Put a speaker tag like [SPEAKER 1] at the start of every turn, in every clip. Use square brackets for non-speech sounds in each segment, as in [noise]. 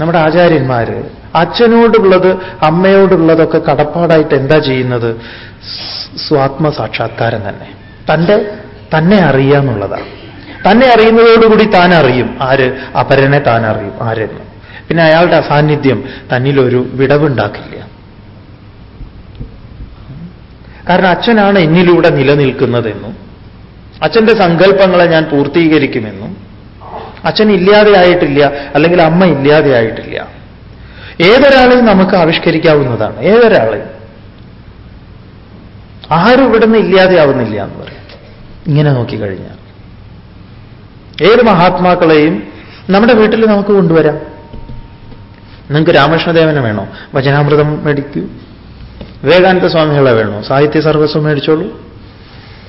[SPEAKER 1] നമ്മുടെ ആചാര്യന്മാര് അച്ഛനോടുള്ളത് അമ്മയോടുള്ളതൊക്കെ കടപ്പാടായിട്ട് എന്താ ചെയ്യുന്നത്? സ്വാത്മസാക്ഷാത്കാരം തന്നെ. തന്റെ തന്നെ അറിയാന്നുള്ളതാണ് തന്നെ അറിയുന്നതോടുകൂടി താൻ അറിയും ആര് അപരനെ താൻ അറിയും ആരെന്ന്. പിന്നെ അയാളുടെ അസാന്നിധ്യം തന്നിലൊരു വിടവുണ്ടാക്കില്ല. കാരണം അച്ഛനാണ് എന്നിലൂടെ നിലനിൽക്കുന്നതെന്നും അച്ഛന്റെ സങ്കല്പങ്ങളെ ഞാൻ പൂർത്തീകരിക്കുമെന്നും അച്ഛൻ ഇല്ലാതെ ആയിട്ടില്ല അല്ലെങ്കിൽ അമ്മ ഇല്ലാതെ ആയിട്ടില്ല ഏതൊരാളെയും നമുക്ക് ആവിഷ്കരിക്കാവുന്നതാണ്. ഏതൊരാളെയും ആരും ഇവിടുന്ന് ഇല്ലാതെയാവുന്നില്ല എന്ന് പറയാം. ഇങ്ങനെ നോക്കിക്കഴിഞ്ഞാൽ. ഏത് മഹാത്മാക്കളെയും നമ്മുടെ വീട്ടിൽ നമുക്ക് കൊണ്ടുവരാം. നിങ്ങൾക്ക് രാമകൃഷ്ണദേവനെ വേണോ? വചനാമൃതം മേടിക്കൂ. വിവേകാനന്ദ സ്വാമികളെ വേണോ? സാഹിത്യ സർവസ്വം മേടിച്ചോളൂ.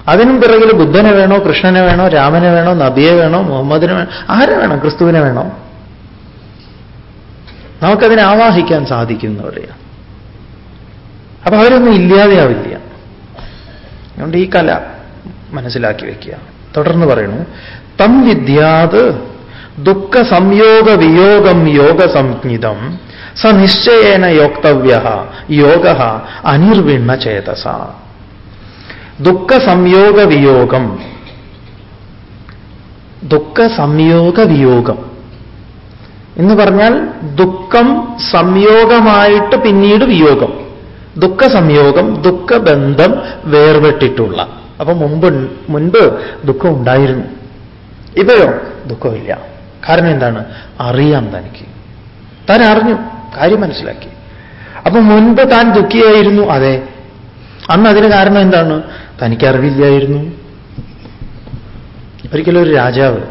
[SPEAKER 1] അതിനും പിറകിൽ ബുദ്ധനെ വേണോ കൃഷ്ണനെ വേണോ രാമനെ വേണോ നബിയെ വേണോ മുഹമ്മദിനെ വേണോ ആരെ വേണം? ക്രിസ്തുവിനെ വേണോ? നമുക്കതിനെ ആവാഹിക്കാൻ സാധിക്കുന്നവരെയാണ് അപ്പൊ അവരൊന്നും ഇല്ലാതെയാവില്ല അതുകൊണ്ട് ഈ കല മനസ്സിലാക്കി വെക്കുക. തുടർന്ന് പറയുന്നു തം വിദ്യാത് ദുഃഖ സംയോഗ വിയോഗം യോഗ സംജ്ഞിതം സനിശ്ചയേന നിശ്ചയേന യോക്തവ്യ യോഗ അനിർവിണ്ണ ചേതസ ദുഃഖ സംയോഗ വിയോഗം ദുഃഖ സംയോഗ വിയോഗം എന്ന് പറഞ്ഞാൽ ദുഃഖം സംയോഗമായിട്ട് പിന്നീട് വിയോഗം. ദുഃഖ സംയോഗം ദുഃഖബന്ധം വേർപെട്ടിട്ടുള്ള. അപ്പൊ മുമ്പ് മുൻപ് ദുഃഖം ഉണ്ടായിരുന്നു. ഇപ്പോഴോ ദുഃഖമില്ല. കാരണം എന്താണ്? അറിയാം തനിക്ക്. താൻ അറിഞ്ഞു. കാര്യം മനസ്സിലാക്കി. അപ്പൊ മുൻപ് താൻ ദുഃഖിയായിരുന്നു. അതെ. അന്ന് അതിന് കാരണം എന്താണ്? തനിക്ക് അറിവില്ലായിരുന്നു ഒരിക്കലും ഒരു രാജാവ്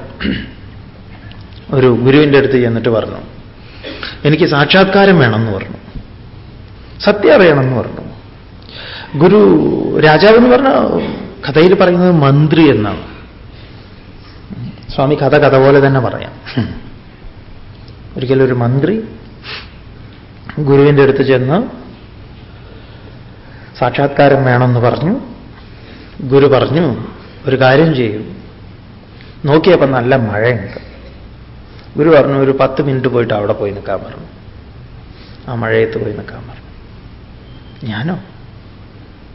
[SPEAKER 1] ഒരു ഗുരുവിന്റെ അടുത്ത് ചെന്നിട്ട് പറഞ്ഞു എനിക്ക് സാക്ഷാത്കാരം വേണമെന്ന് പറഞ്ഞു. സത്യം അറിയണമെന്ന് പറഞ്ഞു. ഗുരു രാജാവ് എന്ന് പറഞ്ഞ കഥയിൽ പറയുന്നത് മന്ത്രി എന്നാണ്. സ്വാമി കഥ കഥ പോലെ തന്നെ പറയാം. ഒരിക്കലും ഒരു മന്ത്രി ഗുരുവിന്റെ അടുത്ത് ചെന്ന് സാക്ഷാത്കാരം വേണമെന്ന് പറഞ്ഞു. ഗുരു പറഞ്ഞു ഒരു കാര്യം ചെയ്യും. നോക്കിയപ്പോൾ നല്ല മഴയുണ്ട്. ഗുരു പറഞ്ഞു ഒരു പത്ത് മിനിറ്റ് പോയിട്ട് അവിടെ പോയി നിൽക്കാൻ പറഞ്ഞു. ആ മഴയത്ത് പോയി നിൽക്കാൻ പറഞ്ഞു. ഞാനോ?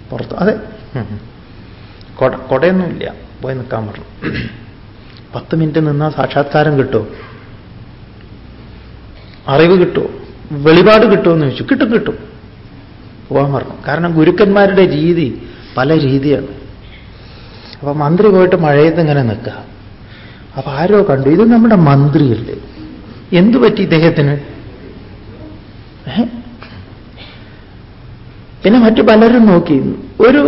[SPEAKER 1] പുറത്ത്? അതെ. കൊട കൊടയൊന്നുമില്ല. പോയി നിൽക്കാൻ പറഞ്ഞു. പത്ത് മിനിറ്റ് നിന്നാൽ സാക്ഷാത്കാരം കിട്ടുമോ? അറിവ് കിട്ടുമോ? വെളിപാട് കിട്ടുമോ എന്ന് ചോദിച്ചു. കിട്ടും കിട്ടും. പോകാൻ പറഞ്ഞു കാരണം ഗുരുക്കന്മാരുടെ രീതി പല രീതിയാണ്. അപ്പൊ മന്ത്രി പോയിട്ട് മഴയത്ത് ഇങ്ങനെ നിൽക്കുക. അപ്പൊ ആരോ കണ്ടു ഇത് നമ്മുടെ മന്ത്രിയല്ലേ? എന്തു പറ്റി ഇദ്ദേഹത്തിന്? പിന്നെ മറ്റു പലരും നോക്കി ഒരു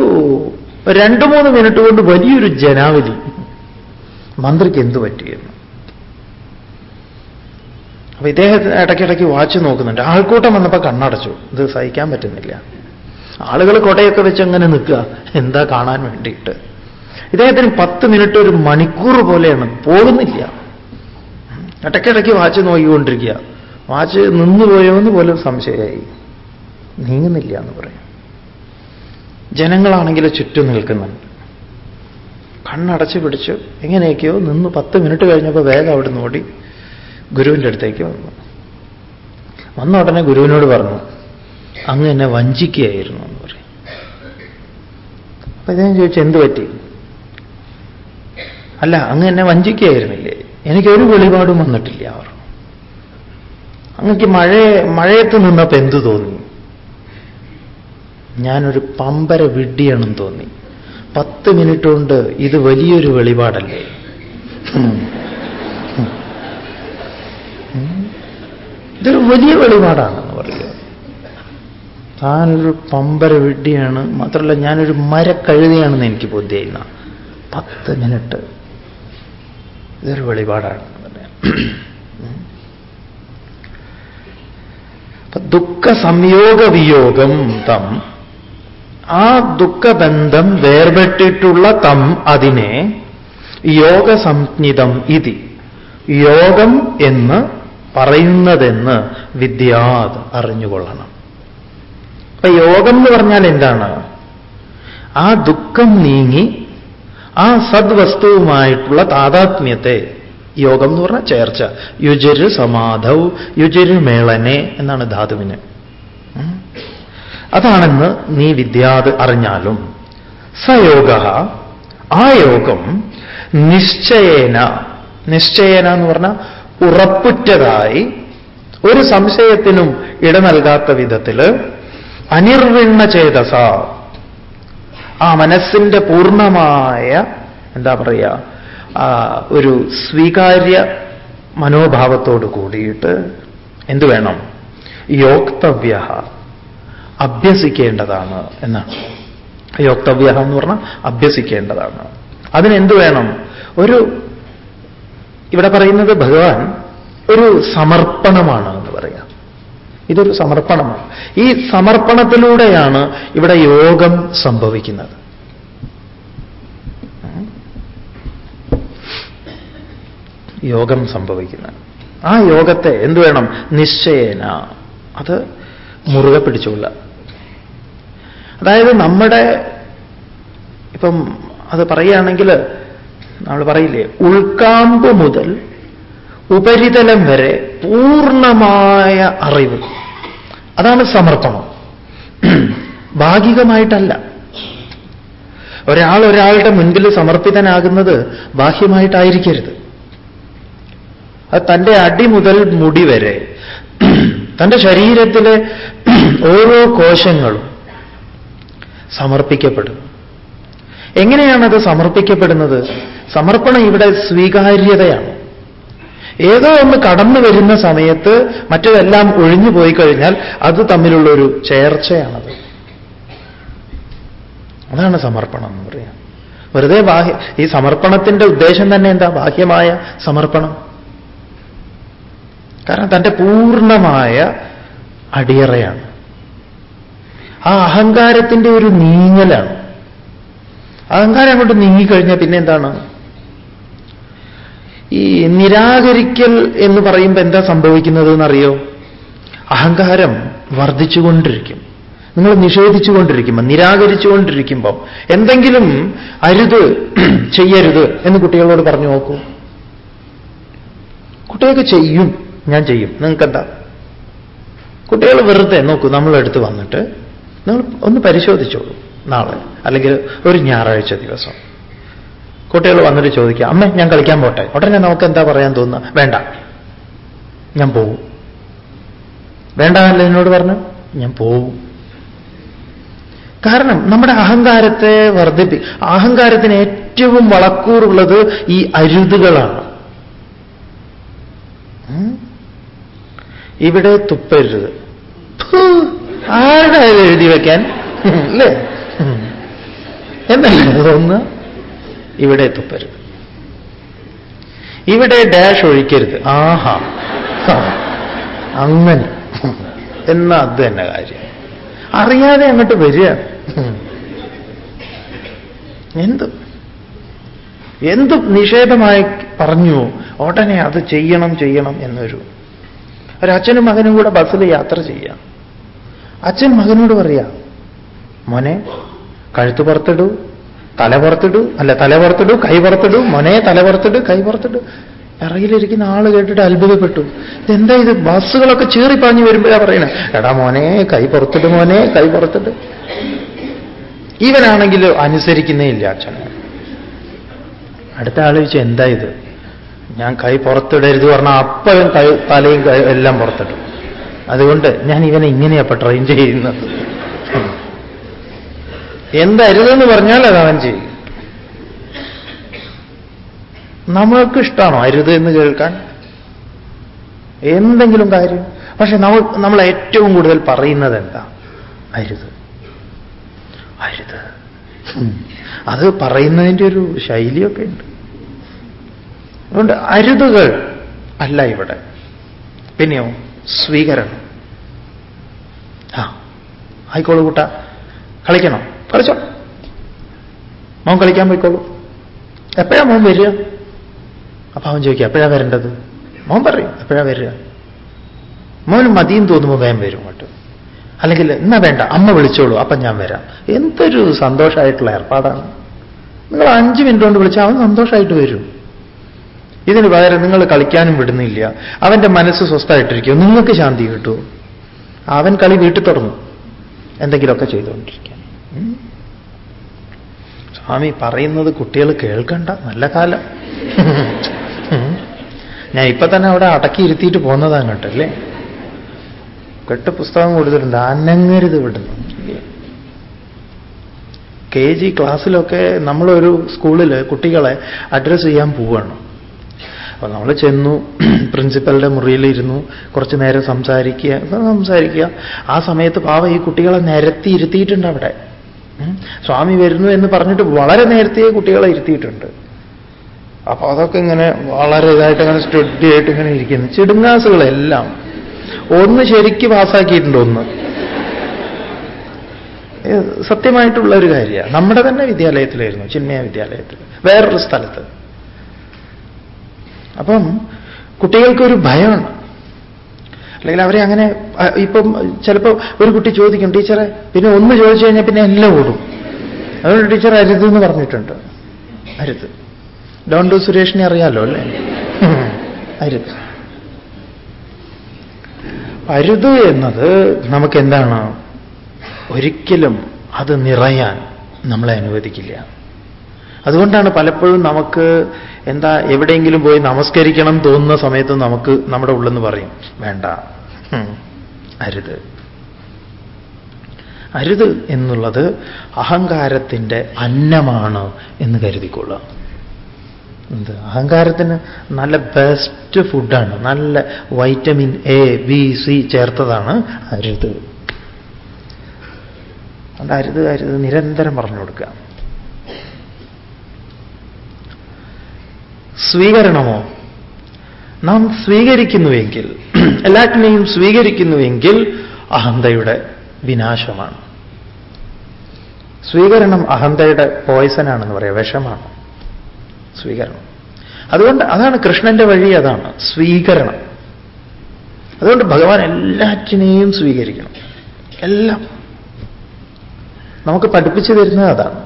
[SPEAKER 1] രണ്ടു മൂന്ന് മിനിറ്റ് കൊണ്ട് വലിയൊരു ജനാവലി. മന്ത്രിക്ക് എന്തു പറ്റിയെന്ന് അപ്പൊ ഇദ്ദേഹത്തിന് ഇടയ്ക്കിടയ്ക്ക് വാച്ച് നോക്കുന്നുണ്ട്. ആൾക്കൂട്ടം വന്നപ്പോൾ കണ്ണടച്ചു. ഇത് സഹിക്കാൻ പറ്റുന്നില്ല. ആളുകൾ കൊടയൊക്കെ വെച്ച് അങ്ങനെ നിൽക്കുക. എന്താ കാണാൻ വേണ്ടിയിട്ട്? ഇദ്ദേഹത്തിന് പത്ത് മിനിറ്റ് ഒരു മണിക്കൂർ പോലെയാണ്. പോകുന്നില്ല ഇടയ്ക്കിടയ്ക്ക് വാച്ച് നോക്കിക്കൊണ്ടിരിക്കുക. വാച്ച് നിന്നുപോയോന്ന് പോലും സംശയമായി. നീങ്ങുന്നില്ല എന്ന് പറയും. ജനങ്ങളാണെങ്കിൽ ചുറ്റും നിൽക്കുന്നുണ്ട്. കണ്ണടച്ച് പിടിച്ച് എങ്ങനെയൊക്കെയോ നിന്ന് പത്ത് മിനിറ്റ് കഴിഞ്ഞപ്പോൾ വേഗം അവിടെ നിന്ന് ഓടി ഗുരുവിന്റെ അടുത്തേക്ക് വന്നു. വന്ന ഉടനെ ഗുരുവിനോട് പറഞ്ഞു അങ്ങ് എന്നെ വഞ്ചിക്കുകയായിരുന്നു എന്ന് പറയും. അപ്പൊ ഇദ്ദേഹം ചോദിച്ചു എന്ത് പറ്റി? അല്ല അങ്ങ് എന്നെ വഞ്ചിക്കുകയായിരുന്നില്ലേ? എനിക്കൊരു വെളിപാടും വന്നിട്ടില്ല അവർ അങ്ങക്ക് മഴ മഴയത്ത് നിന്നപ്പോ എന്തു തോന്നി? ഞാനൊരു പമ്പര വിഡ്ഢിയാണെന്ന് തോന്നി. പത്ത് മിനിറ്റ് കൊണ്ട് ഇത് വലിയൊരു വെളിപാടല്ലേ? ഇതൊരു വലിയ വെളിപാടാണെന്ന് പറയുക. താനൊരു പമ്പര വിഡ്ഢിയാണ് മാത്രമല്ല ഞാനൊരു മരക്കഴുതിയാണെന്ന് എനിക്ക് ബോധ്യമായിരുന്ന പത്ത് മിനിറ്റ്. ഇതൊരു വെളിപാടാണെന്ന് പറയാം ദുഃഖ സംയോഗ വിയോഗം തം. ആ ദുഃഖബന്ധം വേർപെട്ടിട്ടുള്ള തം അതിനെ യോഗസംജ്ഞിതം ഇതി. യോഗം എന്ന് പറയുന്നതെന്ന് വിദ്യാത് അറിഞ്ഞുകൊള്ളണം. അപ്പൊ യോഗം എന്ന് പറഞ്ഞാൽ എന്താണ്? ആ ദുഃഖം നീങ്ങി ആ സദ്വസ്തുവുമായിട്ടുള്ള താതാത്മ്യത്തെ യോഗം എന്ന് പറഞ്ഞാൽ ചേർച്ച. യുജര് സമാധൗ യുജര് മേളനെ എന്നാണ് ധാതുവിന്. അതാണെന്ന് നീ വിദ്യാത് അറിഞ്ഞാലും. സയോഗ ആ യോഗം നിശ്ചയേന നിശ്ചയേന എന്ന് പറഞ്ഞാൽ ഉറപ്പുറ്റതായി ഒരു സംശയത്തിനും ഇട നൽകാത്ത വിധത്തിൽ അനിർവിണ്ണ ചേതസ. ആ മനസ്സിന്റെ പൂർണമായ എന്താ പറയുക ഒരു സ്വീകാര്യ മനോഭാവത്തോട് കൂടിയിട്ട് എന്തു വേണം? യോക്തവ്യ അഭ്യസിക്കേണ്ടതാണ് എന്നാണ്. യോക്തവ്യ എന്ന് പറഞ്ഞാൽ അഭ്യസിക്കേണ്ടതാണ്. അതിനെന്തു വേണം? ഒരു ഇവിടെ പറയുന്നത് ഭഗവാൻ ഒരു സമർപ്പണമാണ് എന്ന് പറയാം. ഇതൊരു സമർപ്പണമാണ്. ഈ സമർപ്പണത്തിലൂടെയാണ് ഇവിടെ യോഗം സംഭവിക്കുന്നത്. യോഗം സംഭവിക്കുന്നത്. ആ യോഗത്തെ എന്തു വേണം? നിശ്ചയേന. അത് മുറുകെ പിടിച്ചുകൊള്ള. അതായത് നമ്മുടെ ഇപ്പം അത് പറയുകയാണെങ്കിൽ നമ്മൾ പറയില്ലേ? ഉൾക്കാമ്പ് മുതൽ ഉപരിതലം വരെ പൂർണമായ അറിവ്. അതാണ് സമർപ്പണം. [clears throat] ഭാഗികമായിട്ടല്ല. ഒരാൾ ഒരാളുടെ മുൻപിൽ സമർപ്പിതനാകുന്നത് ബാഹ്യമായിട്ടായിരിക്കരുത്. അത് തന്റെ അടി മുതൽ മുടി വരെ [clears throat] തന്റെ ശരീരത്തിലെ [clears throat] ഓരോ കോശങ്ങളും സമർപ്പിക്കപ്പെടും എങ്ങനെയാണത് സമർപ്പിക്കപ്പെടുന്നത്? സമർപ്പണം ഇവിടെ സ്വീകാര്യതയാണ്. ഏതോ ഒന്ന് കടന്നു വരുന്ന സമയത്ത് മറ്റതെല്ലാം ഒഴിഞ്ഞു പോയി കഴിഞ്ഞാൽ അത് തമ്മിലുള്ള ഒരു ചേർച്ചയാണത്. അതാണ് സമർപ്പണം എന്ന് പറയാം. വെറുതെ ബാഹ്യ ഈ സമർപ്പണത്തിന്റെ ഉദ്ദേശം തന്നെ എന്താ? ബാഹ്യമായ സമർപ്പണം. കാരണം തന്റെ പൂർണമായ അടിയറയാണ്. ആ അഹങ്കാരത്തിന്റെ ഒരു നീങ്ങലാണ്. അഹങ്കാരം അങ്ങോട്ട് നീങ്ങിക്കഴിഞ്ഞാൽ പിന്നെ എന്താണ്? ഈ നിരാകരിക്കൽ എന്ന് പറയുമ്പോൾ എന്താ സംഭവിക്കുന്നത് എന്നറിയോ അഹങ്കാരം വർദ്ധിച്ചുകൊണ്ടിരിക്കും. നിങ്ങൾ നിഷേധിച്ചുകൊണ്ടിരിക്കുമ്പോൾ നിരാകരിച്ചുകൊണ്ടിരിക്കുമ്പം എന്തെങ്കിലും അരുത് [clears throat] ചെയ്യരുത് എന്ന് കുട്ടികളോട് പറഞ്ഞു നോക്കൂ. കുട്ടികൾക്ക് ചെയ്യും ഞാൻ ചെയ്യും. നിങ്ങൾക്കെന്താ? കുട്ടികൾ വെറുതെ നോക്കൂ നമ്മളെടുത്ത് വന്നിട്ട് നിങ്ങൾ ഒന്ന് പരിശോധിച്ചോളൂ നാളെ അല്ലെങ്കിൽ ഒരു ഞായറാഴ്ച ദിവസം. കുട്ടികൾ വന്നിട്ട് ചോദിക്കുക അമ്മ ഞാൻ കളിക്കാൻ പോട്ടെ. ഉടനെ നമുക്ക് എന്താ പറയാൻ തോന്നുക വേണ്ട. ഞാൻ പോവും. വേണ്ട അല്ല എന്നോട് പറഞ്ഞു? ഞാൻ പോവും. കാരണം നമ്മുടെ അഹങ്കാരത്തെ വർദ്ധിപ്പി അഹങ്കാരത്തിന് ഏറ്റവും വളക്കൂറുള്ളത് ഈ അരുതുകളാണ്. ഇവിടെ തുപ്പരുത്. ആരുടെ എഴുതി വയ്ക്കാൻ [laughs] അല്ലേ? എന്നല്ലേ ഒന്ന് ഇവിടെ തുപ്പരുത്. ഇവിടെ ഡാഷ് ഒഴിക്കരുത്. ആഹാ. അങ്ങനെ. എന്ന അത് തന്നെ കാര്യം. അറിയാതെ അങ്ങോട്ട് വരിക. എന്ത്? എന്ത് നിഷേധമായി പറഞ്ഞു? ഉടനെ അത് ചെയ്യണം ചെയ്യണം എന്നൊരു. ഒരച്ഛനും മകനും കൂടെ ബസ്സിൽ യാത്ര ചെയ്യാം. അച്ഛൻ മകനോട് പറയാ മോനെ കഴുത്ത് പുറത്തിടൂ തല പുറത്തിടൂ അല്ല തല പുറത്തിടൂ കൈ പുറത്തിടൂ മോനെ തല പുറത്തിടൂ കൈ പുറത്തിടൂ. ഇറയിലിരിക്കുന്ന ആൾ കേട്ടിട്ട് അത്ഭുതപ്പെട്ടു. എന്താ ഇത്? ബസ്സുകളൊക്കെ ചീറിപ്പാഞ്ഞു വരുമ്പോഴാ പറയണേ. എടാ മോനെ കൈ പുറത്തിട്ട് മോനെ കൈ പുറത്തിട്ട് ഇവനാണെങ്കിൽ അനുസരിക്കുന്നേ ഇല്ല അച്ഛനെ അടുത്ത ആൾ ചോദിച്ചു എന്താ ഇത്? ഞാൻ കൈ പുറത്തിടരുത് പറഞ്ഞാൽ അപ്പോഴും കൈ തലയും എല്ലാം പുറത്തിട്ടു അതുകൊണ്ട് ഞാൻ ഇവനെ ഇങ്ങനെയപ്പോ ട്രെയിൻ ചെയ്യുന്നത്. എന്തരുതെന്ന് പറഞ്ഞാൽ അത് അവൻ ചെയ്യും. നമ്മൾക്ക് ഇഷ്ടമാണോ അരുത് എന്ന് കേൾക്കാൻ? എന്തെങ്കിലും കാര്യം? പക്ഷെ നമ്മൾ നമ്മൾ ഏറ്റവും കൂടുതൽ പറയുന്നത് എന്താ? അരുത്. അരുത്. അത് പറയുന്നതിന്റെ ഒരു ശൈലിയൊക്കെ ഉണ്ട്. അതുകൊണ്ട് അരുതുകൾ അല്ല ഇവിടെ. പിന്നെയോ സ്വീകരണം. ആ ആയിക്കോളൂ കൂട്ട. കളിക്കണം? കളിച്ചോ മോൻ കളിക്കാൻ പോയിക്കോളൂ. എപ്പോഴാ മോൻ വരിക? അപ്പൊ അവൻ ചോദിക്കുക എപ്പോഴാ വരേണ്ടത്? മോൻ പറയും എപ്പോഴാ വരിക? മോന് മതിയും തോന്നുമ്പോൾ വേഗം വരും അങ്ങോട്ട്. അല്ലെങ്കിൽ എന്നാ വേണ്ട അമ്മ വിളിച്ചോളൂ അപ്പൊ ഞാൻ വരാം. എന്തൊരു സന്തോഷമായിട്ടുള്ള ഏർപ്പാടാണ്. നിങ്ങൾ അഞ്ച് മിനിറ്റ് കൊണ്ട് വിളിച്ചാൽ അവൻ സന്തോഷമായിട്ട് വരും. ഇതിന് പകരം നിങ്ങൾ കളിക്കാനും വിടുന്നില്ല. അവന്റെ മനസ്സ് സ്വസ്ഥമായിട്ടിരിക്കും നിങ്ങൾക്ക് ശാന്തി കിട്ടുമോ അവൻ കളി വീട്ടിൽ തുടങ്ങും എന്തെങ്കിലുമൊക്കെ ചെയ്തുകൊണ്ടിരിക്കുക. സ്വാമി പറയുന്നത് കുട്ടികൾ കേൾക്കണ്ട. നല്ല കാലം. ഞാൻ ഇപ്പൊ തന്നെ അവിടെ അടക്കി ഇരുത്തിയിട്ട് അങ്ങോട്ട് അല്ലേ? കെട്ട് പുസ്തകം കൊടുത്തിട്ടുണ്ട് അനങ്ങരുത് വിടുന്നു കെ ജി ക്ലാസ്സിലൊക്കെ നമ്മളൊരു സ്കൂളിൽ കുട്ടികളെ അഡ്രസ്സ് ചെയ്യാൻ പോവാണ്. അപ്പൊ നമ്മൾ ചെന്നു പ്രിൻസിപ്പലിന്റെ മുറിയിലിരുന്നു കുറച്ച് നേരം സംസാരിക്കുക സംസാരിക്കുക. ആ സമയത്ത് പാവ ഈ കുട്ടികളെ നിരത്തി ഇരുത്തിയിട്ടുണ്ട് അവിടെ. സ്വാമി വരുന്നു എന്ന് പറഞ്ഞിട്ട് വളരെ നേരത്തെ കുട്ടികളെ ഇരുത്തിയിട്ടുണ്ട്. അപ്പൊ അതൊക്കെ ഇങ്ങനെ വളരെ ഇതായിട്ട് ഇങ്ങനെ സ്റ്റഡി ആയിട്ട് ഇങ്ങനെ ഇരിക്കുന്നു. ചിടുങ്ങാസുകളെല്ലാം. ഒന്ന് ശരിക്ക് പാസ്സാക്കിയിട്ടുണ്ട് ഒന്ന്. സത്യമായിട്ടുള്ള ഒരു കാര്യമാണ്. നമ്മുടെ തന്നെ വിദ്യാലയത്തിലായിരുന്നു ചിന്മയ വിദ്യാലയത്തിൽ വേറൊരു സ്ഥലത്ത്. അപ്പം കുട്ടികൾക്കൊരു ഭയമാണ്. അല്ലെങ്കിൽ അവരെ അങ്ങനെ ഇപ്പം ചിലപ്പോൾ ഒരു കുട്ടി ചോദിക്കും ടീച്ചറെ പിന്നെ ഒന്ന് ചോദിച്ചു കഴിഞ്ഞാൽ പിന്നെ എല്ലാം ഓടും. അതുകൊണ്ട് ടീച്ചർ അരുത് എന്ന് പറഞ്ഞിട്ടുണ്ട്. അരുത്. ഡോൺ ഡു സുരേഷിനെ അറിയാലോ അല്ലേ? അരുത്. അരുത് എന്നത് നമുക്ക് എന്താണ്? ഒരിക്കലും അത് നിറയാൻ നമ്മളെ അനുവദിക്കില്ല. അതുകൊണ്ടാണ് പലപ്പോഴും നമുക്ക് എന്താ എവിടെയെങ്കിലും പോയി നമസ്കരിക്കണം തോന്നുന്ന സമയത്ത് നമുക്ക് നമ്മുടെ ഉള്ളെന്ന് പറയും വേണ്ട അരുത്. അരുത് എന്നുള്ളത് അഹങ്കാരത്തിന്റെ അന്നമാണ് എന്ന് കരുതിക്കൊള്ളുക. എന്ത്? അഹങ്കാരത്തിന് നല്ല ബെസ്റ്റ് ഫുഡാണ് നല്ല വൈറ്റമിൻ എ ബി സി ചേർത്തതാണ് അരുത്. അതുകൊണ്ട് അരുത് അരുത് നിരന്തരം പറഞ്ഞു കൊടുക്കുക. സ്വീകരണമോ? നാം സ്വീകരിക്കുന്നുവെങ്കിൽ [clears throat] എല്ലാറ്റിനെയും സ്വീകരിക്കുന്നുവെങ്കിൽ അഹന്തയുടെ വിനാശമാണ്. സ്വീകരണം അഹന്തയുടെ പോയ്സനാണെന്ന് പറയാം വിഷമാണ്. സ്വീകരണം. അതുകൊണ്ട് അതാണ് കൃഷ്ണന്റെ വഴി അതാണ് സ്വീകരണം. അതുകൊണ്ട് ഭഗവാൻ എല്ലാറ്റിനെയും സ്വീകരിക്കണം. എല്ലാം. നമുക്ക് പഠിപ്പിച്ചു തരുന്നത് അതാണ്.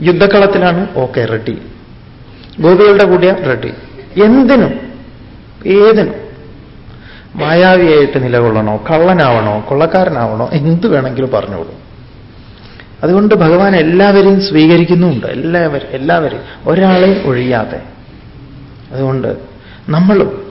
[SPEAKER 1] [clears throat] യുദ്ധക്കളത്തിലാണ് ഓക്കെ റെഡി ഗോപികളുടെ കൂടിയ റെഡി. എന്തിനും? ഏതിനും? മായാവിയായിട്ട് നിലകൊള്ളണോ? കള്ളനാവണോ? കൊള്ളക്കാരനാവണോ? എന്ത് വേണമെങ്കിലും പറഞ്ഞോളൂ. അതുകൊണ്ട് ഭഗവാൻ എല്ലാവരെയും സ്വീകരിക്കുന്നുമുണ്ട് എല്ലാവരും എല്ലാവരെയും. ഒരാളെയും ഒഴിയാതെ. അതുകൊണ്ട് നമ്മളും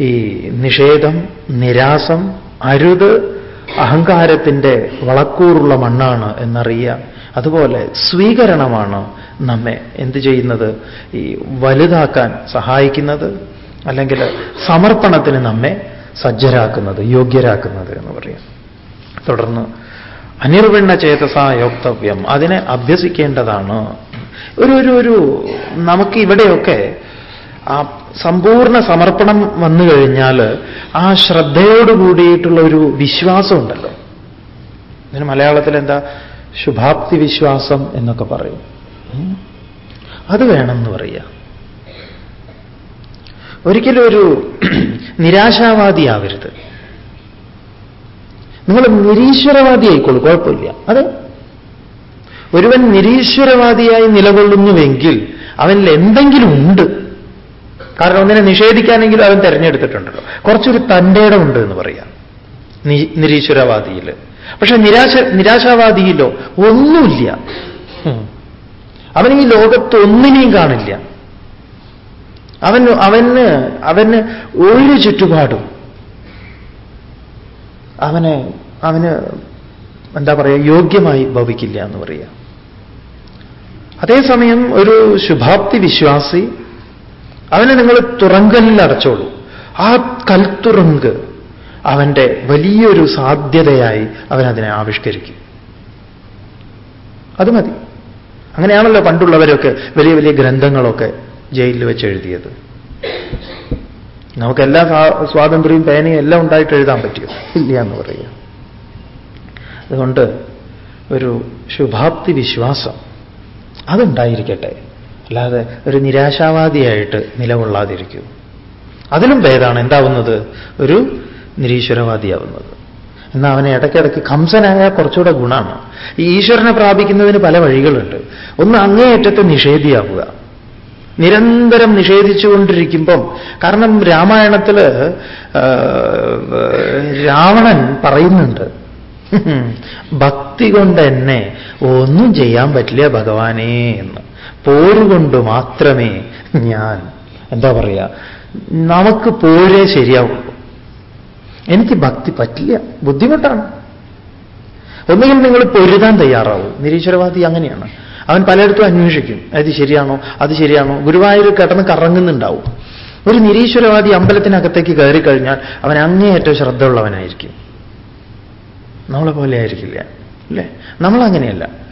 [SPEAKER 1] ഈ നിഷേധം നിരാസം അരുത് അഹങ്കാരത്തിന്റെ വളക്കൂറുള്ള മണ്ണാണ് എന്നറിയാം. അതുപോലെ സ്വീകരണമാണ് നമ്മെ എന്ത് ചെയ്യുന്നത്? ഈ വലുതാക്കാൻ സഹായിക്കുന്നത് അല്ലെങ്കിൽ സമർപ്പണത്തിന് നമ്മെ സജ്ജരാക്കുന്നത് യോഗ്യരാക്കുന്നത് എന്ന് പറയും. തുടർന്ന് അനിർവിണ്ണ ചേതസ യോക്തവ്യം. അതിനെ അഭ്യസിക്കേണ്ടതാണ്. ഒരു ഒരു ഒരു നമുക്ക് ഇവിടെയൊക്കെ ആ സമ്പൂർണ സമർപ്പണം വന്നു കഴിഞ്ഞാൽ ആ ശ്രദ്ധയോട് കൂടിയിട്ടുള്ള ഒരു വിശ്വാസം ഉണ്ടല്ലോ ഇതിന് മലയാളത്തിൽ എന്താ? ശുഭാപ്തി വിശ്വാസം എന്നൊക്കെ പറയും. അത് വേണമെന്ന് പറയുക ഒരിക്കലും ഒരു നിരാശാവാദിയാവരുത്. നിങ്ങൾ നിരീശ്വരവാദി ആയിക്കോളൂ കുഴപ്പമില്ല. അത്. ഒരുവൻ നിരീശ്വരവാദിയായി നിലകൊള്ളുന്നുവെങ്കിൽ അവനിൽ എന്തെങ്കിലും ഉണ്ട്. കാരണം ഒന്നിനെ നിഷേധിക്കാനെങ്കിലും അവൻ തിരഞ്ഞെടുത്തിട്ടുണ്ടല്ലോ. കുറച്ചൊരു തന്റെ ഉണ്ട് എന്ന് പറയാം നിരീശ്വരവാദിയിൽ പക്ഷെ നിരാശ നിരാശാവാദിയിലോ ഒന്നുമില്ല. അവൻ ഈ ലോകത്ത് ഒന്നിനെയും കാണില്ല. അവൻ അവന് അവന് ഒരു ചുറ്റുപാടും. അവന് അവന് എന്താ പറയുക യോഗ്യമായി ഭവിക്കില്ല എന്ന് പറയുക അതേസമയം ഒരു ശുഭാപ്തി വിശ്വാസി അവനെ നിങ്ങൾ തുറങ്കലിൽ അടച്ചോളൂ. ആ കൽത്തുറങ്ക് അവന്റെ വലിയൊരു സാധ്യതയായി അവൻ അതിനെ ആവിഷ്കരിക്കും. അത് മതി. അങ്ങനെയാണല്ലോ പണ്ടുള്ളവരൊക്കെ വലിയ വലിയ ഗ്രന്ഥങ്ങളൊക്കെ ജയിലിൽ വെച്ച് എഴുതിയത്. നമുക്ക് എല്ലാ സ്വാ- സ്വാതന്ത്ര്യവും പേനയും എല്ലാം ഉണ്ടായിട്ട് എഴുതാൻ പറ്റിയോ? ഇല്ല എന്ന് പറയുക. അതുകൊണ്ട് ഒരു ശുഭാപ്തി വിശ്വാസം അതുണ്ടായിരിക്കട്ടെ. അല്ലാതെ ഒരു നിരാശാവാദിയായിട്ട് നിലകൊള്ളാതിരിക്കൂ. അതിലും ഭേദമാണ് എന്താവുന്നത്? ഒരു നിരീശ്വരവാദിയാവുന്നത്. എന്നാൽ അവനെ ഇടയ്ക്കിടയ്ക്ക് കംസനായ കുറച്ചുകൂടെ ഗുണമാണ്. ഈ ഈശ്വരനെ പ്രാപിക്കുന്നതിന് പല വഴികളുണ്ട്. ഒന്ന് അങ്ങേയറ്റത്തെ നിഷേധിയാവുക. നിരന്തരം നിഷേധിച്ചുകൊണ്ടിരിക്കുമ്പം കാരണം രാമായണത്തിൽ രാവണൻ പറയുന്നുണ്ട് ഭക്തി കൊണ്ട് എന്നെ ഒന്നും ചെയ്യാൻ പറ്റില്ല ഭഗവാനേ എന്ന്. പോരുകൊണ്ട് മാത്രമേ ഞാൻ എന്താ പറയുക നമുക്ക് പോരേ ശരിയാവുള്ളൂ. എനിക്ക് ഭക്തി പറ്റില്ല. ബുദ്ധിമുട്ടാണ്. ഒന്നുകിൽ നിങ്ങൾ പൊരുതാൻ തയ്യാറാവും. നിരീശ്വരവാദി അങ്ങനെയാണ്. അവൻ പലയിടത്തും അന്വേഷിക്കും. അത് ശരിയാണോ? അത് ശരിയാണോ? ഗുരുവായൂർ കിടന്ന് കറങ്ങുന്നുണ്ടാവും. ഒരു നിരീശ്വരവാദി അമ്പലത്തിനകത്തേക്ക് കയറി കഴിഞ്ഞാൽ അവൻ അങ്ങേയറ്റം ശ്രദ്ധയുള്ളവനായിരിക്കും. നമ്മളെ പോലെ ആയിരിക്കില്ല. അല്ലേ? നമ്മളങ്ങനെയല്ല.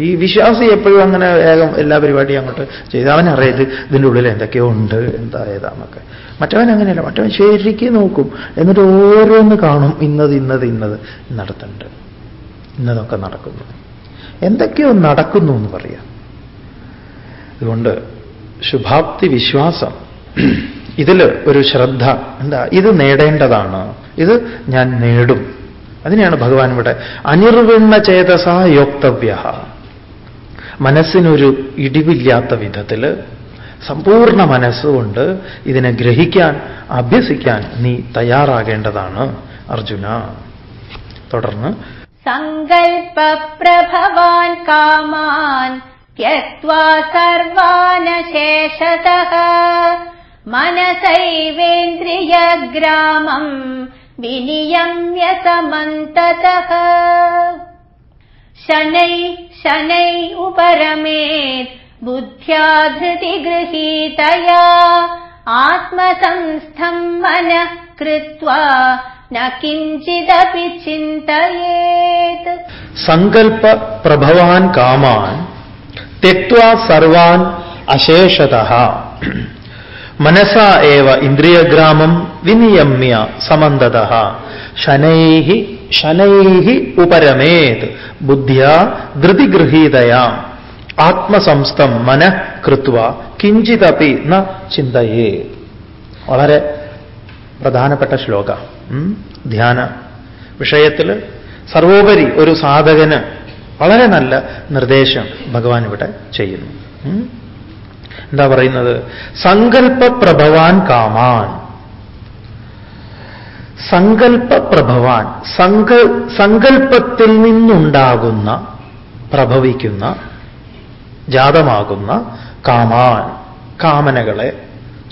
[SPEAKER 1] ഈ വിശ്വാസി എപ്പോഴും അങ്ങനെ വേഗം എല്ലാ പരിപാടിയും അങ്ങോട്ട് ചെയ്ത് അവനറിയാം ഇത് ഇതിന്റെ ഉള്ളിൽ എന്തൊക്കെയോ ഉണ്ട് എന്താ ഏതാന്നൊക്കെ. മറ്റവൻ അങ്ങനെയല്ല മറ്റവൻ ശരിക്കും നോക്കും. എന്നിട്ട് ഓരോന്ന് കാണും ഇന്നത് ഇന്നത് ഇന്നത് നടത്തുന്നുണ്ട് ഇന്നതൊക്കെ നടക്കുന്നു. എന്തൊക്കെയോ നടക്കുന്നു എന്ന് പറയാം. അതുകൊണ്ട് ശുഭാപ്തി വിശ്വാസം [clears throat] ഇതിൽ ഒരു ശ്രദ്ധ എന്താ ഇത് നേടേണ്ടതാണ്. ഇത് ഞാൻ നേടും. അതിനെയാണ് ഭഗവാൻ ഇവിടെ അനിർവിണ്ണ ചേതസ യോക്തവ്യ മനസ്സിനൊരു ഇടിവില്ലാത്ത വിധത്തിൽ സമ്പൂർണ മനസ്സുകൊണ്ട് ഇതിനെ ഗ്രഹിക്കാൻ അഭ്യസിക്കാൻ നീ തയ്യാറാകേണ്ടതാണ് അർജുന. തുടർന്ന്.
[SPEAKER 2] സങ്കൽപ്രഭവാൻ കാമാൻ സർവാനശേഷത. മനസൈവേന്ദ്രിയഗ്രാമം വിനിയമ്യ സമന്തതഃ शनै शनै उपरमेत् बुद्ध्या धृतिगृहीतया आत्मसंस्थम् मनः कृत्वा न किञ्चिदपि चिन्तयेत्
[SPEAKER 1] സങ്കൽപ്പ പ്രഭവാൻ കാമാൻ തെക്വാ സർവാൻ അശേഷത മനസ ഏവ ഇന്ദ്രിയഗ്രാമം വിനിയമ്യ സമന്തത ശനൈ ശനൈ ഉപരമേത്. ബുദ്ധ്യ ധൃതിഗൃഹീതയാ. ആത്മസംസ്ഥം മന കൃത്വ. കിഞ്ചിതപി ന ചിന്തയേ. വളരെ പ്രധാനപ്പെട്ട ശ്ലോക. ധ്യാന. വിഷയത്തിൽ സർവോപരി ഒരു സാധകന് വളരെ നല്ല നിർദ്ദേശം ഭഗവാൻ ഇവിടെ ചെയ്യുന്നു. എന്താ പറയുന്നത്? സങ്കല്പപ്രഭവാൻ കാമാൻ. സങ്കല്പപ്രഭവാൻ സങ്ക സങ്കല്പത്തിൽ നിന്നുണ്ടാകുന്ന പ്രഭവിക്കുന്ന ജാതമാകുന്ന കാമാൻ കാമനകളെ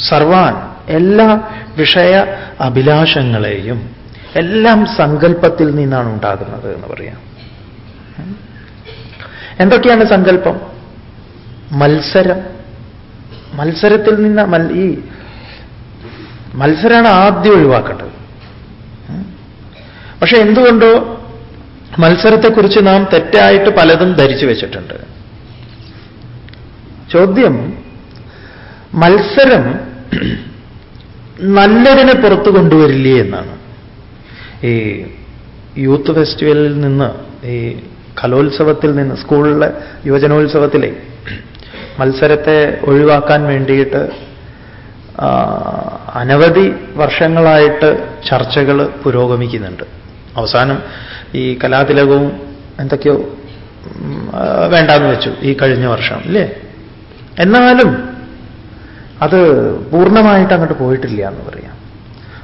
[SPEAKER 1] സർവാൻ എല്ലാ വിഷയ അഭിലാഷങ്ങളെയും എല്ലാം സങ്കല്പത്തിൽ നിന്നാണ് ഉണ്ടാകുന്നത് എന്ന് പറയാം. എന്തൊക്കെയാണ് സങ്കല്പം മത്സരം. മത്സരത്തിൽ നിന്ന് ഈ മത്സരമാണ് ആദ്യം ഒഴിവാക്കേണ്ടത്. പക്ഷെ എന്തുകൊണ്ടോ മത്സരത്തെക്കുറിച്ച് നാം തെറ്റായിട്ട് പലതും ധരിച്ചു വെച്ചിട്ടുണ്ട്. ചോദ്യം മത്സരം നല്ലതിനെ പുറത്തു കൊണ്ടുവരില്ലേ എന്നാണ്. ഈ യൂത്ത് ഫെസ്റ്റിവലിൽ നിന്ന് ഈ കലോത്സവത്തിൽ നിന്ന് സ്കൂളിലെ യുവജനോത്സവത്തിലെ മത്സരത്തെ ഒഴിവാക്കാൻ വേണ്ടിയിട്ട് അനവധി വർഷങ്ങളായിട്ട് ചർച്ചകൾ പുരോഗമിക്കുന്നുണ്ട്. അവസാനം ഈ കലാതിലകവും എന്തൊക്കെയോ വേണ്ടാന്ന് വെച്ചു ഈ കഴിഞ്ഞ വർഷം ഇല്ലേ? എന്നാലും അത് പൂർണമായിട്ട് അങ്ങോട്ട് പോയിട്ടില്ല എന്ന് പറയാം.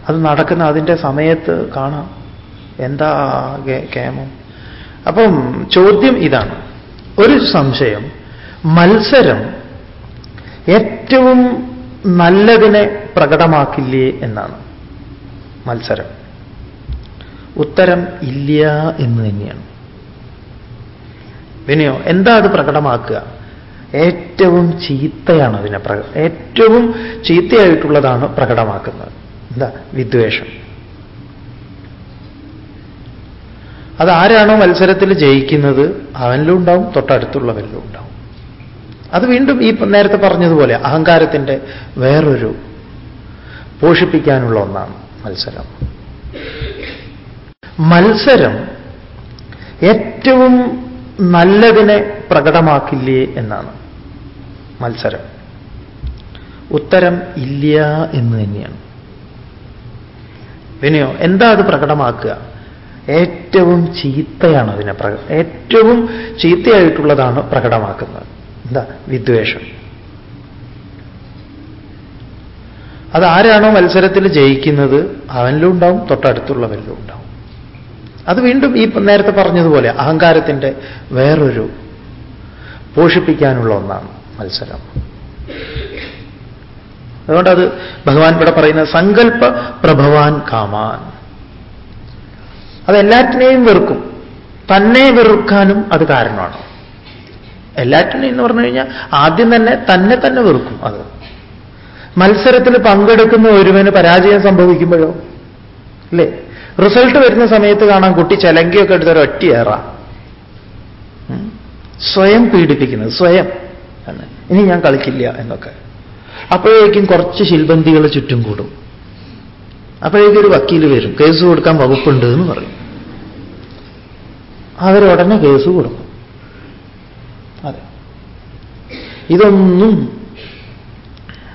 [SPEAKER 1] അത് നടക്കുന്ന അതിന്റെ സമയത്ത് കാണാം. എന്താ കേമം? അപ്പം ചോദ്യം ഇതാണ്. ഒരു സംശയം. മത്സരം ഏറ്റവും നല്ലതിനെ പ്രകടമാക്കില്ലേ എന്നാണ് മത്സരം. ഉത്തരം ഇല്ല എന്ന് തന്നെയാണ്. പിന്നെയോ എന്താ അത് പ്രകടമാക്കുക? ഏറ്റവും ചീത്തയാണ് അതിനെ പ്രക ഏറ്റവും ചീത്തയായിട്ടുള്ളതാണ് പ്രകടമാക്കുന്നത്. എന്താ? വിദ്വേഷം. അതാരാണോ മത്സരത്തിൽ ജയിക്കുന്നത് അവനിലും ഉണ്ടാവും തൊട്ടടുത്തുള്ളവരിലും ഉണ്ടാവും. അത് വീണ്ടും ഈ നേരത്തെ പറഞ്ഞതുപോലെ അഹങ്കാരത്തിന്റെ വേറൊരു പോഷിപ്പിക്കാനുള്ള ഒന്നാണ് മത്സരം. മത്സരം ഏറ്റവും നല്ലതിനെ പ്രകടമാക്കില്ലേ എന്നാണ്. മത്സരം. ഉത്തരം ഇല്ല എന്ന് തന്നെയാണ്. വിനയോ എന്താ അത് പ്രകടമാക്കുക? ഏറ്റവും ചീത്തയാണ് അതിനെ പ്രക ഏറ്റവും ചീത്തയായിട്ടുള്ളതാണ് പ്രകടമാക്കുന്നത്. എന്താ? വിദ്വേഷം. അതാരാണോ മത്സരത്തിൽ ജയിക്കുന്നത് അവനിലും ഉണ്ടാവും തൊട്ടടുത്തുള്ളവരിലും ഉണ്ടാവും. അത് വീണ്ടും ഈ നേരത്തെ പറഞ്ഞതുപോലെ അഹങ്കാരത്തിന്റെ വേറൊരു പോഷിപ്പിക്കാനുള്ള ഒന്നാണ് മത്സരം. അതുകൊണ്ടത് ഭഗവാൻ ഇവിടെ പറയുന്ന സങ്കല്പ പ്രഭവാൻ കാമാൻ. അത് അതെല്ലാറ്റിനെയും വെറുക്കും. തന്നെ വെറുക്കാനും അത് കാരണമാണ്. എല്ലാറ്റിനെയും എന്ന് പറഞ്ഞു കഴിഞ്ഞാൽ ആദ്യം തന്നെ തന്നെ തന്നെ വെറുക്കും അത്. മത്സരത്തിൽ പങ്കെടുക്കുന്ന ഒരുവന് പരാജയം സംഭവിക്കുമ്പോഴോ? അല്ലേ റിസൾട്ട് വരുന്ന സമയത്ത് കാണാം കുട്ടി ചലങ്കിയൊക്കെ എടുത്തൊരു ഒറ്റയേറ സ്വയം പീഡിപ്പിക്കുന്നത് സ്വയം. എന്ന് ഇനി ഞാൻ കളിക്കില്ല എന്നൊക്കെ. അപ്പോഴേക്കും കുറച്ച് ശിൽബന്തികൾ ചുറ്റും കൂടും. അപ്പോഴേക്കും ഒരു വക്കീൽ വരും കേസ് കൊടുക്കാൻ വകുപ്പുണ്ട് എന്ന് പറയും. അവരുടനെ കേസ് കൊടുക്കും. അതെ. ഇതൊന്നും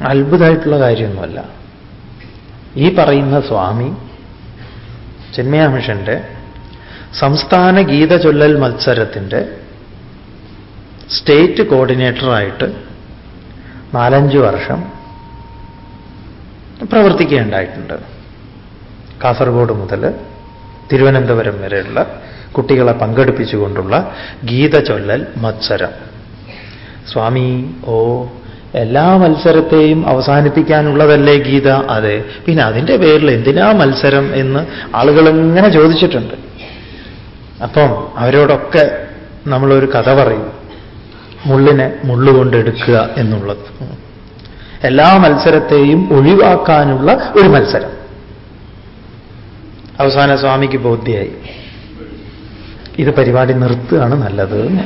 [SPEAKER 1] അത്ഭുതമായിട്ടുള്ള കാര്യമൊന്നുമല്ല. ഈ പറയുന്ന സ്വാമി ചിന്മയാമിഷന്റെ സംസ്ഥാന ഗീത ചൊല്ലൽ മത്സരത്തിന്റെ സ്റ്റേറ്റ് കോർഡിനേറ്ററായിട്ട് നാലഞ്ച് വർഷം പ്രവർത്തിക്കുകയുണ്ടായിട്ടുണ്ട്. കാസർഗോഡ് മുതൽ തിരുവനന്തപുരം വരെയുള്ള കുട്ടികളെ പങ്കെടുപ്പിച്ചുകൊണ്ടുള്ള ഗീത ചൊല്ലൽ മത്സരം. സ്വാമി ഓ എല്ലാ മത്സരത്തെയും അവസാനിപ്പിക്കാനുള്ളതല്ലേ ഗീത? അതെ. പിന്നെ അതിന്റെ പേരിൽ എന്തിനാ മത്സരം എന്ന് ആളുകൾ ഇങ്ങനെ ചോദിച്ചിട്ടുണ്ട്. അപ്പം അവരോടൊക്കെ നമ്മളൊരു കഥ പറയും. മുള്ളിനെ മുള്ളുകൊണ്ടെടുക്കുക എന്നുള്ളത്. എല്ലാ മത്സരത്തെയും ഒഴിവാക്കാനുള്ള ഒരു മത്സരം. അവസാന സ്വാമിക്ക് ബോധ്യായി. ഇത് പരിപാടി നിർത്തുകയാണ് നല്ലത്.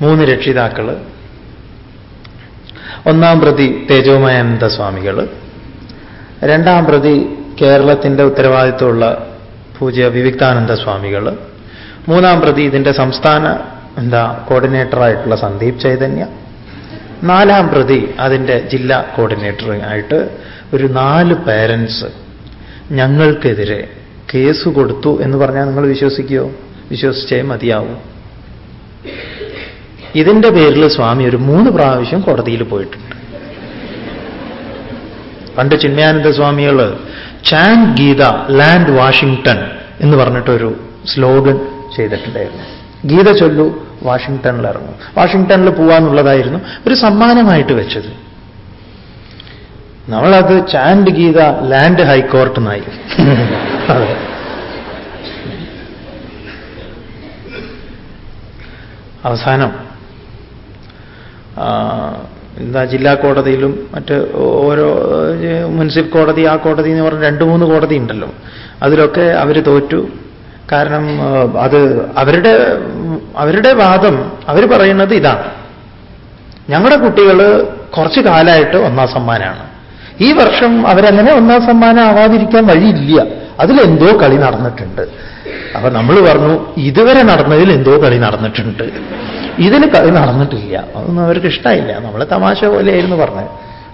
[SPEAKER 1] മൂന്ന് രക്ഷിതാക്കൾ. ഒന്നാം പ്രതി തേജോമയാനന്ദ സ്വാമികൾ. രണ്ടാം പ്രതി കേരളത്തിന്റെ ഉത്തരവാദിത്വമുള്ള പൂജ്യ വിവിക്താനന്ദ സ്വാമികൾ. മൂന്നാം പ്രതി ഇതിന്റെ സംസ്ഥാന എന്താ കോർഡിനേറ്ററായിട്ടുള്ള സന്ദീപ് ചൈതന്യ. നാലാം പ്രതി അതിന്റെ ജില്ലാ കോർഡിനേറ്റർ ആയിട്ട് ഒരു നാല് പേരൻസ് ഞങ്ങൾക്കെതിരെ കേസ് കൊടുത്തു എന്ന് പറഞ്ഞാൽ നിങ്ങൾ വിശ്വസിക്കുമോ വിശ്വസിച്ചേ മതിയാവൂ. ഇതിന്റെ പേരിൽ സ്വാമി ഒരു മൂന്ന് പ്രാവശ്യം കോടതിയിൽ പോയിട്ടുണ്ട്. പണ്ട് ചിന്മയാനന്ദ സ്വാമികൾ ചാൻ ഗീത ലാൻഡ് വാഷിംഗ്ടൺ എന്ന് പറഞ്ഞിട്ടൊരു സ്ലോഗൻ ചെയ്തിട്ടുണ്ടായിരുന്നു. ഗീത ചൊല്ലു വാഷിങ്ടണിൽ ഇറങ്ങും. വാഷിങ്ടണിൽ പോവാന്നുള്ളതായിരുന്നു ഒരു സമ്മാനമായിട്ട് വെച്ചത്. നമ്മളത് ചാൻഡ് ഗീത ലാൻഡ് ഹൈക്കോർട്ട് അതെ. അവസാനം എന്താ ജില്ലാ കോടതിയിലും മറ്റ് ഓരോ മുനിസിപ്പൽ കോടതി ആ കോടതി എന്ന് പറഞ്ഞ രണ്ട് മൂന്ന് കോടതി ഉണ്ടല്ലോ. അതിലൊക്കെ അവർ തോറ്റു. കാരണം അത് അവരുടെ അവരുടെ വാദം അവർ പറയുന്നത് ഇതാണ്. ഞങ്ങളുടെ കുട്ടികൾ കുറച്ച് കാലമായിട്ട് ഒന്നാം സമ്മാനമാണ് ഈ വർഷം അവരങ്ങനെ ഒന്നാം സമ്മാനം ആവാതിരിക്കാൻ വഴിയില്ല. അതിലെന്തോ കളി നടന്നിട്ടുണ്ട്. അപ്പൊ നമ്മൾ പറഞ്ഞു ഇതുവരെ നടന്നതിൽ എന്തോ കളി നടന്നിട്ടുണ്ട്. ഇതിന് കളി നടന്നിട്ടില്ല. അതൊന്നും അവർക്ക് ഇഷ്ടമായില്ല നമ്മൾ തമാശ പോലെയായിരുന്നു പറഞ്ഞത്.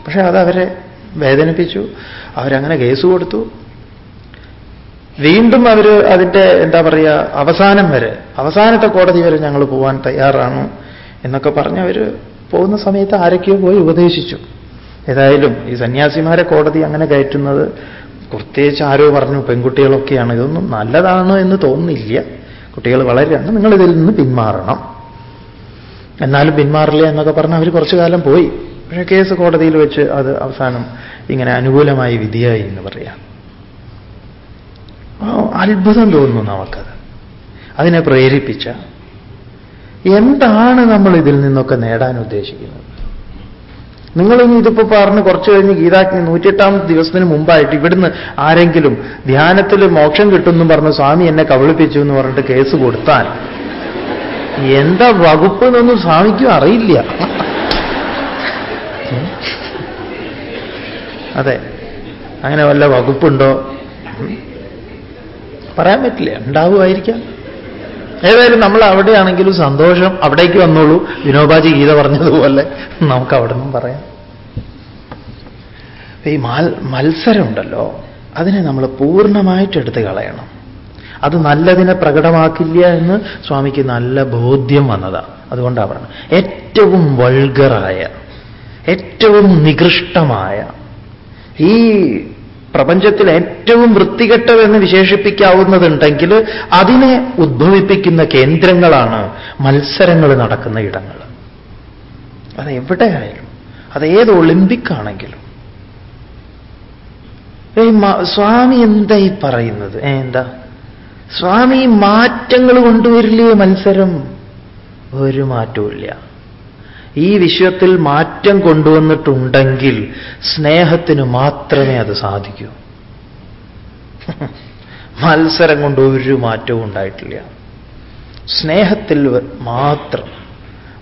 [SPEAKER 1] പക്ഷെ അത് അവരെ വേദനിപ്പിച്ചു. അവരങ്ങനെ കേസ് കൊടുത്തു. വീണ്ടും അവർ അതിന്റെ എന്താ പറയുക അവസാനം വരെ അവസാനത്തെ കോടതി വരെ ഞങ്ങൾ പോകാൻ തയ്യാറാണ് എന്നൊക്കെ പറഞ്ഞ് അവർ പോകുന്ന സമയത്ത് ആരൊക്കെയോ പോയി ഉപദേശിച്ചു. ഏതായാലും ഈ സന്യാസിമാരെ കോടതി അങ്ങനെ കയറ്റുന്നത് പ്രത്യേകിച്ച് ആരോ പറഞ്ഞു പെൺകുട്ടികളൊക്കെയാണ്. ഇതൊന്നും നല്ലതാണ് എന്ന് തോന്നുന്നില്ല. കുട്ടികൾ വളരെയാണ് നിങ്ങളിതിൽ നിന്ന് പിന്മാറണം. എന്നാലും പിന്മാറില്ല എന്നൊക്കെ പറഞ്ഞ് അവർ കുറച്ചു കാലം പോയി. പക്ഷേ കേസ് കോടതിയിൽ വെച്ച് അത് അവസാനം ഇങ്ങനെ അനുകൂലമായി വിധിയായി എന്ന് പറയാം. അത്ഭുതം തോന്നുന്നു നമുക്കത്. അതിനെ പ്രേരിപ്പിച്ച എന്താണ് നമ്മൾ ഇതിൽ നിന്നൊക്കെ നേടാൻ ഉദ്ദേശിക്കുന്നത്? നിങ്ങളിനി ഇതിപ്പോ പറഞ്ഞ് കുറച്ചു കഴിഞ്ഞ് ഗീതാജ്ഞ നൂറ്റിയെട്ടാം ദിവസത്തിന് മുമ്പായിട്ട് ഇവിടുന്ന് ആരെങ്കിലും ധ്യാനത്തിൽ മോക്ഷം കിട്ടുമെന്നും പറഞ്ഞ് സ്വാമി എന്നെ കബളിപ്പിച്ചു എന്ന് പറഞ്ഞിട്ട് കേസ് കൊടുത്താൽ എന്താ വകുപ്പ് എന്നൊന്നും സ്വാമിക്കും അറിയില്ല. അതെ അങ്ങനെ വല്ല വകുപ്പുണ്ടോ? പറയാൻ പറ്റില്ല ഉണ്ടാവുമായിരിക്കാം. ഏതായാലും നമ്മൾ അവിടെയാണെങ്കിലും സന്തോഷം അവിടേക്ക് വന്നോളൂ. വിനോബാജി ഗീത പറഞ്ഞതുപോലെ നമുക്ക് അവിടെ നിന്നും പറയാം. ഈ മത്സരമുണ്ടല്ലോ അതിനെ നമ്മൾ പൂർണമായിട്ട് എടുത്ത് കളയണം. അത് നല്ലതിനെ പ്രകടമാക്കില്ല എന്ന് സ്വാമിക്ക് നല്ല ബോധ്യം വന്നതാണ് അതുകൊണ്ടാണ് ഏറ്റവും വൾഗറായ ഏറ്റവും നികൃഷ്ടമായ ഈ പ്രപഞ്ചത്തിൽ ഏറ്റവും വൃത്തികെട്ടതെന്ന് വിശേഷിപ്പിക്കാവുന്നതുണ്ടെങ്കിൽ അതിനെ ഉദ്ഭവിപ്പിക്കുന്ന കേന്ദ്രങ്ങളാണ് മത്സരങ്ങൾ നടക്കുന്ന ഇടങ്ങൾ. അത് എവിടെയായാലും അത് ഏത് ഒളിമ്പിക് ആണെങ്കിലും സ്വാമി എന്തായി പറയുന്നത്? എന്താ? സ്വാമി മാറ്റങ്ങൾ കൊണ്ടുവരില്ലേ മത്സരം? ഒരു മാറ്റവുമില്ല. ഈ വിശ്വത്തിൽ മാറ്റം കൊണ്ടുവന്നിട്ടുണ്ടെങ്കിൽ സ്നേഹത്തിന് മാത്രമേ അത് സാധിക്കൂ. [laughs] മത്സരം കൊണ്ട് ഒരു മാറ്റവും ഉണ്ടായിട്ടില്ല. സ്നേഹത്തിൽ മാത്രം.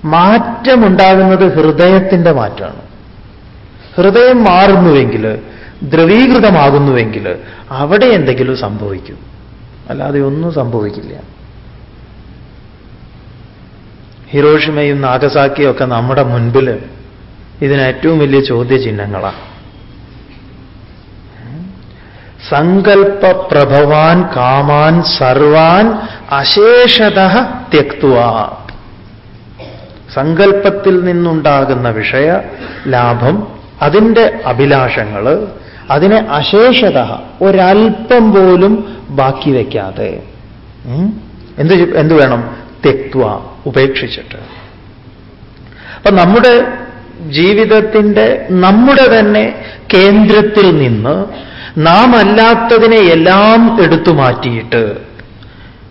[SPEAKER 1] മാറ്റമുണ്ടാകുന്നത് ഹൃദയത്തിന്റെ മാറ്റമാണ്. ഹൃദയം മാറുന്നുവെങ്കിൽ ദ്രവീകൃതമാകുന്നുവെങ്കിൽ അവിടെ എന്തെങ്കിലും സംഭവിക്കും. അല്ലാതെ ഒന്നും സംഭവിക്കില്ല. ഹിരോഷിമയും നാഗസാക്കിയും ഒക്കെ നമ്മുടെ മുൻപിൽ ഇതിന് ഏറ്റവും വലിയ ചോദ്യചിഹ്നങ്ങളാണ് സങ്കൽപ്പ പ്രഭവാൻ കാമാൻ സർവാൻ അശേഷത തെക്തുവ സങ്കല്പത്തിൽ നിന്നുണ്ടാകുന്ന വിഷയ ലാഭം അതിന്റെ അഭിലാഷങ്ങൾ അതിനെ അശേഷത ഒരൽപ്പം പോലും ബാക്കി വയ്ക്കാതെ എന്ത് എന്ത് വേണം? തെക്വ ഉപേക്ഷിച്ചിട്ട്. അപ്പൊ നമ്മുടെ ജീവിതത്തിന്റെ നമ്മുടെ തന്നെ കേന്ദ്രത്തിൽ നിന്ന് നാം അല്ലാത്തതിനെ എല്ലാം എടുത്തു മാറ്റിയിട്ട്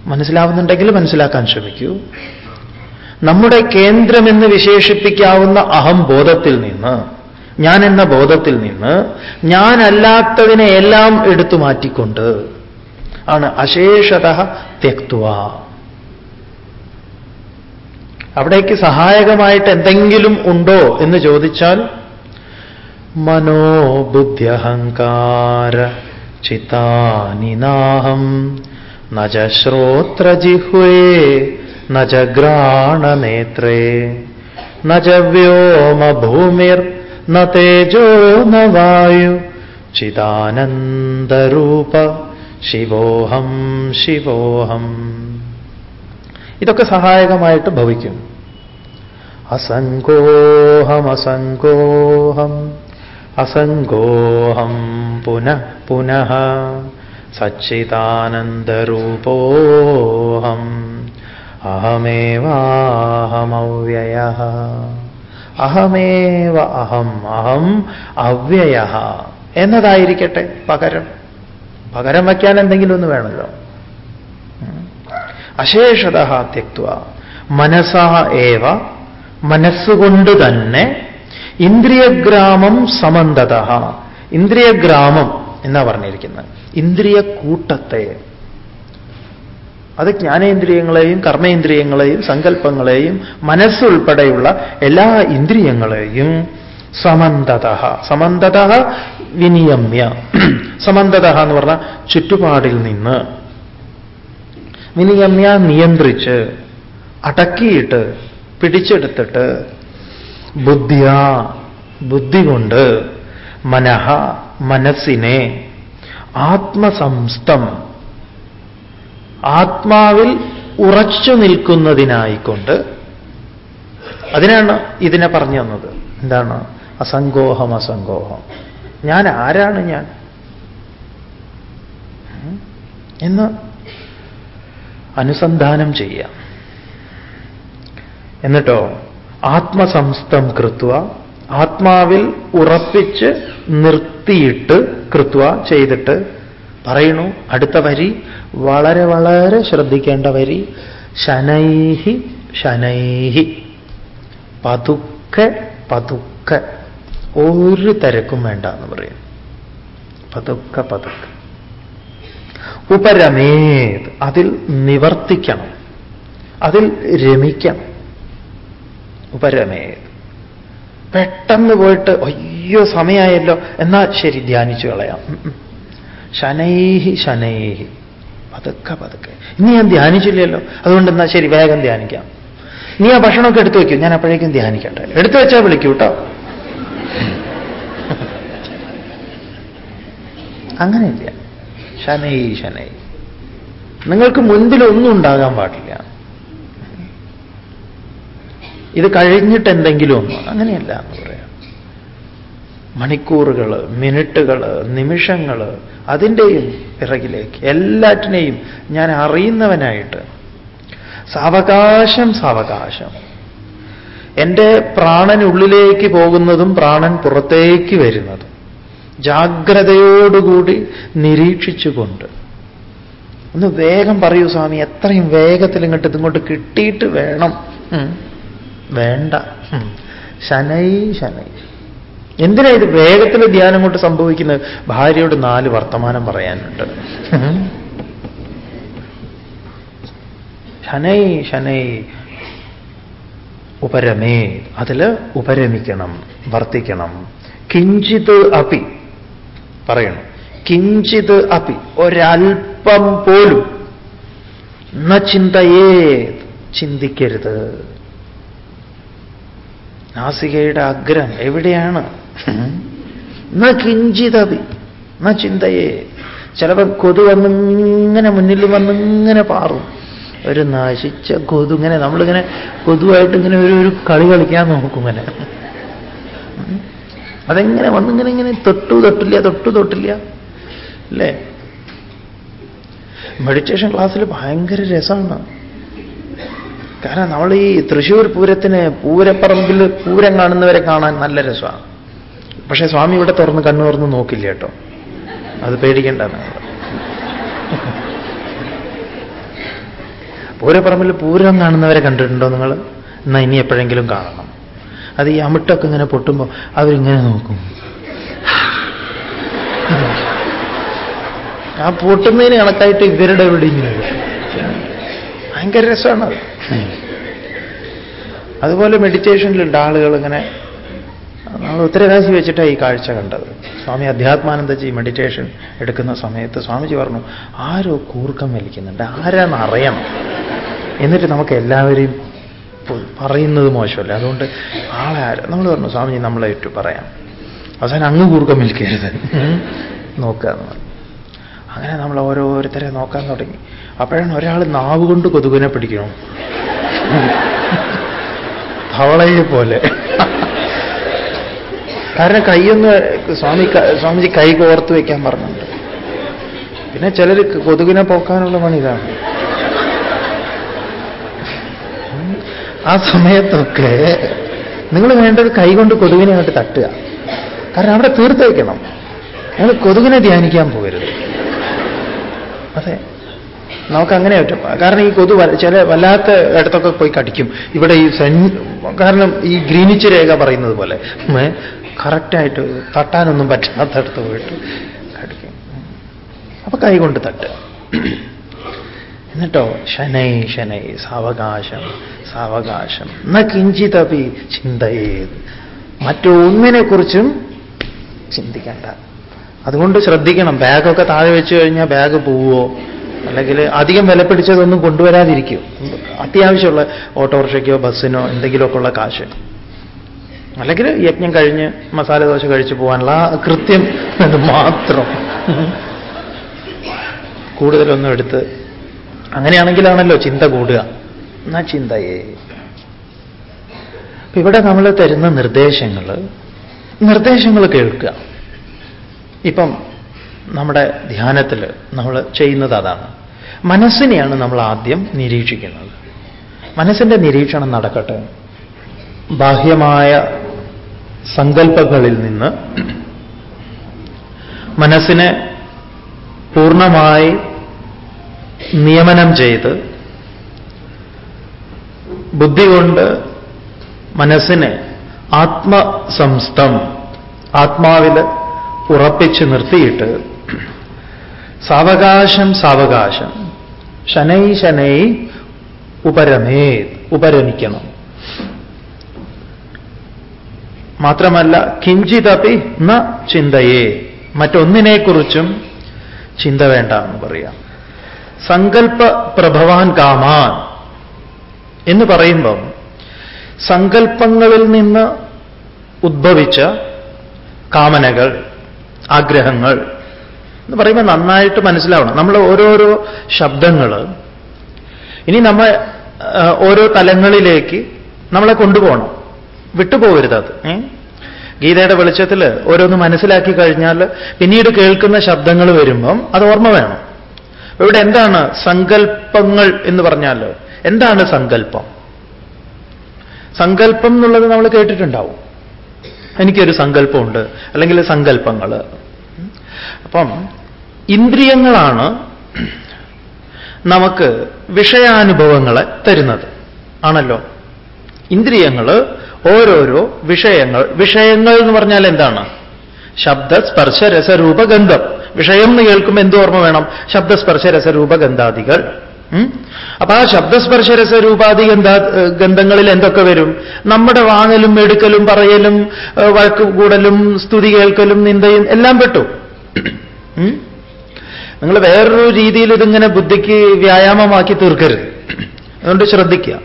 [SPEAKER 1] മനസ്സിലാവുന്നുണ്ടെങ്കിൽ മനസ്സിലാക്കാൻ ശ്രമിക്കൂ. നമ്മുടെ കേന്ദ്രമെന്ന് വിശേഷിപ്പിക്കാവുന്ന അഹം അഹംബോധത്തിൽ നിന്ന് ഞാൻ എന്ന ബോധത്തിൽ നിന്ന് ഞാനല്ലാത്തതിനെ എല്ലാം എടുത്തു മാറ്റിക്കൊണ്ട് ആണ് അശേഷത തെക്തുവ അവിടേക്ക് സഹായകമായിട്ട് എന്തെങ്കിലും ഉണ്ടോ എന്ന് ചോദിച്ചാൽ മനോബുദ്ധ്യഹങ്കാര ചിതാനിനാഹം നജ ശ്രോത്രജിഹ്വേ നജ ഘ്രാണനേത്രേ നജ വ്യോമ ഭൂമിർ तेजो न ശിവോഹം ശിവോഹം. ഇതൊക്കെ സഹായകമായിട്ട് ഭവിക്കും. അസങ്കോഹം അസങ്കോഹം അസങ്കോഹം പുനഃ പുനഃ സച്ചിദാനന്ദരൂപോഹം അഹമേവാഹമവ്യയ അഹമേവ അഹം അഹം അവ്യയ എന്നതായിരിക്കട്ടെ പകരം. പകരം വയ്ക്കാൻ എന്തെങ്കിലും ഒന്ന് വേണമല്ലോ. അശേഷത തെക്വ മനസ ഏവ മനസ്സുകൊണ്ട് തന്നെ ഇന്ദ്രിയഗ്രാമം സമന്തത ഇന്ദ്രിയഗ്രാമം എന്നാ പറഞ്ഞിരിക്കുന്നത്. ഇന്ദ്രിയ കൂട്ടത്തെ അത് ജ്ഞാനേന്ദ്രിയങ്ങളെയും കർമ്മേന്ദ്രിയങ്ങളെയും സങ്കല്പങ്ങളെയും മനസ്സുൾപ്പെടെയുള്ള എല്ലാ ഇന്ദ്രിയങ്ങളെയും സമന്തത. സമന്തത വിനിയമ്യ. സമന്തത എന്ന് പറഞ്ഞാൽ ചുറ്റുപാടിൽ നിന്ന്. വിനിയമ്യ നിയന്ത്രിച്ച് അടക്കിയിട്ട് പിടിച്ചെടുത്തിട്ട് ബുദ്ധിയ ബുദ്ധി കൊണ്ട് മനഃ മനസ്സിനെ ആത്മസംസ്ഥം ആത്മാവിൽ ഉറച്ചു നിൽക്കുന്നതിനായിക്കൊണ്ട്. അതിനാണ് ഇതിനെ പറഞ്ഞു തന്നത്. എന്താണ്? അസംഗോഹം അസംഗോഹം. ഞാൻ ആരാണ് ഞാൻ? എന്ന് അനുസന്ധാനം ചെയ്യാം. എന്നിട്ടോ ആത്മസംസ്ഥം കൃത്വ ആത്മാവിൽ ഉറപ്പിച്ച് നിർത്തിയിട്ട് കൃത്വ ചെയ്തിട്ട് പറയണു അടുത്ത വരി വളരെ വളരെ ശ്രദ്ധിക്കേണ്ട വരി ശനൈഹി ശനൈഹി. പതുക്കെ പതുക്കെ. ഒരു തിരക്കും വേണ്ട എന്ന് പറയും. പതുക്കെ പതുക്കെ. ഉപരമേത് അതിൽ നിവർത്തിക്കണം. അതിൽ രമിക്കണം. ഉപരമേത് പെട്ടെന്ന് പോയിട്ട് അയ്യോ സമയമായല്ലോ എന്നാ ശരി ധ്യാനിച്ചു കളയാം. ശനൈഹി ശനൈഹി. പതുക്കെ പതുക്കെ. ഇനി ഞാൻ ധ്യാനിച്ചില്ലല്ലോ. അതുകൊണ്ട് എന്നാ ശരി വേഗം ധ്യാനിക്കാം. നീ ആ ഭക്ഷണമൊക്കെ എടുത്തു വയ്ക്കൂ. ഞാൻ അപ്പോഴേക്കും ധ്യാനിക്കട്ടെ. എടുത്തു വെച്ചാൽ വിളിക്കൂ കേട്ടോ. അങ്ങനെയില്ല. ശനൈ ശനൈ. നിങ്ങൾക്ക് മുൻപിൽ ഒന്നും ഉണ്ടാകാൻ പാടില്ല. ഇത് കഴിഞ്ഞിട്ട് എന്തെങ്കിലും ഒന്നും അങ്ങനെയല്ല എന്ന് പറയാം. മണിക്കൂറുകൾ മിനിറ്റുകൾ നിമിഷങ്ങൾ അതിന്റെയും പിറകിലേക്ക് എല്ലാറ്റിനെയും ഞാൻ അറിയുന്നവനായിട്ട്. സാവകാശം സാവകാശം. എന്റെ പ്രാണനുള്ളിലേക്ക് പോകുന്നതും പ്രാണൻ പുറത്തേക്ക് വരുന്നതും ജാഗ്രതയോടുകൂടി നിരീക്ഷിച്ചുകൊണ്ട്. ഒന്ന് വേഗം പറയൂ സ്വാമി എത്രയും വേഗത്തിൽ ഇങ്ങോട്ട് ഇതിങ്ങോട്ട് കിട്ടിയിട്ട് വേണം. വേണ്ട. ശനൈ ശനൈ. എന്തിനാ ഇത് വേഗത്തിൽ ധ്യാനം കൊണ്ട് സംഭവിക്കുന്നത്? ഭാര്യയോട് നാല് വർത്തമാനം പറയാനുണ്ട്. ശനൈ ശനൈ. ഉപരമേ അതിൽ ഉപരമിക്കണം വർത്തിക്കണം. കിഞ്ചിത് അപ്പി പറയണം. കിഞ്ചിത് അപ്പി ഒരൽപ്പം പോലും ന ചിന്തയേ ചിന്തിക്കരുത്. നാസികയുടെ അഗ്രം എവിടെയാണ്? ന കിഞ്ചിതപി ന ചിന്തയേ. ചിലപ്പോൾ കൊതു വന്നിങ്ങനെ മുന്നിൽ വന്നിങ്ങനെ പാറും. ഒരു നശിച്ച കൊതു ഇങ്ങനെ നമ്മളിങ്ങനെ കൊതുവായിട്ട് ഇങ്ങനെ ഒരു ഒരു കളി കളിക്കാൻ നോക്കും ഇങ്ങനെ. അതെങ്ങനെ വന്നിങ്ങനെ ഇങ്ങനെ തൊട്ടു തൊട്ടില്ല തൊട്ടു തൊട്ടില്ല. അല്ലേ? മെഡിറ്റേഷൻ ക്ലാസ്സിൽ ഭയങ്കര രസമാണ്. കാരണം നമ്മൾ ഈ തൃശ്ശൂർ പൂരത്തിന് പൂരപ്പറമ്പിൽ പൂരം കാണുന്നവരെ കാണാൻ നല്ല രസമാണ്. പക്ഷേ സ്വാമി ഇവിടെ തുറന്ന് കണ്ണു തുറന്ന് നോക്കില്ല കേട്ടോ. അത് പേടിക്കേണ്ട പൂരപ്പറമ്പിൽ പൂരം കാണുന്നവരെ കണ്ടിട്ടുണ്ടോ നിങ്ങൾ? എന്നാ ഇനി എപ്പോഴെങ്കിലും കാണണം. അത് ഈ അമിട്ടൊക്കെ ഇങ്ങനെ പൊട്ടുമ്പോൾ അവരിങ്ങനെ നോക്കും. ആ പൊട്ടുന്നതിന് കണക്കായിട്ട് ഇവരുടെ എവിടെ ഇങ്ങനെ. ഭയങ്കര രസമാണ് അത്. അതുപോലെ മെഡിറ്റേഷനിലുണ്ട് ആളുകൾ ഇങ്ങനെ നമ്മൾ ഉത്തരകാശി വെച്ചിട്ടാണ് ഈ കാഴ്ച കണ്ടത്. സ്വാമി അധ്യാത്മാനന്ദജി മെഡിറ്റേഷൻ എടുക്കുന്ന സമയത്ത് സ്വാമിജി പറഞ്ഞു ആരോ കൂർക്കം വലിക്കുന്നുണ്ട്. ആരാന്ന് എന്നിട്ട് നമുക്ക് എല്ലാവരെയും പറയുന്നത് മോശമല്ല? അതുകൊണ്ട് ആളെ നമ്മൾ പറഞ്ഞു സ്വാമിജി നമ്മളെ ഏറ്റു പറയാം. അവസാനം അങ്ങ് കൂർക്കം വലിക്കരുത്. നോക്കുക അങ്ങനെ നമ്മൾ ഓരോരുത്തരെ നോക്കാൻ തുടങ്ങി. അപ്പോഴാണ് ഒരാൾ നാവ് കൊണ്ട് കൊതുകിനെ പിടിക്കണം. തവളയെ പോലെ. കാരണം കൈയൊന്ന് സ്വാമി സ്വാമിജി കൈ കോർത്ത് വെക്കാൻ പറഞ്ഞിട്ടുണ്ട്. പിന്നെ ചിലർ കൊതുകിനെ പോക്കാനുള്ള പണി ഇതാണ്. ആ സമയത്തൊക്കെ നിങ്ങൾ വേണ്ടത് കൈകൊണ്ട് കൊതുകിനെ അങ്ങോട്ട് തട്ടുക. കാരണം അവിടെ തീർത്തേക്കണം. നിങ്ങൾ കൊതുകിനെ ധ്യാനിക്കാൻ പോകരുത്. അതെ. നമുക്ക് അങ്ങനെ പറ്റും. കാരണം ഈ കൊതു ചില വല്ലാത്ത ഇടത്തൊക്കെ പോയി കടിക്കും. ഇവിടെ ഈ കാരണം ഈ ഗ്രീനിച്ച് രേഖ പറയുന്നത് പോലെ. കറക്റ്റായിട്ട് തട്ടാനൊന്നും പറ്റാത്തടത്ത് പോയിട്ട് കടിക്കും. അപ്പൊ കൈകൊണ്ട് തട്ട്. എന്നിട്ടോ? ശനൈ ശനൈ സാവകാശം സാവകാശം. ന കിഞ്ചിതപി ചിന്തയേത്. മറ്റൊന്നിനെക്കുറിച്ചും ചിന്തിക്കണ്ട. അതുകൊണ്ട് ശ്രദ്ധിക്കണം. ബാഗൊക്കെ താഴെ വെച്ച് കഴിഞ്ഞാൽ ബാഗ് പോവോ? അല്ലെങ്കിൽ അധികം വില പിടിച്ചതൊന്നും കൊണ്ടുവരാതിരിക്കും. അത്യാവശ്യമുള്ള ഓട്ടോറിക്ഷയ്ക്കോ ബസ്സിനോ എന്തെങ്കിലുമൊക്കെ ഉള്ള കാശ്. അല്ലെങ്കിൽ യജ്ഞം കഴിഞ്ഞ് മസാല ദോശ കഴിച്ചു പോകാനുള്ള കൃത്യം അത് മാത്രം. കൂടുതലൊന്നും എടുത്ത് അങ്ങനെയാണെങ്കിലാണല്ലോ ചിന്ത കൂടുക. എന്നാ ചിന്തയേ? ഇവിടെ നമ്മൾ തരുന്ന നിർദ്ദേശങ്ങൾ നിർദ്ദേശങ്ങൾ കേൾക്കുക. ഇപ്പം നമ്മുടെ ധ്യാനത്തിൽ നമ്മൾ ചെയ്യുന്നത് അതാണ്. മനസ്സിനെയാണ് നമ്മൾ ആദ്യം നിരീക്ഷിക്കുന്നത്. മനസ്സിന്റെ നിരീക്ഷണം നടക്കട്ടെ. ബാഹ്യമായ സങ്കല്പങ്ങളിൽ നിന്ന് മനസ്സിനെ പൂർണമായി നിയമനം ചെയ്ത് ബുദ്ധി കൊണ്ട് മനസ്സിനെ ആത്മസംസ്ഥം ആത്മാവിൽ ഉറപ്പിച്ച് നിർത്തിയിട്ട് സാവകാശം സാവകാശം ശനൈ ശനൈ ഉപരമേ ഉപരമിക്കണം. മാത്രമല്ല കിഞ്ചിതപി ന ചിന്തയേ. മറ്റൊന്നിനെക്കുറിച്ചും ചിന്ത വേണ്ട എന്ന് പറയാം. സങ്കല്പ പ്രഭവാൻ കാമാൻ എന്ന് പറയുമ്പം സങ്കല്പങ്ങളിൽ നിന്ന് ഉദ്ഭവിച്ച കാമനകൾ ആഗ്രഹങ്ങൾ എന്ന് പറയുമ്പോൾ നന്നായിട്ട് മനസ്സിലാവണം. നമ്മൾ ഓരോരോ ശബ്ദങ്ങൾ ഇനി നമ്മൾ ഓരോ തലങ്ങളിലേക്ക് നമ്മളെ കൊണ്ടുപോകണം. വിട്ടുപോകരുത് അത്. ഗീതയുടെ വെളിച്ചത്തിൽ ഓരോന്ന് മനസ്സിലാക്കി കഴിഞ്ഞാൽ പിന്നീട് കേൾക്കുന്ന ശബ്ദങ്ങൾ വരുമ്പം അത് ഓർമ്മ വേണം. ഇവിടെ എന്താണ് സങ്കല്പങ്ങൾ എന്ന് പറഞ്ഞാൽ? എന്താണ് സങ്കല്പം? സങ്കല്പം എന്നുള്ളത് നമ്മൾ കേട്ടിട്ടുണ്ടാവും. എനിക്കൊരു സങ്കല്പമുണ്ട് അല്ലെങ്കിൽ സങ്കല്പങ്ങൾ. അപ്പം ഇന്ദ്രിയങ്ങളാണ് നമുക്ക് വിഷയാനുഭവങ്ങളെ തരുന്നത്. ആണല്ലോ? ഇന്ദ്രിയങ്ങൾ ഓരോരോ വിഷയങ്ങൾ. വിഷയങ്ങൾ എന്ന് പറഞ്ഞാൽ എന്താണ്? ശബ്ദ സ്പർശ രസരൂപ ഗന്ധം. വിഷയം എന്ന് കേൾക്കുമ്പോൾ എന്ത് ഓർമ്മ വേണം? ശബ്ദസ്പർശ രസരൂപ ഗന്ധാദികൾ. ഉം? അപ്പൊ ആ ശബ്ദസ്പർശ രസരൂപാദി ഗന്ധാ ഗന്ധങ്ങളിൽ എന്തൊക്കെ വരും? നമ്മുടെ വാങ്ങലും എടുക്കലും പറയലും ഏഹ് വഴക്ക് കൂടലും സ്തുതി കേൾക്കലും നിന്ദയും എല്ലാം പെട്ടു? നിങ്ങൾ വേറൊരു രീതിയിൽ ഇതിങ്ങനെ ബുദ്ധിക്ക് വ്യായാമമാക്കി തീർക്കരുത്. അതുകൊണ്ട് ശ്രദ്ധിക്കുക.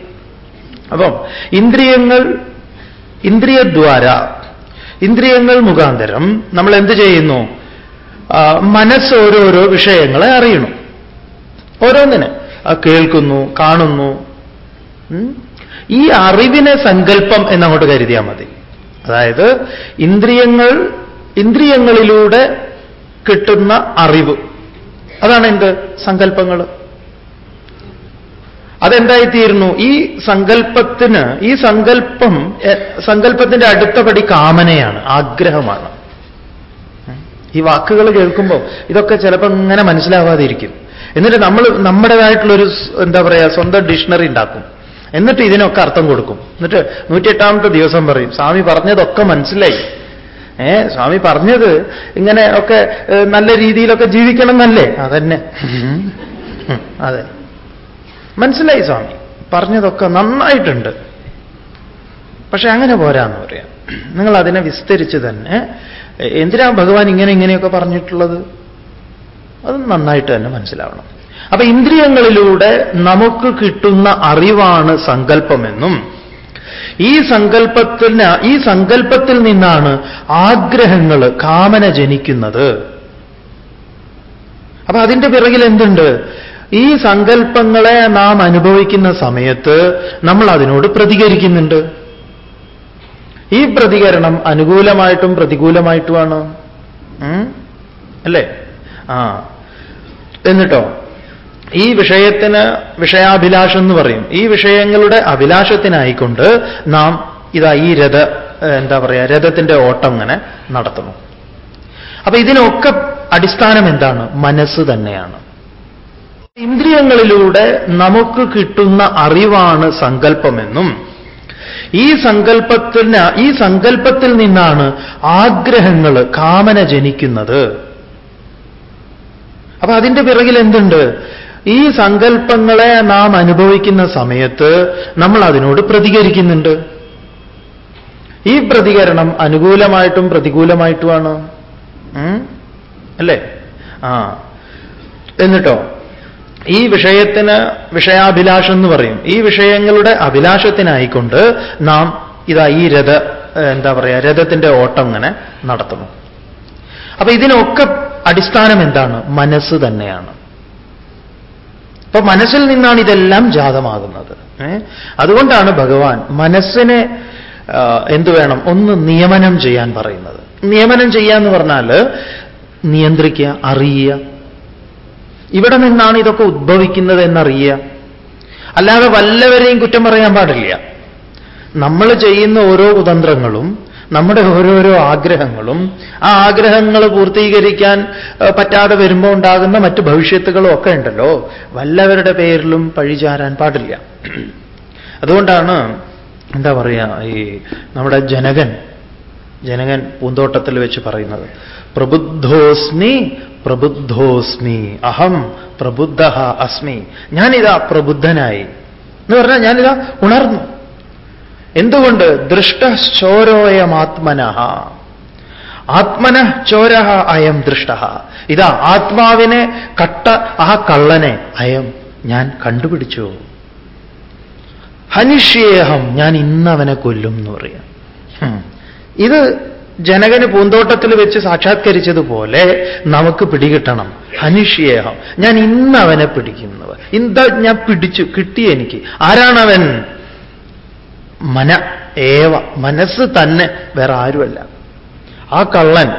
[SPEAKER 1] അപ്പം ഇന്ദ്രിയങ്ങൾ ഇന്ദ്രിയദ്വാര ഇന്ദ്രിയങ്ങൾ മുഖാന്തരം നമ്മൾ എന്ത് ചെയ്യുന്നു? മനസ്സ് ഓരോരോ വിഷയങ്ങളെ അറിയണം. ഓരോന്നിനെ. കേൾക്കുന്നു കാണുന്നു. ഈ അറിവിനെ സങ്കല്പം എന്നങ്ങോട്ട് കരുതിയാൽ മതി. അതായത് ഇന്ദ്രിയങ്ങൾ ഇന്ദ്രിയങ്ങളിലൂടെ കിട്ടുന്ന അറിവ്. അതാണ് എന്ത്? സങ്കല്പങ്ങൾ അതെന്തായിത്തീരുന്നു? ഈ സങ്കല്പത്തിന് ഈ സങ്കല്പം സങ്കല്പത്തിന്റെ അടുത്ത പടി കാമനയാണ് ആഗ്രഹമാണ്. ഈ വാക്കുകൾ കേൾക്കുമ്പോൾ ഇതൊക്കെ ചിലപ്പോൾ ഇങ്ങനെ മനസ്സിലാവാതിരിക്കും. എന്നിട്ട് നമ്മൾ നമ്മുടേതായിട്ടുള്ളൊരു എന്താ പറയുക സ്വന്തം ഡിക്ഷണറി ഉണ്ടാക്കും. എന്നിട്ട് ഇതിനൊക്കെ അർത്ഥം കൊടുക്കും. എന്നിട്ട് നൂറ്റിയെട്ടാമത്തെ ദിവസം പറയും സ്വാമി പറഞ്ഞതൊക്കെ മനസ്സിലായി. ഏ സ്വാമി പറഞ്ഞത് ഇങ്ങനെ ഒക്കെ നല്ല രീതിയിലൊക്കെ ജീവിക്കണം എന്നല്ലേ? അതന്നെ. അതെ. മനസ്സിലായി സ്വാമി. പറഞ്ഞതൊക്കെ നന്നായിട്ടുണ്ട്. പക്ഷെ അങ്ങനെ പോരാന്ന് പറയാം. നിങ്ങൾ അതിനെ വിസ്തരിച്ച് തന്നെ എന്തിനാ ഭഗവാൻ ഇങ്ങനെ ഇങ്ങനെയൊക്കെ പറഞ്ഞിട്ടുള്ളത്? അത് നന്നായിട്ട് തന്നെ മനസ്സിലാവണം. അപ്പൊ ഇന്ദ്രിയങ്ങളിലൂടെ നമുക്ക് കിട്ടുന്ന അറിവാണ് സങ്കല്പമെന്നും ഈ സങ്കല്പത്തിന് ഈ സങ്കല്പത്തിൽ നിന്നാണ് ആഗ്രഹങ്ങൾ കാമന ജനിക്കുന്നത്. അപ്പൊ അതിന്റെ പിറകിൽ എന്തുണ്ട്? ഈ സങ്കല്പങ്ങളെ നാം അനുഭവിക്കുന്ന സമയത്ത് നമ്മൾ അതിനോട് പ്രതികരിക്കുന്നുണ്ട്. ഈ പ്രതികരണം അനുകൂലമായിട്ടും പ്രതികൂലമായിട്ടുമാണ്? അല്ലേ? ആ. എന്നിട്ടോ ഈ വിഷയത്തിന് വിഷയാഭിലാഷം എന്ന് പറയും. ഈ വിഷയങ്ങളുടെ അഭിലാഷത്തിനായിക്കൊണ്ട് നാം ഇതാ ഈ രഥ എന്താ പറയുക രഥത്തിന്റെ ഓട്ടം ഇങ്ങനെ നടത്തുന്നു. അപ്പൊ ഇതിനൊക്കെ അടിസ്ഥാനം എന്താണ്? മനസ്സ് തന്നെയാണ്. ഇന്ദ്രിയങ്ങളിലൂടെ നമുക്ക് കിട്ടുന്ന അറിവാണ് സങ്കല്പമെന്നും ഈ സങ്കല്പത്തിന് ഈ സങ്കല്പത്തിൽ നിന്നാണ് ആഗ്രഹങ്ങൾ കാമന ജനിക്കുന്നത്. അപ്പൊ അതിന്റെ പിറകിൽ എന്തുണ്ട്? ഈ സങ്കല്പങ്ങളെ നാം അനുഭവിക്കുന്ന സമയത്ത് നമ്മൾ അതിനോട് പ്രതികരിക്കുന്നുണ്ട്. ഈ പ്രതികരണം അനുകൂലമായിട്ടും പ്രതികൂലമായിട്ടുമാണ്? അല്ലേ? ആ. എന്നിട്ടോ? ഈ വിഷയത്തിന് വിഷയാഭിലാഷം എന്ന് പറയും. ഈ വിഷയങ്ങളുടെ അഭിലാഷത്തിനായിക്കൊണ്ട് നാം ഇതാ ഈ രഥ എന്താ പറയുക രഥത്തിന്റെ ഓട്ടം ഇങ്ങനെ നടത്തുന്നു. അപ്പൊ ഇതിനൊക്കെ അടിസ്ഥാനം എന്താണ്? മനസ്സ് തന്നെയാണ്. അപ്പൊ മനസ്സിൽ നിന്നാണ് ഇതെല്ലാം ജാതമാകുന്നത്. അതുകൊണ്ടാണ് ഭഗവാൻ മനസ്സിനെ എന്തു വേണം? ഒന്ന് നിയമനം ചെയ്യാൻ പറയുന്നത്. നിയമനം ചെയ്യാന്ന് പറഞ്ഞാൽ നിയന്ത്രിക്കുക അറിയുക ഇവിടെ നിന്നാണ് ഇതൊക്കെ ഉദ്ഭവിക്കുന്നത് എന്നറിയുക. അല്ലാതെ വല്ലവരെയും കുറ്റം പറയാൻ പാടില്ല. നമ്മൾ ചെയ്യുന്ന ഓരോ കുതന്ത്രങ്ങളും നമ്മുടെ ഓരോരോ ആഗ്രഹങ്ങളും ആ ആഗ്രഹങ്ങൾ പൂർത്തീകരിക്കാൻ പറ്റാതെ വരുമ്പോൾ ഉണ്ടാകുന്ന മറ്റ് ഭവിഷ്യത്തുകളും ഒക്കെ ഉണ്ടല്ലോ. വല്ലവരുടെ പേരിലും പഴിചാരാൻ പാടില്ല. അതുകൊണ്ടാണ് എന്താ പറയുക ഈ നമ്മുടെ ജനകൻ ജനകൻ പൂന്തോട്ടത്തിൽ വെച്ച് പറയുന്നത്. പ്രബുദ്ധോസ്മി പ്രബുദ്ധോസ്മി. അഹം പ്രബുദ്ധ അസ്മി. ഞാനിതാ പ്രബുദ്ധനായി. എന്ന് പറഞ്ഞാൽ ഞാനിതാ ഉണർന്നു. എന്തുകൊണ്ട്? ദൃഷ്ടശോരോയമാത്മന ആത്മന ചോര അയം ദൃഷ്ട. ഇതാ ആത്മാവിനെ കട്ട ആ കള്ളനെ അയം ഞാൻ കണ്ടുപിടിച്ചു. ഹനിഷ്യേഹം ഞാൻ ഇന്നവനെ കൊല്ലും എന്ന് പറയാം. ഇത് ജനകന് പൂന്തോട്ടത്തിൽ വെച്ച് സാക്ഷാത്കരിച്ചതുപോലെ നമുക്ക് പിടികിട്ടണം. ഹനിഷ്യേഹം ഞാൻ ഇന്ന് അവനെ പിടിക്കുന്നവ ഇന്ത ഞാൻ പിടിച്ചു കിട്ടി എനിക്ക്. ആരാണവൻ? മന ഏവ. മനസ്സ് തന്നെ വേറെ ആരുമല്ല. ആ കള്ളൻ.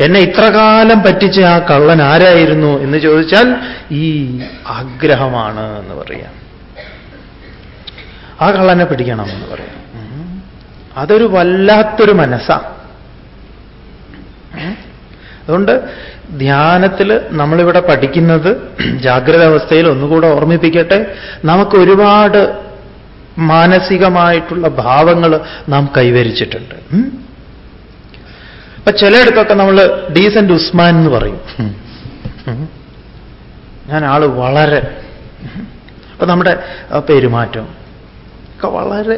[SPEAKER 1] എന്നെ ഇത്രകാലം പറ്റിച്ച ആ കള്ളൻ ആരായിരുന്നു എന്ന് ചോദിച്ചാൽ ഈ ആഗ്രഹമാണ് എന്ന് പറയാം. ആ കള്ളനെ പിടിക്കണം എന്ന് പറയാം. അതൊരു വല്ലാത്തൊരു മനസ്സാ. ഉം. അതുകൊണ്ട് ധ്യാനത്തിൽ നമ്മളിവിടെ പഠിക്കുന്നത് ജാഗ്രത അവസ്ഥയിൽ ഒന്നുകൂടെ ഓർമ്മിപ്പിക്കട്ടെ നമുക്ക് ഒരുപാട് മാനസികമായിട്ടുള്ള ഭാവങ്ങൾ നാം കൈവരിച്ചിട്ടുണ്ട്. അപ്പൊ ചിലയിടത്തൊക്കെ നമ്മൾ ഡീസന്റ് ഉസ്മാൻ എന്ന് പറയും. ഞാൻ ആൾ വളരെ. അപ്പൊ നമ്മുടെ പെരുമാറ്റം ഒക്കെ വളരെ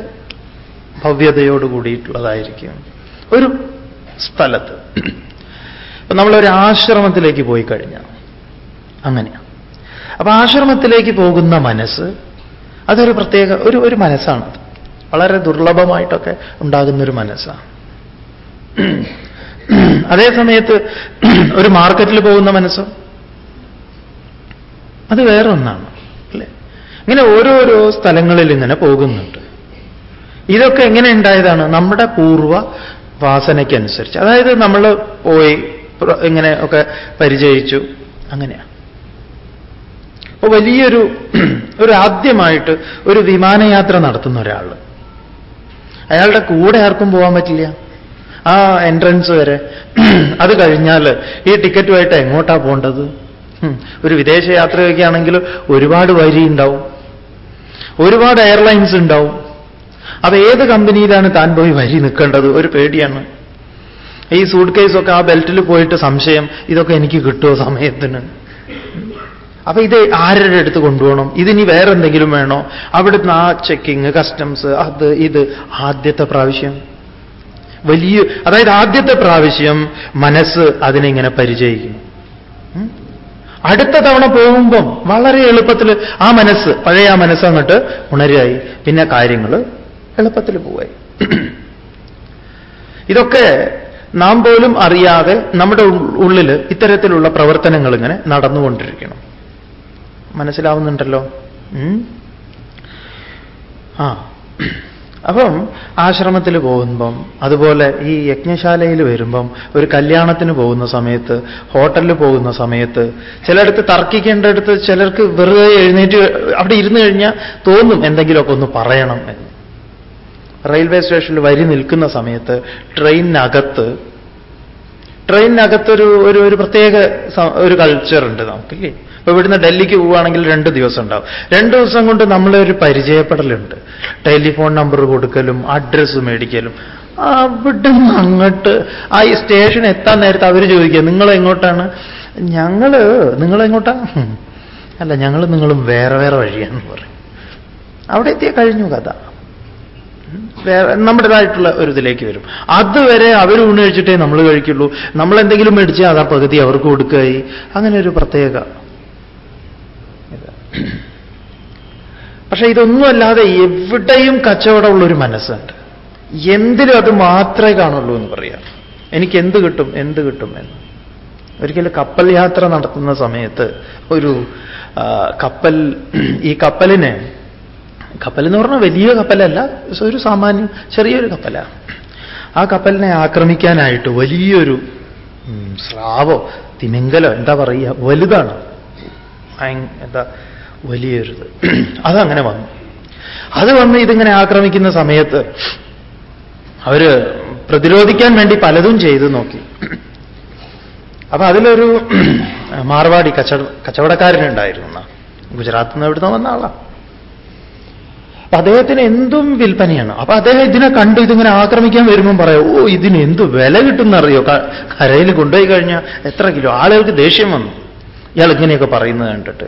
[SPEAKER 1] ഭവ്യതയോട് കൂടിയിട്ടുള്ളതായിരിക്കും ഒരു സ്ഥലത്ത് അപ്പൊ നമ്മളൊരു ആശ്രമത്തിലേക്ക് പോയി കഴിഞ്ഞാൽ അങ്ങനെയാണ് അപ്പൊ ആശ്രമത്തിലേക്ക് പോകുന്ന മനസ്സ് അതൊരു പ്രത്യേക ഒരു ഒരു മനസ്സാണത് വളരെ ദുർലഭമായിട്ടൊക്കെ ഉണ്ടാകുന്നൊരു മനസ്സാണ് അതേ സമയത്ത് ഒരു മാർക്കറ്റിൽ പോകുന്ന മനസ്സോ അത് വേറെ ഒന്നാണ് അല്ലേ? ഇങ്ങനെ ഓരോരോ സ്ഥലങ്ങളിൽ ഇങ്ങനെ പോകുന്നുണ്ട്. ഇതൊക്കെ എങ്ങനെ ഉണ്ടായതാണ്? നമ്മുടെ പൂർവ വാസനയ്ക്കനുസരിച്ച്. അതായത് നമ്മൾ പോയി ഇങ്ങനെ ഒക്കെ പരിചയിച്ചു. അങ്ങനെയാണ് അപ്പൊ വലിയൊരു [clears throat] ഒരു ആദ്യമായിട്ട് ഒരു വിമാനയാത്ര നടത്തുന്ന ഒരാൾ. അയാളുടെ കൂടെ ആർക്കും പോകാൻ പറ്റില്ല. ആ എൻട്രൻസ് വരെ. [clears throat] അത് കഴിഞ്ഞാൽ ഈ ടിക്കറ്റുമായിട്ട് എങ്ങോട്ടാ പോകേണ്ടത്. ഒരു വിദേശ യാത്രയൊക്കെ ആണെങ്കിൽ ഒരുപാട് വരി ഉണ്ടാവും. ഒരുപാട് എയർലൈൻസ് ഉണ്ടാവും. അപ്പൊ ഏത് കമ്പനിയിലാണ് താൻ പോയി വരി നിൽക്കേണ്ടത്? ഒരു പേടിയാണ്. ഈ സൂട്ട് കേസൊക്കെ ആ ബെൽറ്റിൽ പോയിട്ട് സംശയം ഇതൊക്കെ എനിക്ക് കിട്ടുമോ സമയത്തിന്? അപ്പൊ ഇത് ആരുടെ അടുത്ത് കൊണ്ടുപോകണം? ഇതിനി വേറെ എന്തെങ്കിലും വേണോ? അവിടുന്ന് ആ ചെക്കിങ് കസ്റ്റംസ് അത് ഇത് ആദ്യത്തെ പ്രാവശ്യം. വലിയ അതായത് ആദ്യത്തെ പ്രാവശ്യം മനസ്സ് അതിനെ ഇങ്ങനെ പരിചയിക്കും. അടുത്ത തവണ പോകുമ്പം വളരെ എളുപ്പത്തിൽ ആ മനസ്സ് പഴയ ആ മനസ്സ് അങ്ങോട്ട് ഉണരായി പിന്നെ കാര്യങ്ങൾ എളുപ്പത്തിൽ പോവായി. [clears throat] ഇതൊക്കെ നാം പോലും അറിയാതെ നമ്മുടെ ഉള്ളിൽ ഇത്തരത്തിലുള്ള പ്രവർത്തനങ്ങൾ ഇങ്ങനെ നടന്നുകൊണ്ടിരിക്കണം. മനസ്സിലാവുന്നുണ്ടല്ലോ? ആ. അപ്പം ആശ്രമത്തിൽ പോകുമ്പം അതുപോലെ ഈ യജ്ഞശാലയിൽ വരുമ്പം ഒരു കല്യാണത്തിന് പോകുന്ന സമയത്ത് ഹോട്ടലിൽ പോകുന്ന സമയത്ത് ചിലയിടത്ത് തർക്കിക്കേണ്ടടുത്ത് ചിലർക്ക് വെറുതെ എഴുന്നേറ്റ് അവിടെ ഇരുന്ന് കഴിഞ്ഞാൽ തോന്നും എന്തെങ്കിലുമൊക്കെ ഒന്ന് പറയണം എന്ന്. റെയിൽവേ സ്റ്റേഷനിൽ വരി നിൽക്കുന്ന സമയത്ത് ട്രെയിനിനകത്ത് ട്രെയിനിനകത്തൊരു ഒരു ഒരു പ്രത്യേക ഒരു കൾച്ചർ ഉണ്ട് നമുക്കില്ലേ ഇപ്പൊ ഇവിടുന്ന് ഡൽഹിക്ക് പോവുകയാണെങ്കിൽ രണ്ട് ദിവസം ഉണ്ടാവും. രണ്ട് ദിവസം കൊണ്ട് നമ്മളെ ഒരു പരിചയപ്പെടലുണ്ട്. ടെലിഫോൺ നമ്പർ കൊടുക്കലും അഡ്രസ്സ് മേടിക്കലും. അവിടെ അങ്ങോട്ട് ആ ഈ സ്റ്റേഷൻ എത്താൻ നേരത്തെ അവർ ചോദിക്കുക നിങ്ങൾ എങ്ങോട്ടാണ്? ഞങ്ങൾ നിങ്ങളെങ്ങോട്ടാ. അല്ല ഞങ്ങൾ നിങ്ങളും വേറെ വേറെ വഴിയാന്ന് പറയും. അവിടെ എത്തിയ കഴിഞ്ഞു കഥ. നമ്മുടേതായിട്ടുള്ള ഒരു ഇതിലേക്ക് വരും. അതുവരെ അവർ ഊണ് കഴിച്ചിട്ടേ നമ്മൾ കഴിക്കുള്ളൂ. നമ്മൾ എന്തെങ്കിലും മേടിച്ചാൽ അതാ പകുതി അവർക്ക് കൊടുക്കുകയായി അങ്ങനെ ഒരു പ്രത്യേക പക്ഷെ ഇതൊന്നുമല്ലാതെ എവിടെയും കച്ചവടമുള്ള ഒരു മനസ്സുണ്ട്. എന്തിലും അത് മാത്രമേ കാണുള്ളൂ എന്ന് പറയാം. എനിക്ക് എന്ത് കിട്ടും എന്ത് കിട്ടും എന്ന്. ഒരിക്കലും കപ്പൽ യാത്ര നടത്തുന്ന സമയത്ത് ഒരു കപ്പൽ ഈ കപ്പലിനെ കപ്പൽ എന്ന് പറഞ്ഞാൽ വലിയ കപ്പലല്ല ഒരു സാമാന്യം ചെറിയൊരു കപ്പലാണ് ആ കപ്പലിനെ ആക്രമിക്കാനായിട്ട് വലിയൊരു സ്രാവോ തിമിംഗലോ എന്താ പറയുക വലുതാണ്. എന്താ വലിയൊരിത്. അതങ്ങനെ വന്നു. അത് വന്ന് ഇതിങ്ങനെ ആക്രമിക്കുന്ന സമയത്ത് അവർ പ്രതിരോധിക്കാൻ വേണ്ടി പലതും ചെയ്തു നോക്കി. അപ്പൊ അതിലൊരു മാർവാടി കച്ചവട കച്ചവടക്കാരനുണ്ടായിരുന്നു. ഗുജറാത്തിൽ നിന്ന് എവിടുന്ന് വന്ന ആളാ. അപ്പൊ അദ്ദേഹത്തിന് എന്തും വിൽപ്പനയാണ്. അപ്പൊ അദ്ദേഹം ഇതിനെ കണ്ടു ഇതിങ്ങനെ ആക്രമിക്കാൻ വരുമ്പം പറയാം ഓ ഇതിന് എന്ത് വില കിട്ടുന്നറിയോ കരയിൽ കൊണ്ടുപോയി കഴിഞ്ഞാൽ എത്ര കിലോ? ആളുകൾക്ക് ദേഷ്യം വന്നു. ഇയാൾ ഇങ്ങനെയൊക്കെ പറയുന്നത് കണ്ടിട്ട്.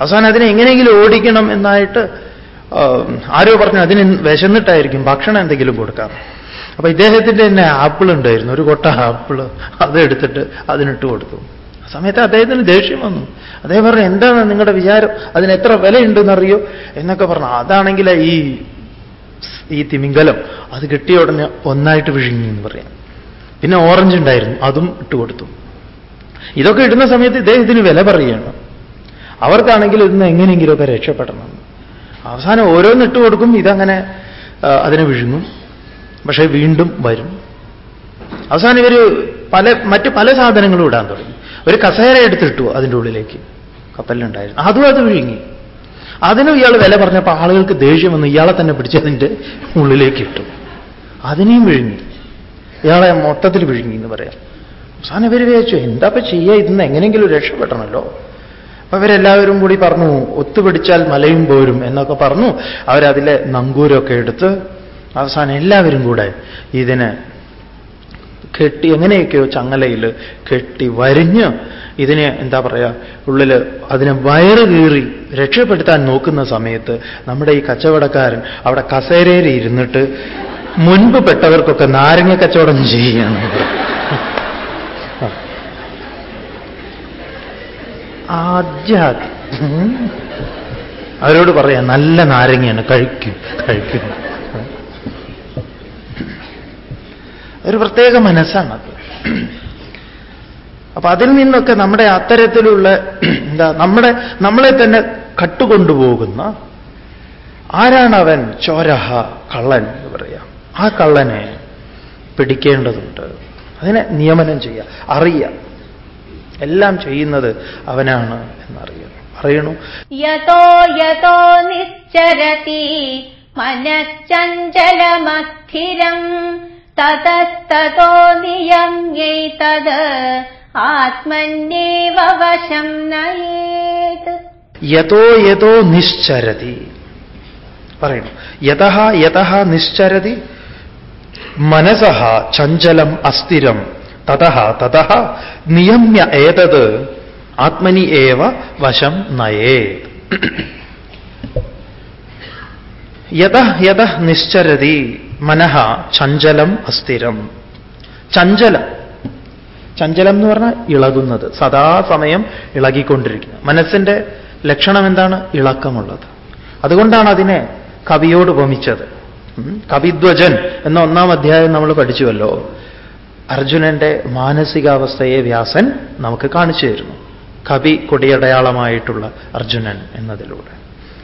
[SPEAKER 1] അവസാനം അതിനെ എങ്ങനെയെങ്കിലും ഓടിക്കണം എന്നായിട്ട് ആരോ പറഞ്ഞു അതിന് വിശന്നിട്ടായിരിക്കും ഭക്ഷണം എന്തെങ്കിലും കൊടുക്കാം. അപ്പൊ ഇദ്ദേഹത്തിന്റെ തന്നെ ആപ്പിൾ ഉണ്ടായിരുന്നു ഒരു കൊട്ട ആപ്പിൾ അതെടുത്തിട്ട് അതിനിട്ട് കൊടുത്തു. സമയത്ത് അദ്ദേഹത്തിന് ദേഷ്യം വന്നു. അദ്ദേഹം പറഞ്ഞു എന്താണ് നിങ്ങളുടെ വിചാരം? അതിന് എത്ര വിലയുണ്ടെന്നറിയോ? എന്നൊക്കെ പറഞ്ഞു. അതാണെങ്കിൽ ഈ ഈ തിമിംഗലം അത് കിട്ടിയ ഉടനെ ഒന്നായിട്ട് വിഴുങ്ങി എന്ന് പറയാം. പിന്നെ ഓറഞ്ച് ഉണ്ടായിരുന്നു അതും ഇട്ട് കൊടുത്തു. ഇതൊക്കെ ഇടുന്ന സമയത്ത് ഇദ്ദേഹത്തിന് വില പറയുകയാണ്. അവർക്കാണെങ്കിൽ ഇതിന് എങ്ങനെയെങ്കിലുമൊക്കെ രക്ഷപ്പെടണം. അവസാനം ഓരോന്ന് ഇട്ട് കൊടുക്കും ഇതങ്ങനെ അതിനെ വിഴുങ്ങും. പക്ഷേ വീണ്ടും വരും. അവസാനം ഇവർ പല മറ്റ് പല സാധനങ്ങളും ഇടാൻ തുടങ്ങി. ഒരു കസേര എടുത്തിട്ടു അതിന്റെ ഉള്ളിലേക്ക്. കപ്പലിലുണ്ടായിരുന്നു. അതും അത് വിഴുങ്ങി. അതിനും ഇയാൾ വില പറഞ്ഞപ്പോൾ ആളുകൾക്ക് ദേഷ്യം വന്ന് ഇയാളെ തന്നെ പിടിച്ചതിന്റെ ഉള്ളിലേക്ക് ഇട്ടു. അതിനെയും വിഴുങ്ങി. ഇയാളെ മൊത്തത്തിൽ വിഴുങ്ങി എന്ന് പറയാം. അവസാനം ഇവർ വിചാരിച്ചു എന്താ ചെയ്യുക ഇതിന്ന് എങ്ങനെയെങ്കിലും രക്ഷപ്പെടണമല്ലോ അപ്പൊ അവരെല്ലാവരും കൂടി പറഞ്ഞു ഒത്തുപിടിച്ചാൽ മലയും പോരും എന്നൊക്കെ പറഞ്ഞു. അവരതിലെ നങ്കൂരൊക്കെ എടുത്ത് അവസാനം എല്ലാവരും കൂടെ ഇതിനെ കെട്ടി എങ്ങനെയൊക്കെയോ ചങ്ങലയിൽ കെട്ടി വരിഞ്ഞ് ഇതിനെ എന്താ പറയുക ഉള്ളിൽ അതിനെ വയറ് കീറി രക്ഷപ്പെടുത്താൻ നോക്കുന്ന സമയത്ത് നമ്മുടെ ഈ കച്ചവടക്കാരൻ അവിടെ കസേരയിൽ ഇരുന്നിട്ട് മുൻപ് പെട്ടവർക്കൊക്കെ നാരങ്ങ കച്ചവടം ചെയ്യുകയാണ് ആദ്യം അവരോട് പറയാം നല്ല നാരങ്ങയാണ് കഴിക്കും കഴിക്കും. ഒരു പ്രത്യേക മനസ്സാണത് അപ്പൊ അതിൽ നിന്നൊക്കെ നമ്മുടെ അത്തരത്തിലുള്ള എന്താ നമ്മുടെ നമ്മളെ തന്നെ കട്ടുകൊണ്ടുപോകുന്ന ആരാണവൻ ചോരഹ കള്ളൻ എന്ന് പറയാം. ആ കള്ളനെ പിടിക്കേണ്ടതുണ്ട്. അതിനെ നിയമനം ചെയ്യുക അറിയാം എല്ലാം ചെയ്യുന്നത് അവനാണ് എന്നറിയണം അറിയണു?
[SPEAKER 2] യതോ യതോ നിശ്ചരതി മനശ്ചഞ്ചലമസ്ഥിരം തതസ്തോ നിയമ്യൈതത് ആത്മന്യേവ വശം നയേത്
[SPEAKER 1] യതോ യതോ നിശ്ചരതി പറയണം യത യത നിശ്ചരതി മനസ ചഞ്ചലം അസ്ഥിരം തത തത നിയമ്യ ഏതത് ആത്മനി ഏവ വശം നയേത് യത യത നിശ്ചരതി മനഃ ചഞ്ചലം അസ്ഥിരം. ചഞ്ചലം. ചഞ്ചലം എന്ന് പറഞ്ഞാൽ ഇളകുന്നത്. സദാസമയം ഇളകിക്കൊണ്ടിരിക്കുന്നത് മനസ്സിന്റെ ലക്ഷണം എന്താണ്? ഇളക്കമുള്ളത്. അതുകൊണ്ടാണ് അതിനെ കവിയോട് ഉപമിച്ചത്. കവിധ്വജൻ എന്ന ഒന്നാം അധ്യായം നമ്മൾ പഠിച്ചുവല്ലോ. അർജുനന്റെ മാനസികാവസ്ഥയെ വ്യാസൻ നമുക്ക് കാണിച്ചു തരുന്നു. കവി കൊടിയടയാളമായിട്ടുള്ള അർജുനൻ എന്നതിലൂടെ.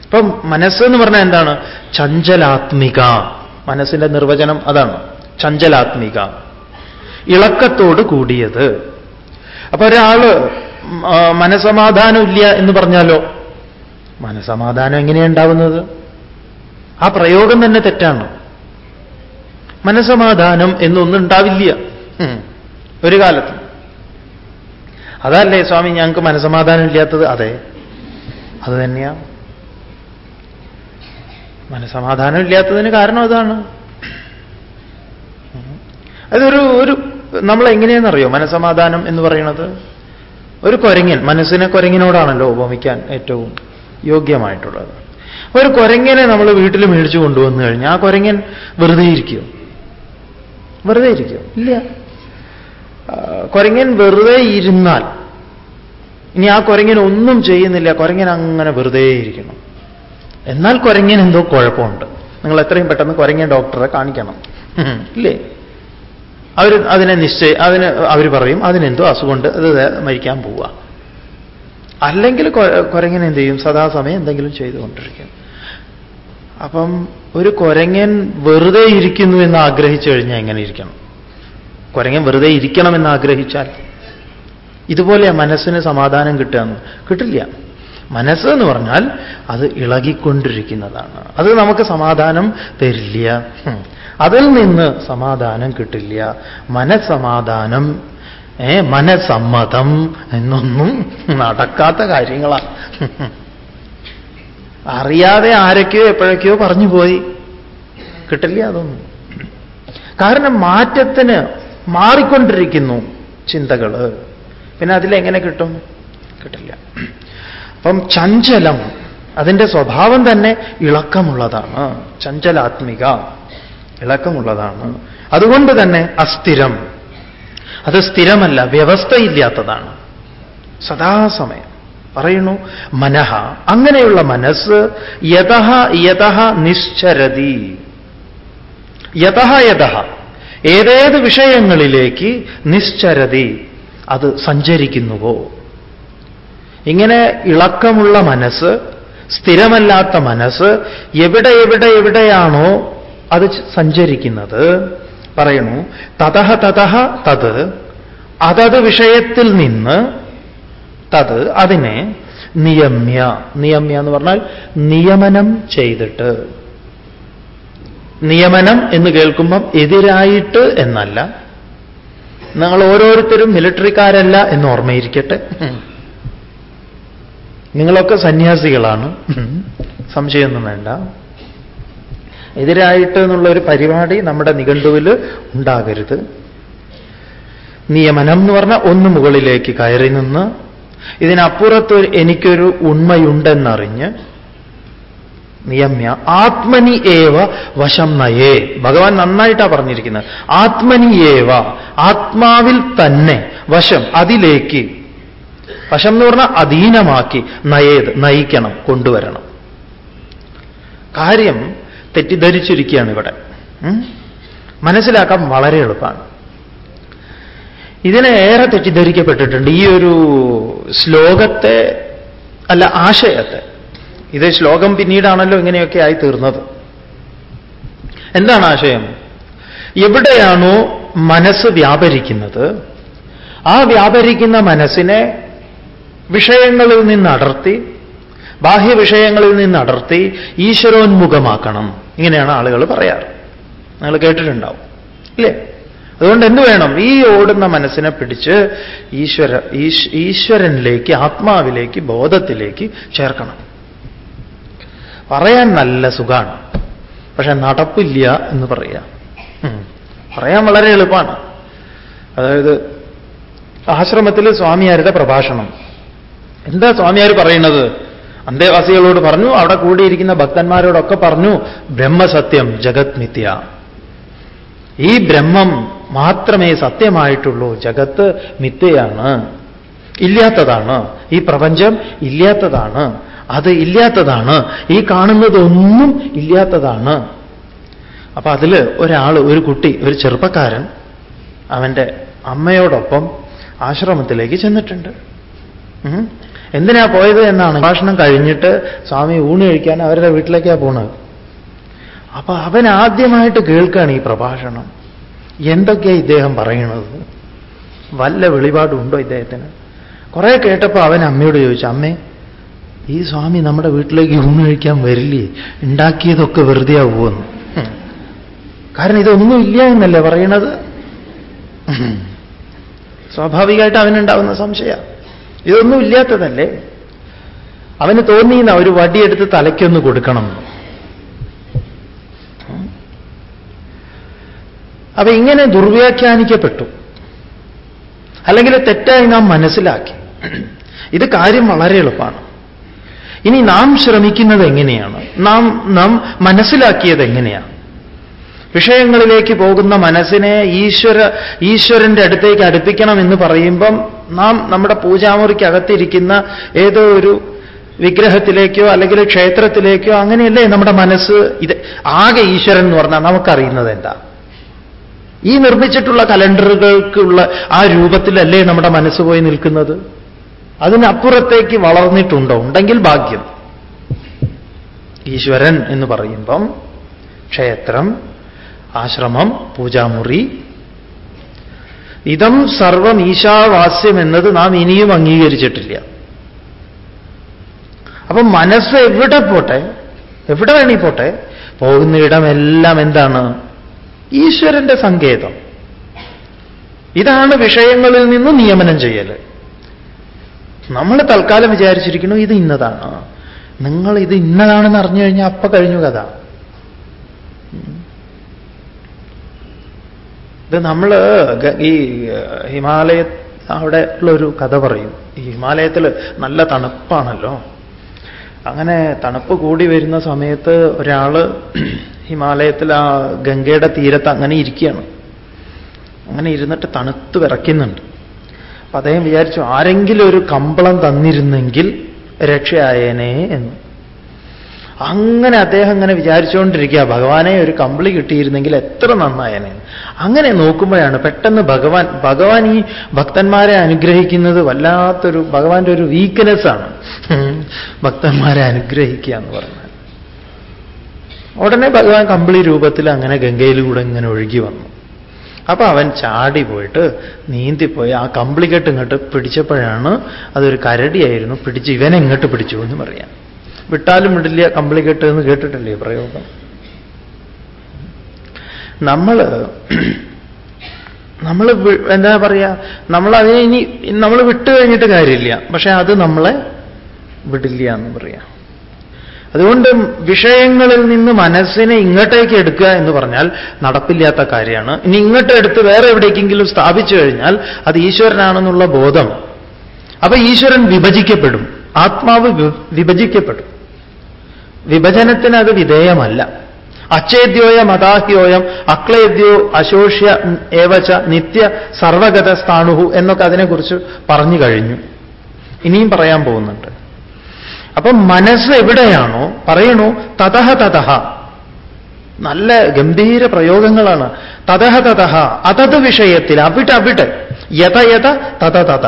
[SPEAKER 1] അപ്പം മനസ്സെന്ന് പറഞ്ഞാൽ എന്താണ്? ചഞ്ചലാത്മിക. മനസ്സിന്റെ നിർവചനം അതാണ്. ചഞ്ചലാത്മിക. ഇളക്കത്തോട് കൂടിയത്. അപ്പൊ ഒരാൾ മനസമാധാനമില്ല എന്ന് പറഞ്ഞാലോ? മനസമാധാനം എങ്ങനെയാണ് ഉണ്ടാവുന്നത്? ആ പ്രയോഗം തന്നെ തെറ്റാണ്. മനസമാധാനം എന്നൊന്നും ഉണ്ടാവില്ല. ഒരു കാലത്ത്. അതല്ലേ സ്വാമി ഞങ്ങൾക്ക് മനസമാധാനം ഇല്ലാത്തത്? അതെ. അത് തന്നെയാ. മനസമാധാനം ഇല്ലാത്തതിന് കാരണം അതാണ്. അതൊരു ഒരു നമ്മൾ എങ്ങനെയെന്നറിയോ മനസമാധാനം എന്ന് പറയുന്നത് ഒരു കൊരങ്ങൻ മനസ്സിനെ കൊരങ്ങിനോടാണല്ലോ ഉപമിക്കാൻ ഏറ്റവും യോഗ്യമായിട്ടുള്ളത്. ഒരു കൊരങ്ങനെ നമ്മൾ വീട്ടിൽ മേടിച്ചു കൊണ്ടുവന്നു കഴിഞ്ഞാൽ ആ കൊരങ്ങൻ വെറുതെ ഇരിക്കും. വെറുതെ ഇരിക്കും. ഇല്ല. കൊരങ്ങൻ വെറുതെ ഇരുന്നാൽ ഇനി ആ കൊരങ്ങൻ ഒന്നും ചെയ്യുന്നില്ല. കൊരങ്ങൻ അങ്ങനെ വെറുതെ ഇരിക്കണം. എന്നാൽ കുരങ്ങിന് എന്തോ കുഴപ്പമുണ്ട്. നിങ്ങൾ എത്രയും പെട്ടെന്ന് കുരങ്ങിയ ഡോക്ടറെ കാണിക്കണം. ഇല്ലേ? അവർ അതിനെ നിശ്ചയ അതിന് അവർ പറയും അതിനെന്തോ അസുഖമുണ്ട് അത് മരിക്കാൻ പോവുക അല്ലെങ്കിൽ കുരങ്ങൻ എന്ത് ചെയ്യും? സദാസമയം എന്തെങ്കിലും ചെയ്തുകൊണ്ടിരിക്കും. അപ്പം ഒരു കുരങ്ങൻ വെറുതെ ഇരിക്കുന്നു എന്ന് ആഗ്രഹിച്ചു കഴിഞ്ഞാൽ എങ്ങനെ ഇരിക്കണം? കുരങ്ങൻ വെറുതെ ഇരിക്കണമെന്ന് ആഗ്രഹിച്ചാൽ ഇതുപോലെ മനസ്സിന് സമാധാനം കിട്ടുകയെന്ന് കിട്ടില്ല. മനസ്സ് എന്ന് പറഞ്ഞാൽ അത് ഇളകിക്കൊണ്ടിരിക്കുന്നതാണ്. അത് നമുക്ക് സമാധാനം തരില്ല. അതിൽ നിന്ന് സമാധാനം കിട്ടില്ല. മനസ്സമാധാനം ഏ മനസമ്മതം എന്നൊന്നും നടക്കാത്ത കാര്യങ്ങളാണ് അറിയാതെ ആരൊക്കെയോ എപ്പോഴൊക്കെയോ പറഞ്ഞു പോയി. കിട്ടില്ല അതൊന്നും. കാരണം മാറ്റത്തിന് മാറിക്കൊണ്ടിരിക്കുന്നു ചിന്തകൾ. പിന്നെ അതിലെങ്ങനെ കിട്ടും? കിട്ടില്ല. അപ്പം ചഞ്ചലം അതിന്റെ സ്വഭാവം തന്നെ ഇളക്കമുള്ളതാണ്. ചഞ്ചലാത്മിക ഇളക്കമുള്ളതാണ്. അതുകൊണ്ട് തന്നെ അസ്ഥിരം. അത് സ്ഥിരമല്ല വ്യവസ്ഥയില്ലാത്തതാണ്. സദാസമയം. പറയുന്നു മനഃ അങ്ങനെയുള്ള മനസ്സ് യതഹ യതഹ നിശ്ചരതി. യതഹ യതഹ ഏതേത് വിഷയങ്ങളിലേക്ക് നിശ്ചരതി അത് സഞ്ചരിക്കുന്നുവോ? ഇങ്ങനെ ഇളക്കമുള്ള മനസ്സ് സ്ഥിരമല്ലാത്ത മനസ്സ് എവിടെ എവിടെ എവിടെയാണോ അത് സഞ്ചരിക്കുന്നത് പറയണു തതഹ തതഹ തത്. അതത് വിഷയത്തിൽ നിന്ന് തത് അതിനെ നിയമ്യ നിയമ്യ എന്ന് പറഞ്ഞാൽ നിയമനം ചെയ്തിട്ട്. നിയമനം എന്ന് കേൾക്കുമ്പം എതിരായിട്ട് എന്നല്ല. നിങ്ങൾ ഓരോരുത്തരും മിലിറ്ററിക്കാരല്ല എന്ന് ഓർമ്മയിരിക്കട്ടെ. നിങ്ങളൊക്കെ സന്യാസികളാണ്. സംശയമൊന്നും വേണ്ട. എതിരായിട്ട് എന്നുള്ള ഒരു പരിപാടി നമ്മുടെ നിഘണ്ടുവിൽ ഉണ്ടാകരുത്. നിയമനം എന്ന് പറഞ്ഞാൽ ഒന്ന് മുകളിലേക്ക് കയറി നിന്ന് ഇതിനപ്പുറത്ത് എനിക്കൊരു ഉണ്മയുണ്ടെന്നറിഞ്ഞ് നിയമ്യ ആത്മനി ഏവ വശം നയേ. ഭഗവാൻ നന്നായിട്ടാ പറഞ്ഞിരിക്കുന്നത്. ആത്മനി ഏവ ആത്മാവിൽ തന്നെ വശം അതിലേക്ക് വശം എന്ന് പറഞ്ഞാൽ അധീനമാക്കി നയേത് നയിക്കണം കൊണ്ടുവരണം. കാര്യം തെറ്റിദ്ധരിച്ചിരിക്കുകയാണ് ഇവിടെ. മനസ്സിലാക്കാൻ വളരെ എളുപ്പമാണ്. ഇതിനെ ഏറെ തെറ്റിദ്ധരിക്കപ്പെട്ടിട്ടുണ്ട് ഈ ഒരു ശ്ലോകത്തെ അല്ല ആശയത്തെ. ഇത് ശ്ലോകം പിന്നീടാണല്ലോ ഇങ്ങനെയൊക്കെ ആയി തീർന്നത്. എന്താണ് ആശയം? എവിടെയാണോ മനസ്സ് വ്യാപരിക്കുന്നത് ആ വ്യാപരിക്കുന്ന മനസ്സിനെ വിഷയങ്ങളിൽ നിന്ന് അടർത്തി ബാഹ്യ വിഷയങ്ങളിൽ നിന്ന് അടർത്തി ഈശ്വരോന്മുഖമാക്കണം. ഇങ്ങനെയാണ് ആളുകൾ പറയാറ്. നിങ്ങൾ കേട്ടിട്ടുണ്ടാവും. ഇല്ലേ? അതുകൊണ്ട് എന്ത് വേണം? ഈ ഓടുന്ന മനസ്സിനെ പിടിച്ച് ഈശ്വര ഈശ്വരനിലേക്ക് ആത്മാവിലേക്ക് ബോധത്തിലേക്ക് ചേർക്കണം. പറയാൻ നല്ല സുഖമാണ് പക്ഷെ നടപ്പില്ല എന്ന് പറയാം. പറയാൻ വളരെ എളുപ്പമാണ്. അതായത് ആശ്രമത്തിൽ സ്വാമിയാരുടെ പ്രഭാഷണം. എന്താ സ്വാമിയാർ പറയുന്നത്? അന്തേവാസികളോട് പറഞ്ഞു അവിടെ കൂടിയിരിക്കുന്ന ഭക്തന്മാരോടൊക്കെ പറഞ്ഞു ബ്രഹ്മസത്യം ജഗത് നിത്യ ഈ ബ്രഹ്മം മാത്രമേ സത്യമായിട്ടുള്ളൂ ജഗത്ത് മിഥ്യയാണ്. ഇല്ലാത്തതാണ്. ഈ പ്രപഞ്ചം ഇല്ലാത്തതാണ്. അത് ഇല്ലാത്തതാണ്. ഈ കാണുന്നതൊന്നും ഇല്ലാത്തതാണ്. അപ്പൊ അതിൽ ഒരാൾ ഒരു കുട്ടി ഒരു ചെറുപ്പക്കാരൻ അവന്റെ അമ്മയോടൊപ്പം ആശ്രമത്തിലേക്ക് ചെന്നിട്ടുണ്ട്. എന്തിനാ പോയത് എന്നാണ്. ഭാഷണം കഴിഞ്ഞിട്ട് സ്വാമി ഊണ് കഴിക്കാൻ അവരുടെ വീട്ടിലേക്കാണ് പോണത്. അപ്പൊ അവൻ ആദ്യമായിട്ട് കേൾക്കുകയാണ് ഈ പ്രഭാഷണം. എന്തൊക്കെയാ ഇദ്ദേഹം പറയണത് വല്ല വെളിപാടുണ്ടോ ഇദ്ദേഹത്തിന്? കുറെ കേട്ടപ്പോൾ അവൻ അമ്മയോട് ചോദിച്ചു അമ്മേ ഈ സ്വാമി നമ്മുടെ വീട്ടിലേക്ക് ഊണ് കഴിക്കാൻ വരില്ലേ? ഉണ്ടാക്കിയതൊക്കെ വെറുതെ ആവുമെന്ന് കാരണം ഇതൊന്നും ഇല്ല എന്നല്ലേ പറയണത്? സ്വാഭാവികമായിട്ട് അവനുണ്ടാവുന്ന സംശയ. ഇതൊന്നും ഇല്ലാത്തതല്ലേ? അവന് തോന്നിയെന്ന ഒരു വടിയെടുത്ത് തലയ്ക്കൊന്ന് കൊടുക്കണം. അപ്പൊ ഇങ്ങനെ ദുർവ്യാഖ്യാനിക്കപ്പെട്ടു. അല്ലെങ്കിൽ തെറ്റായി നാം മനസ്സിലാക്കി. ഇത് കാര്യം വളരെ എളുപ്പമാണ്. ഇനി നാം ശ്രമിക്കുന്നത് എങ്ങനെയാണ്? നാം നാം മനസ്സിലാക്കിയത് എങ്ങനെയാണ്? വിഷയങ്ങളിലേക്ക് പോകുന്ന മനസ്സിനെ ഈശ്വര ഈശ്വരന്റെ അടുത്തേക്ക് അടുപ്പിക്കണം എന്ന് പറയുമ്പം നാം നമ്മുടെ പൂജാമുറിക്കകത്തിരിക്കുന്ന ഏതോ ഒരു വിഗ്രഹത്തിലേക്കോ അല്ലെങ്കിൽ ക്ഷേത്രത്തിലേക്കോ അങ്ങനെയല്ലേ നമ്മുടെ മനസ്സ് ഇത് ആകെ ഈശ്വരൻ എന്ന് പറഞ്ഞാൽ നമുക്കറിയുന്നത് എന്താ? ഈ നിർമ്മിച്ചിട്ടുള്ള കലണ്ടറുകൾക്കുള്ള ആ രൂപത്തിലല്ലേ നമ്മുടെ മനസ്സ് പോയി നിൽക്കുന്നത്? അതിനപ്പുറത്തേക്ക് വളർന്നിട്ടുണ്ടോ? ഉണ്ടെങ്കിൽ ഭാഗ്യം. ഈശ്വരൻ എന്ന് പറയുമ്പം ക്ഷേത്രം ആശ്രമം പൂജാമുറി ഇതം സർവം ഈശാവാസ്യം എന്നത് നാം ഇനിയും അംഗീകരിച്ചിട്ടില്ല. അപ്പൊ മനസ്സ് എവിടെ പോട്ടെ എവിടെ വേണി പോട്ടെ പോകുന്ന ഇടമെല്ലാം എന്താണ്? ഈശ്വരന്റെ സങ്കേതം. ഇതാണ് വിഷയങ്ങളിൽ നിന്ന് നിയമനം ചെയ്യൽ നമ്മൾ തൽക്കാലം വിചാരിച്ചിരിക്കുന്നു ഇത് ഇന്നതാണ്. നിങ്ങൾ ഇത് ഇന്നതാണെന്ന് അറിഞ്ഞു കഴിഞ്ഞാൽ അപ്പ കഴിഞ്ഞു കഥ. ഇത് നമ്മൾ ഈ ഹിമാലയ അവിടെ ഉള്ളൊരു കഥ പറയും. ഈ ഹിമാലയത്തിൽ നല്ല തണുപ്പാണല്ലോ. അങ്ങനെ തണുപ്പ് കൂടി വരുന്ന സമയത്ത് ഒരാൾ [clears throat] ഹിമാലയത്തിൽ ആ ഗംഗയുടെ തീരത്ത് അങ്ങനെ ഇരിക്കുകയാണ്. അങ്ങനെ ഇരുന്നിട്ട് തണുത്ത് വിറയ്ക്കുന്നുണ്ട്. അപ്പൊ അദ്ദേഹം വിചാരിച്ചു ആരെങ്കിലും ഒരു കമ്പളം തന്നിരുന്നെങ്കിൽ രക്ഷയായേനെ എന്ന്. അങ്ങനെ അദ്ദേഹം ഇങ്ങനെ വിചാരിച്ചുകൊണ്ടിരിക്കുക ഭഗവാനെ ഒരു കമ്പിളി കിട്ടിയിരുന്നെങ്കിൽ എത്ര നന്നായനെ. അങ്ങനെ നോക്കുമ്പോഴാണ് പെട്ടെന്ന് ഭഗവാൻ ഭഗവാൻ ഈ ഭക്തന്മാരെ അനുഗ്രഹിക്കുന്നത് വല്ലാത്തൊരു ഭഗവാന്റെ ഒരു വീക്ക്നെസ് ആണ്. [laughs] ഭക്തന്മാരെ അനുഗ്രഹിക്കുക എന്ന് പറഞ്ഞാൽ. ഉടനെ ഭഗവാൻ കമ്പിളി രൂപത്തിൽ അങ്ങനെ ഗംഗയിലൂടെ ഇങ്ങനെ ഒഴുകി വന്നു. അപ്പൊ അവൻ ചാടി പോയിട്ട് നീന്തിപ്പോയി. ആ കമ്പിളിക്കെട്ട് ഇങ്ങോട്ട് പിടിച്ചപ്പോഴാണ് അതൊരു കരടിയായിരുന്നു പിടിച്ച് ഇവനെ ഇങ്ങോട്ട് പിടിച്ചു എന്ന് പറയാം. വിട്ടാലും വിടില്ല കമ്പിളിക്കെട്ട് എന്ന് കേട്ടിട്ടില്ലേ പ്രയോഗം? നമ്മൾ നമ്മൾ എന്താ പറയുക നമ്മൾ അതിനെ ഇനി നമ്മൾ വിട്ടു കഴിഞ്ഞിട്ട് കാര്യമില്ല. പക്ഷെ അത് നമ്മളെ വിടില്ല എന്ന് പറയാം. അതുകൊണ്ട് വിഷയങ്ങളിൽ നിന്ന് മനസ്സിനെ ഇങ്ങോട്ടേക്ക് എടുക്കുക എന്ന് പറഞ്ഞാൽ നടപ്പില്ലാത്ത കാര്യമാണ്. ഇനി ഇങ്ങോട്ട് എടുത്ത് വേറെ എവിടേക്കെങ്കിലും സ്ഥാപിച്ചു കഴിഞ്ഞാൽ അത് ഈശ്വരനാണെന്നുള്ള ബോധം. അപ്പൊ ഈശ്വരൻ വിഭജിക്കപ്പെടും. ആത്മാവ് വിഭജിക്കപ്പെടും. വിഭജനത്തിന് അത് വിധേയമല്ല. അച്ഛേദ്യോയ മതാഹ്യോയം അക്ലേദ്യോ അശോഷ്യ ഏവച നിത്യ സർവഗത സ്ഥാണുഹു എന്നൊക്കെ അതിനെക്കുറിച്ച് പറഞ്ഞു കഴിഞ്ഞു. ഇനിയും പറയാൻ പോകുന്നുണ്ട്. അപ്പൊ മനസ്സ് എവിടെയാണോ പറയണു തതഹ തതഹ. നല്ല ഗംഭീര പ്രയോഗങ്ങളാണ്. തതഹ തതഹ അതത് വിഷയത്തിൽ അവിടെ അവിടെ. യഥ യഥ തത തത.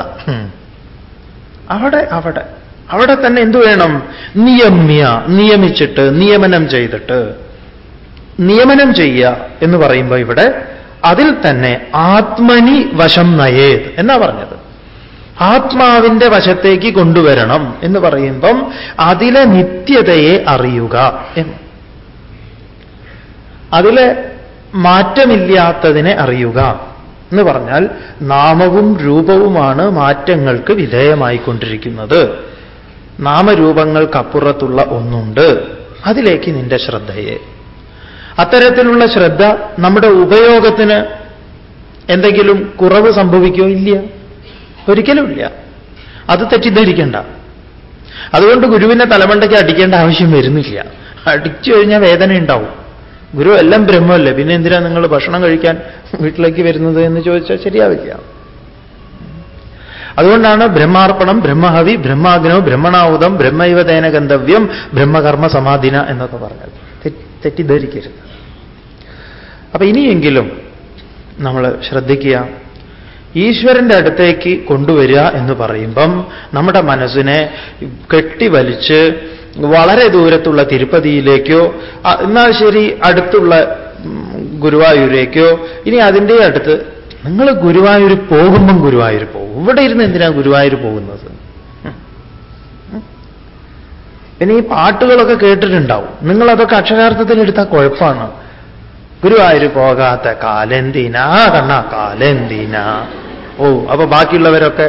[SPEAKER 1] അവിടെ അവിടെ. അവിടെ തന്നെ എന്തു വേണം? നിയമ്യ നിയമിച്ചിട്ട് നിയമനം ചെയ്തിട്ട്. നിയമനം ചെയ്യുക എന്ന് പറയുമ്പോൾ ഇവിടെ അതിൽ തന്നെ ആത്മനി വശം നയേത് എന്നാ പറഞ്ഞത്. ആത്മാവിന്റെ വശത്തേക്ക് കൊണ്ടുവരണം എന്ന് പറയുമ്പം അതിലെ നിത്യതയെ അറിയുക അതിലെ മാറ്റമില്ലാത്തതിനെ അറിയുക എന്ന് പറഞ്ഞാൽ നാമവും രൂപവുമാണ് മാറ്റങ്ങൾക്ക് വിധേയമായിക്കൊണ്ടിരിക്കുന്നത്. നാമരൂപങ്ങൾക്കപ്പുറത്തുള്ള ഒന്നുണ്ട്. അതിലേക്ക് നിന്റെ ശ്രദ്ധയെ. അത്തരത്തിലുള്ള ശ്രദ്ധ നമ്മുടെ ഉപയോഗത്തിന് എന്തെങ്കിലും കുറവ് സംഭവിക്കോ ഇല്ല? ഒരിക്കലുമില്ല അത് തെറ്റിദ്ധരിക്കേണ്ട. അതുകൊണ്ട് ഗുരുവിനെ തലമണ്ടയ്ക്ക് അടിക്കേണ്ട ആവശ്യം വരുന്നില്ല. അടിച്ചു കഴിഞ്ഞാൽ വേദന ഉണ്ടാവും. ഗുരു എല്ലാം ബ്രഹ്മമല്ലേ? പിന്നെ എന്തിനാ നിങ്ങൾ ഭക്ഷണം കഴിക്കാൻ വീട്ടിലേക്ക് വരുന്നത് എന്ന് ചോദിച്ചാൽ ശരിയാവില്ല. അതുകൊണ്ടാണ് ബ്രഹ്മാർപ്പണം ബ്രഹ്മഹവി ബ്രഹ്മാഗ്നോ ബ്രഹ്മണാവുതം ബ്രഹ്മൈവതേന ഗന്ധവ്യം ബ്രഹ്മകർമ്മ സമാധിന എന്നൊക്കെ പറഞ്ഞത്. തെറ്റിദ്ധരിക്കരുത്. അപ്പൊ ഇനിയെങ്കിലും നമ്മൾ ശ്രദ്ധിക്കുക ഈശ്വരന്റെ അടുത്തേക്ക് കൊണ്ടുവരിക എന്ന് പറയുമ്പം നമ്മുടെ മനസ്സിനെ കെട്ടിവലിച്ച് വളരെ ദൂരത്തുള്ള തിരുപ്പതിയിലേക്കോ എന്നാൽ ശരി അടുത്തുള്ള ഗുരുവായൂരേക്കോ ഇനി അതിന്റെ അടുത്ത് നിങ്ങൾ ഗുരുവായൂർ പോകുമ്പം ഗുരുവായൂർ പോകും. ഇവിടെ ഇരുന്ന് എന്തിനാ ഗുരുവായൂർ പോകുന്നത്? പിന്നെ ഈ പാട്ടുകളൊക്കെ കേട്ടിട്ടുണ്ടാവും. നിങ്ങളതൊക്കെ അക്ഷരാർത്ഥത്തിൽ എടുത്താൽ കുഴപ്പമാണ് ഗുരുവായൂർ പോകാത്ത കാലെന്തിനാ കണ്ണ കാലെന്തിനാ? ഓ അപ്പൊ ബാക്കിയുള്ളവരൊക്കെ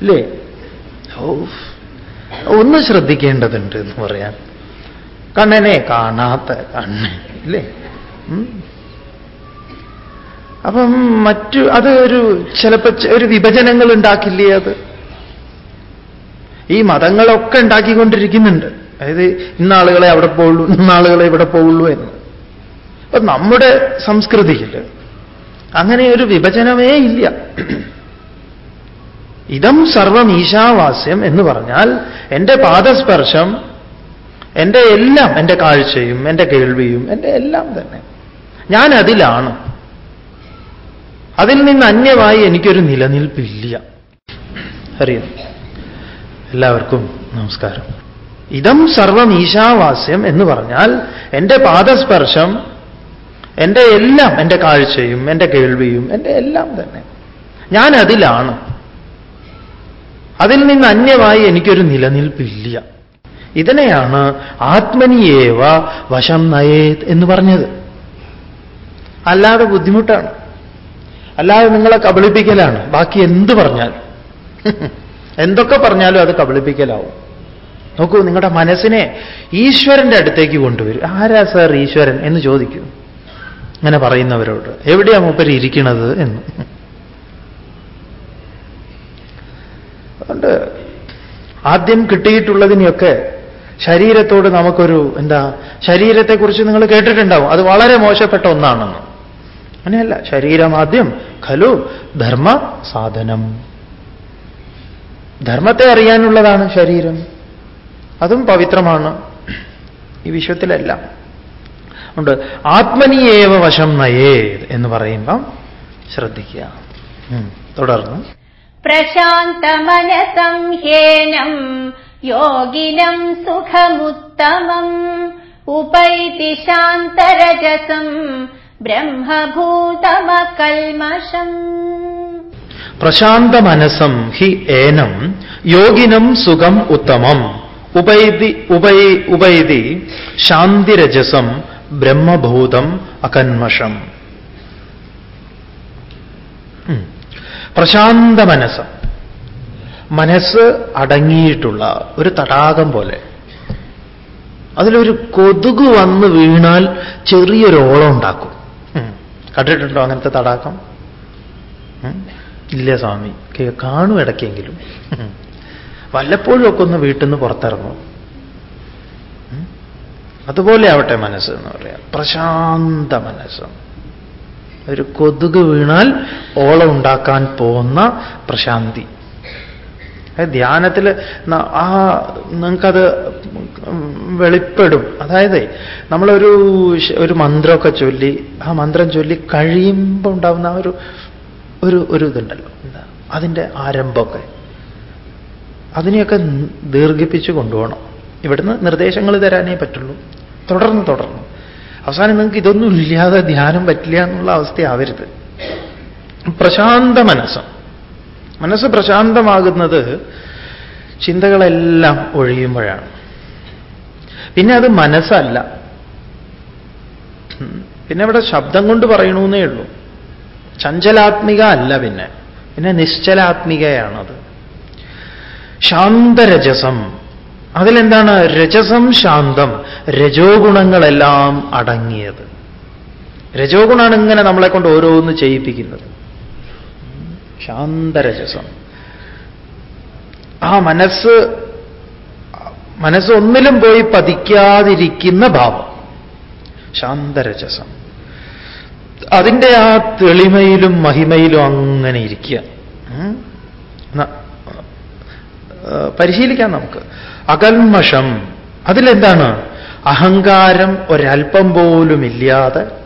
[SPEAKER 1] ഇല്ലേ? ഓ ഒന്ന് ശ്രദ്ധിക്കേണ്ടതുണ്ട് എന്ന് പറയാൻ. കണ്ണനെ കാണാത്ത കണ്ണൻ ഇല്ലേ? അപ്പം മറ്റു അത് ഒരു ചിലപ്പോ ഒരു വിഭജനങ്ങൾ ഉണ്ടാക്കില്ലേ അത്? ഈ മതങ്ങളൊക്കെ ഉണ്ടാക്കിക്കൊണ്ടിരിക്കുന്നുണ്ട്. അതായത് ഇന്നാളുകളെ അവിടെ പോകുള്ളൂ ഇന്നാളുകളെ ഇവിടെ പോകുള്ളൂ എന്ന്. അപ്പൊ നമ്മുടെ സംസ്കൃതിയിൽ അങ്ങനെ ഒരു വിഭജനമേ ഇല്ല. ഇതം സർവം ഈശാവാസ്യം എന്ന് പറഞ്ഞാൽ എന്റെ പാദസ്പർശം എന്റെ എല്ലാം എന്റെ കാഴ്ചയും എന്റെ കേൾവിയും എന്റെ എല്ലാം തന്നെ. ഞാൻ അതിലാണ് അതിൽ നിന്ന് അന്യമായി എനിക്കൊരു നിലനിൽപ്പില്ല. അറിയാം എല്ലാവർക്കും നമസ്കാരം. ഇതം സർവം ഈശാവാസ്യം എന്ന് പറഞ്ഞാൽ എന്റെ പാദസ്പർശം എന്റെ എല്ലാം എന്റെ കാഴ്ചയും എന്റെ കേൾവിയും എന്റെ എല്ലാം തന്നെ. ഞാൻ അതിലാണ്. അതിൽ നിന്ന് അന്യമായി എനിക്കൊരു നിലനിൽപ്പില്ല. ഇതിനെയാണ് ആത്മനിയേവ വശം നയേത് എന്ന് പറഞ്ഞത്. അല്ലാതെ ബുദ്ധിമുട്ടാണ്. അല്ലാതെ നിങ്ങളെ കബളിപ്പിക്കലാണ്. ബാക്കി എന്ത് പറഞ്ഞാലും. [laughs] എന്തൊക്കെ പറഞ്ഞാലും അത് കബളിപ്പിക്കലാവും. നോക്കൂ നിങ്ങളുടെ മനസ്സിനെ ഈശ്വരന്റെ അടുത്തേക്ക് കൊണ്ടുവരും. ആരാ സർ ഈശ്വരൻ എന്ന് ചോദിക്കും. അങ്ങനെ പറയുന്നവരോട് എവിടെയാ മൂപ്പര് ഇരിക്കുന്നത് എന്ന്. അതുകൊണ്ട് ആദ്യം കിട്ടിയിട്ടുള്ളതിനെയൊക്കെ ശരീരത്തോട് നമുക്കൊരു എന്താ ശരീരത്തെക്കുറിച്ച് നിങ്ങൾ കേട്ടിട്ടുണ്ടാവും. അത് വളരെ മോശപ്പെട്ട ഒന്നാണെന്ന്. അങ്ങനെയല്ല. ശരീരമാദ്യം ഖലു ധർമ്മ സാധനം. ധർമ്മത്തെ അറിയാനുള്ളതാണ് ശരീരം. അതും പവിത്രമാണ്. ഈ വിശ്വത്തിലല്ല. ഉണ്ട്. ആത്മനിയേവ വശം നയേ എന്ന് പറയുമ്പം ശ്രദ്ധിക്കുക. തുടർന്ന്.
[SPEAKER 2] പ്രശാന്തമനസംഹേനം യോഗിനം സുഖമുത്തമം ഉപൈതി ശാന്തരജസം ബ്രഹ്മഭൂതമകൽമഷം.
[SPEAKER 1] പ്രശാന്ത മനസം ഹി ഏനം യോഗിനം സുഖം ഉത്തമം. ഉപൈതി ഉപൈ ഉപൈതി ശാന്തിരജസം ബ്രഹ്മഭൂതം അകന്മഷം. പ്രശാന്ത മനസ്സ് മനസ്സ് അടങ്ങിയിട്ടുള്ള ഒരു തടാകം പോലെ. അതിലൊരു കൊതുക് വന്ന് വീണാൽ ചെറിയൊരു ഓളം ഉണ്ടാക്കും. കണ്ടിട്ടുണ്ടോ അങ്ങനത്തെ തടാകം? ഇല്ല സ്വാമി. കാണും ഇടയ്ക്കെങ്കിലും. വല്ലപ്പോഴും ഒക്കെ ഒന്ന് വീട്ടിൽ നിന്ന് പുറത്തിറങ്ങും. അതുപോലെ ആവട്ടെ മനസ്സ് എന്ന് പറയാം. പ്രശാന്ത മനസ്സ്. ഒരു കൊതുക് വീണാൽ ഓളം ഉണ്ടാക്കാൻ പോകുന്ന പ്രശാന്തി. ധ്യാനത്തിൽ ആ നിങ്ങൾക്കത് വെളിപ്പെടും. അതായത് നമ്മളൊരു ഒരു മന്ത്രമൊക്കെ ചൊല്ലി ആ മന്ത്രം ചൊല്ലി കഴിയുമ്പോൾ ഉണ്ടാവുന്ന ഒരു ഒരു ഒരു ഇതുണ്ടല്ലോ. എന്താ? അതിന്റെ ആരംഭമൊക്കെ. അതിനെയൊക്കെ ദീർഘിപ്പിച്ച് കൊണ്ടുപോകണം. ഇവിടുന്ന് നിർദ്ദേശങ്ങൾ തരാനേ പറ്റുള്ളൂ. തുടർന്ന് തുടർന്ന്. അവസാനം നിങ്ങൾക്ക് ഇതൊന്നും ഇല്ലാതെ ധ്യാനം പറ്റില്ല എന്നുള്ള അവസ്ഥയാവരുത്. പ്രശാന്ത മനസ്സ്. മനസ്സ് പ്രശാന്തമാകുന്നത് ചിന്തകളെല്ലാം ഒഴിയുമ്പോഴാണ്. പിന്നെ അത് മനസ്സല്ല. പിന്നെ ഇവിടെ ശബ്ദം കൊണ്ട് പറയണമെന്നേ ഉള്ളൂ. ചഞ്ചലാത്മിക അല്ല പിന്നെ. പിന്നെ നിശ്ചലാത്മികയാണത്. ശാന്തരജസം. അതിലെന്താണ്? രജസം ശാന്തം. രജോ ഗുണങ്ങളെല്ലാം അടങ്ങിയത്. രജോ ഗുണമാണ് ഇങ്ങനെ നമ്മളെ കൊണ്ട് ഓരോന്ന് ചെയ്യിപ്പിക്കുന്നത്. ശാന്തരജസം. ആ മനസ്സ് മനസ്സൊന്നിലും പോയി പതിക്കാതിരിക്കുന്ന ഭാവം. ശാന്തരജസം. അതിന്റെ ആ തെളിമയിലും മഹിമയിലും അങ്ങനെ ഇരിക്കുക. പരിശീലിക്കാം നമുക്ക്. അകൽമഷം. അതിലെന്താണ്? അഹങ്കാരം ഒരൽപ്പം പോലും ഇല്ലാതെ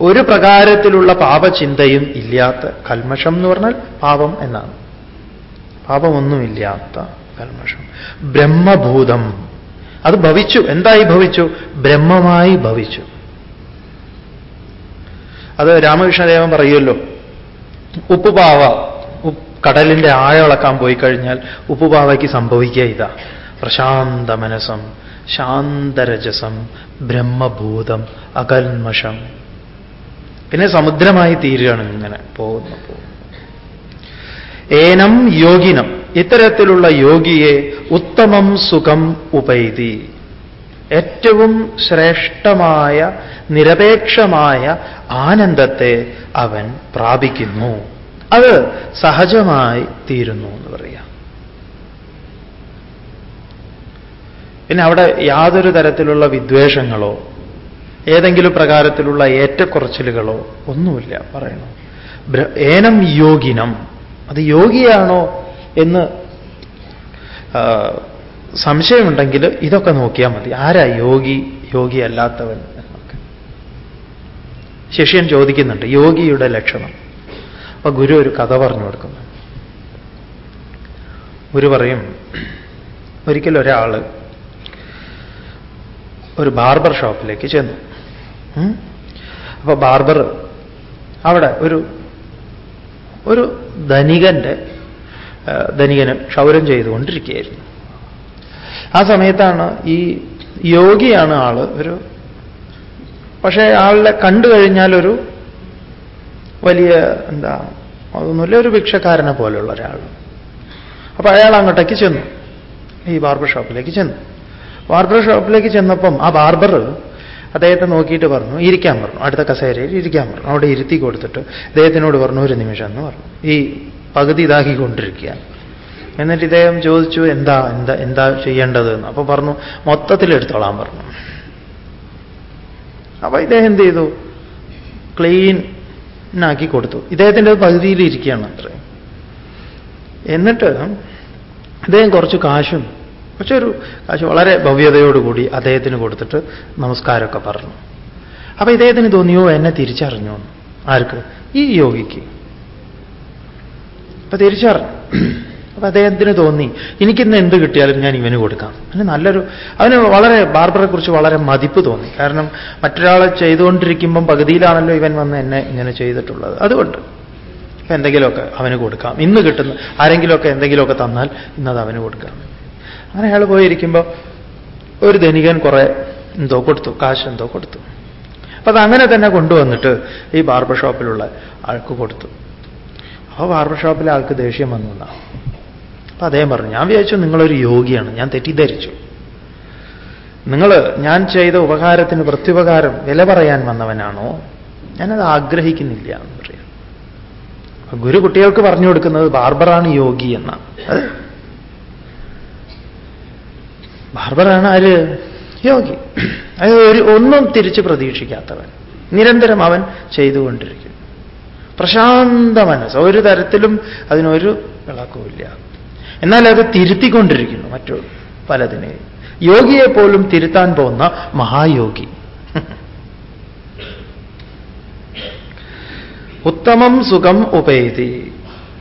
[SPEAKER 1] ഒരു പ്രകാരത്തിലുള്ള പാപചിന്തയും ഇല്ലാത്ത കൽമഷം എന്ന് പറഞ്ഞാൽ പാപം എന്നാണ്. പാപമൊന്നുമില്ലാത്ത കൽമഷം. ബ്രഹ്മഭൂതം. അത് ഭവിച്ചു. എന്തായി ഭവിച്ചു? ബ്രഹ്മമായി ഭവിച്ചു. അത് രാമകൃഷ്ണദേവൻ പറയുമല്ലോ ഉപ്പുപാവ ഉപ്പ് കടലിന്റെ ആഴം അളക്കാൻ പോയി കഴിഞ്ഞാൽ ഉപ്പുപാവയ്ക്ക് സംഭവിക്കുക ഇതാ. പ്രശാന്ത മനസ്സം ശാന്തരജസം ബ്രഹ്മഭൂതം അകൽമഷം. പിന്നെ സമുദ്രമായി തീരുകയാണ് ഇങ്ങനെ പോകുന്നു. ഏനം യോഗിനം. ഇത്തരത്തിലുള്ള യോഗിയെ ഉത്തമം സുഖം ഉപൈതി. ഏറ്റവും ശ്രേഷ്ഠമായ നിരപേക്ഷമായ ആനന്ദത്തെ അവൻ പ്രാപിക്കുന്നു. അത് സഹജമായി തീരുന്നു എന്ന് പറയാം. പിന്നെ അവിടെ യാതൊരു തരത്തിലുള്ള വിദ്വേഷങ്ങളോ ഏതെങ്കിലും പ്രകാരത്തിലുള്ള ഏറ്റക്കുറച്ചിലുകളോ ഒന്നുമില്ല പറയണം. ഏനം യോഗിനം. അത് യോഗിയാണോ എന്ന് സംശയമുണ്ടെങ്കിൽ ഇതൊക്കെ നോക്കിയാൽ മതി. ആരാ യോഗി? യോഗി അല്ലാത്തവൻ എന്നൊക്കെ. ശിഷ്യൻ ചോദിക്കുന്നുണ്ട് യോഗിയുടെ ലക്ഷണം. അപ്പൊ ഗുരു ഒരു കഥ പറഞ്ഞു കൊടുക്കുന്നു. ഗുരു പറയും ഒരിക്കൽ ഒരാൾ ഒരു ബാർബർ ഷോപ്പിലേക്ക് ചെന്നു. അപ്പൊ ബാർബർ അവിടെ ഒരു ഒരു ധനികന്റെ ധനികന് ക്ഷൗരം ചെയ്തുകൊണ്ടിരിക്കുകയായിരുന്നു. ആ സമയത്താണ് ഈ യോഗിയാണ് ആൾ ഒരു പക്ഷേ ആളെ കണ്ടു കഴിഞ്ഞാൽ ഒരു വലിയ എന്താ അതൊന്നുമില്ല ഒരു ഭിക്ഷക്കാരനെ പോലെയുള്ള ഒരാൾ. അപ്പൊ അയാൾ അങ്ങോട്ടേക്ക് ചെന്നു. ഈ ബാർബർ ഷോപ്പിലേക്ക് ചെന്നു. ബാർബർ ഷോപ്പിലേക്ക് ചെന്നപ്പം ആ ബാർബർ അദ്ദേഹത്തെ നോക്കിയിട്ട് പറഞ്ഞു ഇരിക്കാൻ പറഞ്ഞു. അടുത്ത കസേരയിൽ ഇരിക്കാൻ പറഞ്ഞു. അവിടെ ഇരുത്തി കൊടുത്തിട്ട് അദ്ദേഹത്തിനോട് പറഞ്ഞു ഒരു നിമിഷം എന്ന് പറഞ്ഞു. ഈ പകുതി ഇതാക്കിക്കൊണ്ടിരിക്കുക എന്നിട്ട് ഇദ്ദേഹം ചോദിച്ചു എന്താ എന്താ എന്താ ചെയ്യേണ്ടത്? എന്ന്. അപ്പൊ പറഞ്ഞു മൊത്തത്തിൽ എടുത്തോളാൻ പറഞ്ഞു. അപ്പൊ ഇദ്ദേഹം എന്ത് ചെയ്തു? ക്ലീൻ ആക്കി കൊടുത്തു. ഇദ്ദേഹത്തിന്റെ പകുതിയിൽ ഇരിക്കുകയാണ് അത്രയും. എന്നിട്ട് അദ്ദേഹം കുറച്ച് കാശും കുറച്ചൊരു കാശ് വളരെ ഭവ്യതയോടുകൂടി അദ്ദേഹത്തിന് കൊടുത്തിട്ട് നമസ്കാരമൊക്കെ പറഞ്ഞു. അപ്പൊ ഇദ്ദേഹത്തിന് തോന്നിയോ എന്നെ തിരിച്ചറിഞ്ഞു? ആർക്ക്? ഈ യോഗിക്ക്. അപ്പൊ തിരിച്ചറിഞ്ഞു. അപ്പൊ അപ്പൊ അദ്ദേഹത്തിന് തോന്നി എനിക്കിന്ന് എന്ത് കിട്ടിയാലും ഞാൻ ഇവന് കൊടുക്കാം. അതിന് നല്ലൊരു അവന് വളരെ ബാർബറെ കുറിച്ച് വളരെ മതിപ്പ് തോന്നി. കാരണം മറ്റൊരാളെ ചെയ്തുകൊണ്ടിരിക്കുമ്പം പകുതിയിലാണല്ലോ ഇവൻ വന്ന് എന്നെ ഇങ്ങനെ ചെയ്തിട്ടുള്ളത്. അതുകൊണ്ട് ഇപ്പൊ എന്തെങ്കിലുമൊക്കെ അവന് കൊടുക്കാം. ഇന്ന് കിട്ടുന്ന ആരെങ്കിലുമൊക്കെ എന്തെങ്കിലുമൊക്കെ തന്നാൽ ഇന്നത് അവന് കൊടുക്കാം. അങ്ങനെ അയാൾ പോയിരിക്കുമ്പോൾ ഒരു ധനികൻ കുറെ എന്തോ കൊടുത്തു കാശ് എന്തോ കൊടുത്തു. അപ്പൊ അത് അങ്ങനെ തന്നെ കൊണ്ടുവന്നിട്ട് ഈ ബാർബർ ഷോപ്പിലുള്ള ആൾക്ക് കൊടുത്തു. അപ്പോൾ ബാർബർ ഷോപ്പിലെ ആൾക്ക് ദേഷ്യം വന്നു എന്നാണ് അപ്പൊ അദ്ദേഹം പറഞ്ഞു ഞാൻ വിചാരിച്ചു നിങ്ങളൊരു യോഗിയാണ് ഞാൻ തെറ്റിദ്ധരിച്ചു. നിങ്ങൾ ഞാൻ ചെയ്ത ഉപകാരത്തിന് പ്രത്യുപകാരം വില പറയാൻ വന്നവനാണോ? ഞാനത് ആഗ്രഹിക്കുന്നില്ല എന്ന് പറയാം. ഗുരു കുട്ടികൾക്ക് പറഞ്ഞു കൊടുക്കുന്നത് ബാർബറാണ് യോഗി എന്നാണ്. ബാർബറാണ് ആര് യോഗി അത് ഒരു ഒന്നും തിരിച്ച് പ്രതീക്ഷിക്കാത്തവൻ. നിരന്തരം അവൻ ചെയ്തുകൊണ്ടിരിക്കും. പ്രശാന്ത മനസ്സ്. ഒരു തരത്തിലും അതിനൊരു വിളക്കുമില്ല എന്നാൽ അത് തിരുത്തിക്കൊണ്ടിരിക്കുന്നു മറ്റു പലതിനെയും യോഗിയെ പോലും തിരുത്താൻ പോകുന്ന മഹായോഗി. ഉത്തമം സുഖം ഉപേതി.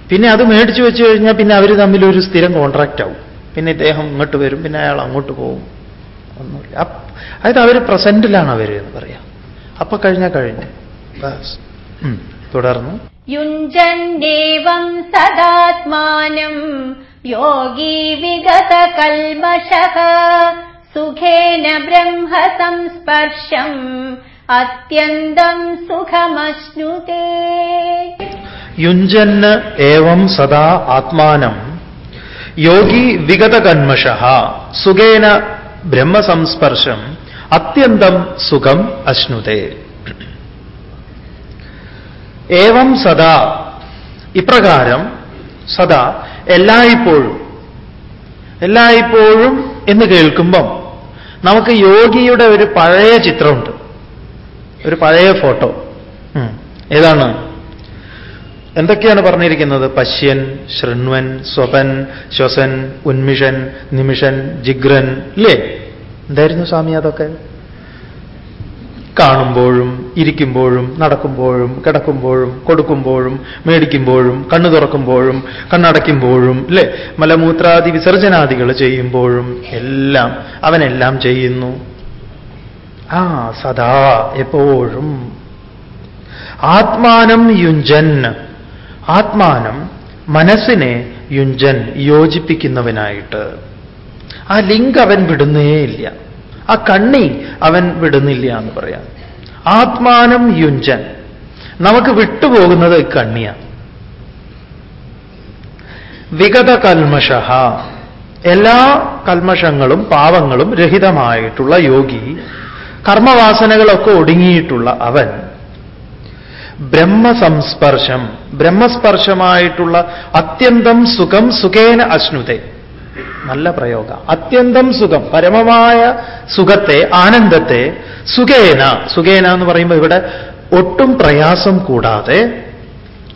[SPEAKER 1] പിന്നെ അത് മേടിച്ചു വെച്ചു കഴിഞ്ഞാൽ പിന്നെ അവർ തമ്മിൽ ഒരു സ്ഥിരം കോൺട്രാക്റ്റ് ആവും. പിന്നെ ഇദ്ദേഹം ഇങ്ങോട്ട് വരും പിന്നെ അയാൾ അങ്ങോട്ട് പോകും. ഒന്നുമില്ല. അതായത് അവർ പ്രസന്റിലാണ് അവർ എന്ന് പറയാം. അപ്പൊ കഴിഞ്ഞാൽ കഴിഞ്ഞു. തുടർന്ന്.
[SPEAKER 2] ദേവം സദാത്മാനം യോഗി വിഗത കൽമഷ സുഖേന ബ്രഹ്മ സംസ്പർശം അത്യന്തം സുഖമശ്നുതേ.
[SPEAKER 1] യുഞ്ജന് ഏവം സദാ ആത്മാനം യോഗി വിഗതകന്മഷ സുഖേന ബ്രഹ്മസംസ്പർശം അത്യന്തം സുഖം അശ്നുതേ. ഏവം സദാ ഇപ്രകാരം സദാ എല്ലായ്പ്പോഴും എല്ലായ്പ്പോഴും എന്ന് കേൾക്കുമ്പം നമുക്ക് യോഗിയുടെ ഒരു പഴയ ചിത്രമുണ്ട്. ഒരു പഴയ ഫോട്ടോ. ഏതാണ്? എന്തൊക്കെയാണ് പറഞ്ഞിരിക്കുന്നത്? പശ്യൻ ശൃണ്വൻ സ്വപൻ ശ്വസൻ ഉന്മിഷൻ നിമിഷൻ ജിഗ്രൻ ഇല്ലേ എന്തായിരുന്നു സ്വാമി അതൊക്കെ? കാണുമ്പോഴും ഇരിക്കുമ്പോഴും നടക്കുമ്പോഴും കിടക്കുമ്പോഴും കൊടുക്കുമ്പോഴും മേടിക്കുമ്പോഴും കണ്ണു തുറക്കുമ്പോഴും കണ്ണടയ്ക്കുമ്പോഴും അല്ലേ മലമൂത്രാദി വിസർജനാദികൾ ചെയ്യുമ്പോഴും എല്ലാം അവനെല്ലാം ചെയ്യുന്നു. ആ സദാ എപ്പോഴും. ആത്മാനം യുഞ്ചൻ ആത്മാനം മനസ്സിനെ യുഞ്ചൻ യോജിപ്പിക്കുന്നവനായിട്ട്. ആ ലിങ്ക് അവൻ വിടുന്നേയില്ല. ആ കണ്ണി അവൻ വിടുന്നില്ല എന്ന് പറയാം. ആത്മാനം യുഞ്ചൻ. നമുക്ക് വിട്ടുപോകുന്നത് കണ്ണിയാണ് വിഗത കൽമഷ എല്ലാ കൽമഷങ്ങളും പാവങ്ങളും രഹിതമായിട്ടുള്ള യോഗി കർമ്മവാസനകളൊക്കെ ഒടുങ്ങിയിട്ടുള്ള അവൻ ബ്രഹ്മസംസ്പർശം. ബ്രഹ്മസ്പർശമായിട്ടുള്ള അത്യന്തം സുഖം സുഖേന അശ്നുതെ. നല്ല പ്രയോഗ. അത്യന്തം സുഖം പരമമായ സുഖത്തെ ആനന്ദത്തെ സുഖേന. സുഖേന എന്ന് പറയുമ്പോൾ ഇവിടെ ഒട്ടും പ്രയാസം കൂടാതെ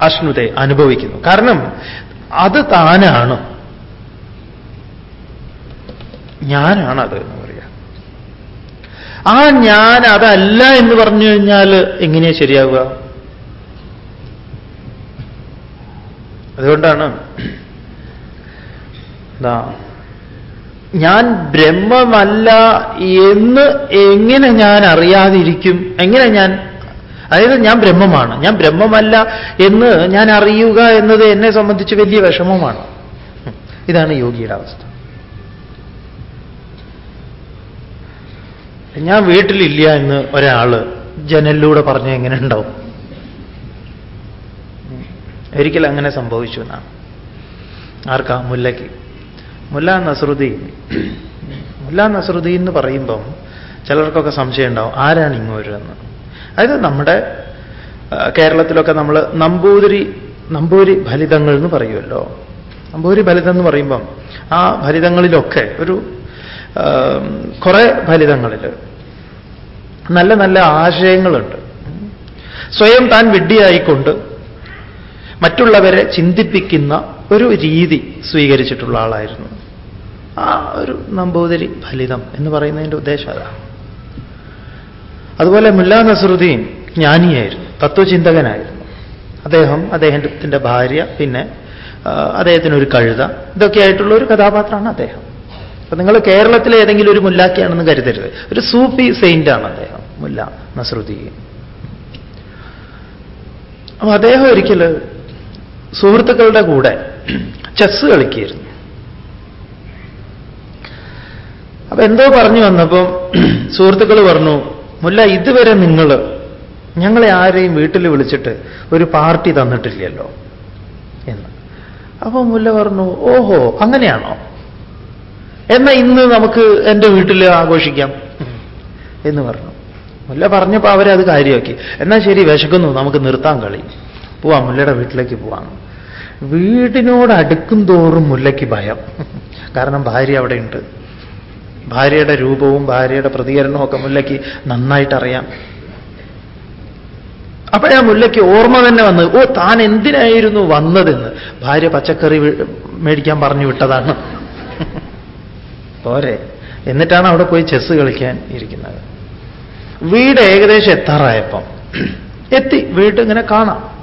[SPEAKER 1] അശ്നുതെ അനുഭവിക്കുന്നു. കാരണം അത് താനാണ്. ഞാനാണത് എന്ന് പറയാം. ആ ഞാൻ അതല്ല എന്ന് പറഞ്ഞു കഴിഞ്ഞാൽ എങ്ങനെയാ ശരിയാവുക? അതുകൊണ്ടാണ് എന്താ ഞാൻ ബ്രഹ്മമല്ല എന്ന് എങ്ങനെ ഞാൻ അറിയാതിരിക്കും? എങ്ങനെ ഞാൻ അതായത് ഞാൻ ബ്രഹ്മമാണ്. ഞാൻ ബ്രഹ്മമല്ല എന്ന് ഞാൻ അറിയുക എന്നത് എന്നെ സംബന്ധിച്ച് വലിയ വിഷമമാണ്. ഇതാണ് യോഗിയുടെ അവസ്ഥ. ഞാൻ വീട്ടിലില്ല എന്ന് ഒരാൾ ജനലിലൂടെ പറഞ്ഞ എങ്ങനെ ഉണ്ടാവും? ഒരിക്കലും അങ്ങനെ സംഭവിച്ചു എന്നാണ്. ആർക്കാ? മുല്ലയ്ക്ക്. മുല്ല നസറുദ്ദീൻ. മുല്ല നസറുദ്ദീൻ എന്ന് പറയുമ്പം ചിലർക്കൊക്കെ സംശയം ഉണ്ടാവും ആരാണ് ഇങ്ങോരെന്ന് അതായത് നമ്മുടെ കേരളത്തിലൊക്കെ നമ്മൾ നമ്പൂതിരി നമ്പൂരി ഫലിതങ്ങൾ എന്ന് പറയുമല്ലോ. നമ്പൂരി ഫലിതം എന്ന് പറയുമ്പം ആ ഫലിതങ്ങളിലൊക്കെ ഒരു കുറെ ഫലിതങ്ങളിൽ നല്ല നല്ല ആശയങ്ങളുണ്ട്. സ്വയം താൻ വിഡ്ഢിയായിക്കൊണ്ട് മറ്റുള്ളവരെ ചിന്തിപ്പിക്കുന്ന ഒരു രീതി സ്വീകരിച്ചിട്ടുള്ള ആളായിരുന്നു. ആ ഒരു നമ്പൂതിരി ഫലിതം എന്ന് പറയുന്നതിന്റെ ഉദ്ദേശം അതാ. അതുപോലെ മുല്ല നസറുദ്ദീൻ ജ്ഞാനിയായിരുന്നു തത്വചിന്തകനായിരുന്നു. അദ്ദേഹം അദ്ദേഹത്തിന്റെ ഭാര്യ പിന്നെ അദ്ദേഹത്തിന് ഒരു കഴുത ഇതൊക്കെയായിട്ടുള്ള ഒരു കഥാപാത്രമാണ് അദ്ദേഹം. അപ്പൊ നിങ്ങൾ കേരളത്തിലെ ഏതെങ്കിലും ഒരു മുല്ലാക്കിയാണെന്ന് കരുതരുത്. ഒരു സൂഫി സെയിന്റ് ആണ് അദ്ദേഹം മുല്ല നസറുദ്ദീൻ. അപ്പൊ അദ്ദേഹം ഒരിക്കൽ സുഹൃത്തുക്കളുടെ കൂടെ ചെസ് കളിക്കുകയായിരുന്നു. അപ്പൊ എന്തോ പറഞ്ഞു വന്നപ്പം സുഹൃത്തുക്കൾ പറഞ്ഞു മുല്ല ഇതുവരെ നിങ്ങൾ ഞങ്ങളെ ആരെയും വീട്ടിൽ വിളിച്ചിട്ട് ഒരു പാർട്ടി തന്നിട്ടില്ലല്ലോ. എന്ന്. അപ്പൊ മുല്ല പറഞ്ഞു ഓഹോ അങ്ങനെയാണോ? എന്നാ ഇന്ന് നമുക്ക് എന്റെ വീട്ടിൽ ആഘോഷിക്കാം. എന്ന് പറഞ്ഞു. മുല്ല പറഞ്ഞപ്പോൾ അവരത് കാര്യമാക്കി. എന്നാ ശരി വിശക്കുന്നു നമുക്ക് നിർത്താൻ കളി. പോവാം മുല്ലയുടെ വീട്ടിലേക്ക് പോവാം. വീടിനോട് അടുക്കും തോറും മുല്ലയ്ക്ക് ഭയം. കാരണം ഭാര്യ അവിടെയുണ്ട്. ഭാര്യയുടെ രൂപവും ഭാര്യയുടെ പ്രതികരണവും ഒക്കെ മുല്ലയ്ക്ക് നന്നായിട്ട് അറിയാം ആ മുല്ലയ്ക്ക് ഓർമ്മ തന്നെ വന്ന് ഓ താൻ എന്തിനായിരുന്നു വന്നതെന്ന്? ഭാര്യ പച്ചക്കറി മേടിക്കാൻ പറഞ്ഞു വിട്ടതാണ്. പോരെ. എന്നിട്ടാണ് അവിടെ പോയി ചെസ് കളിക്കാൻ ഇരിക്കുന്നത്. വീട് ഏകദേശം എത്താറായപ്പം. എത്തി വീട് ഇങ്ങനെ കാണാം.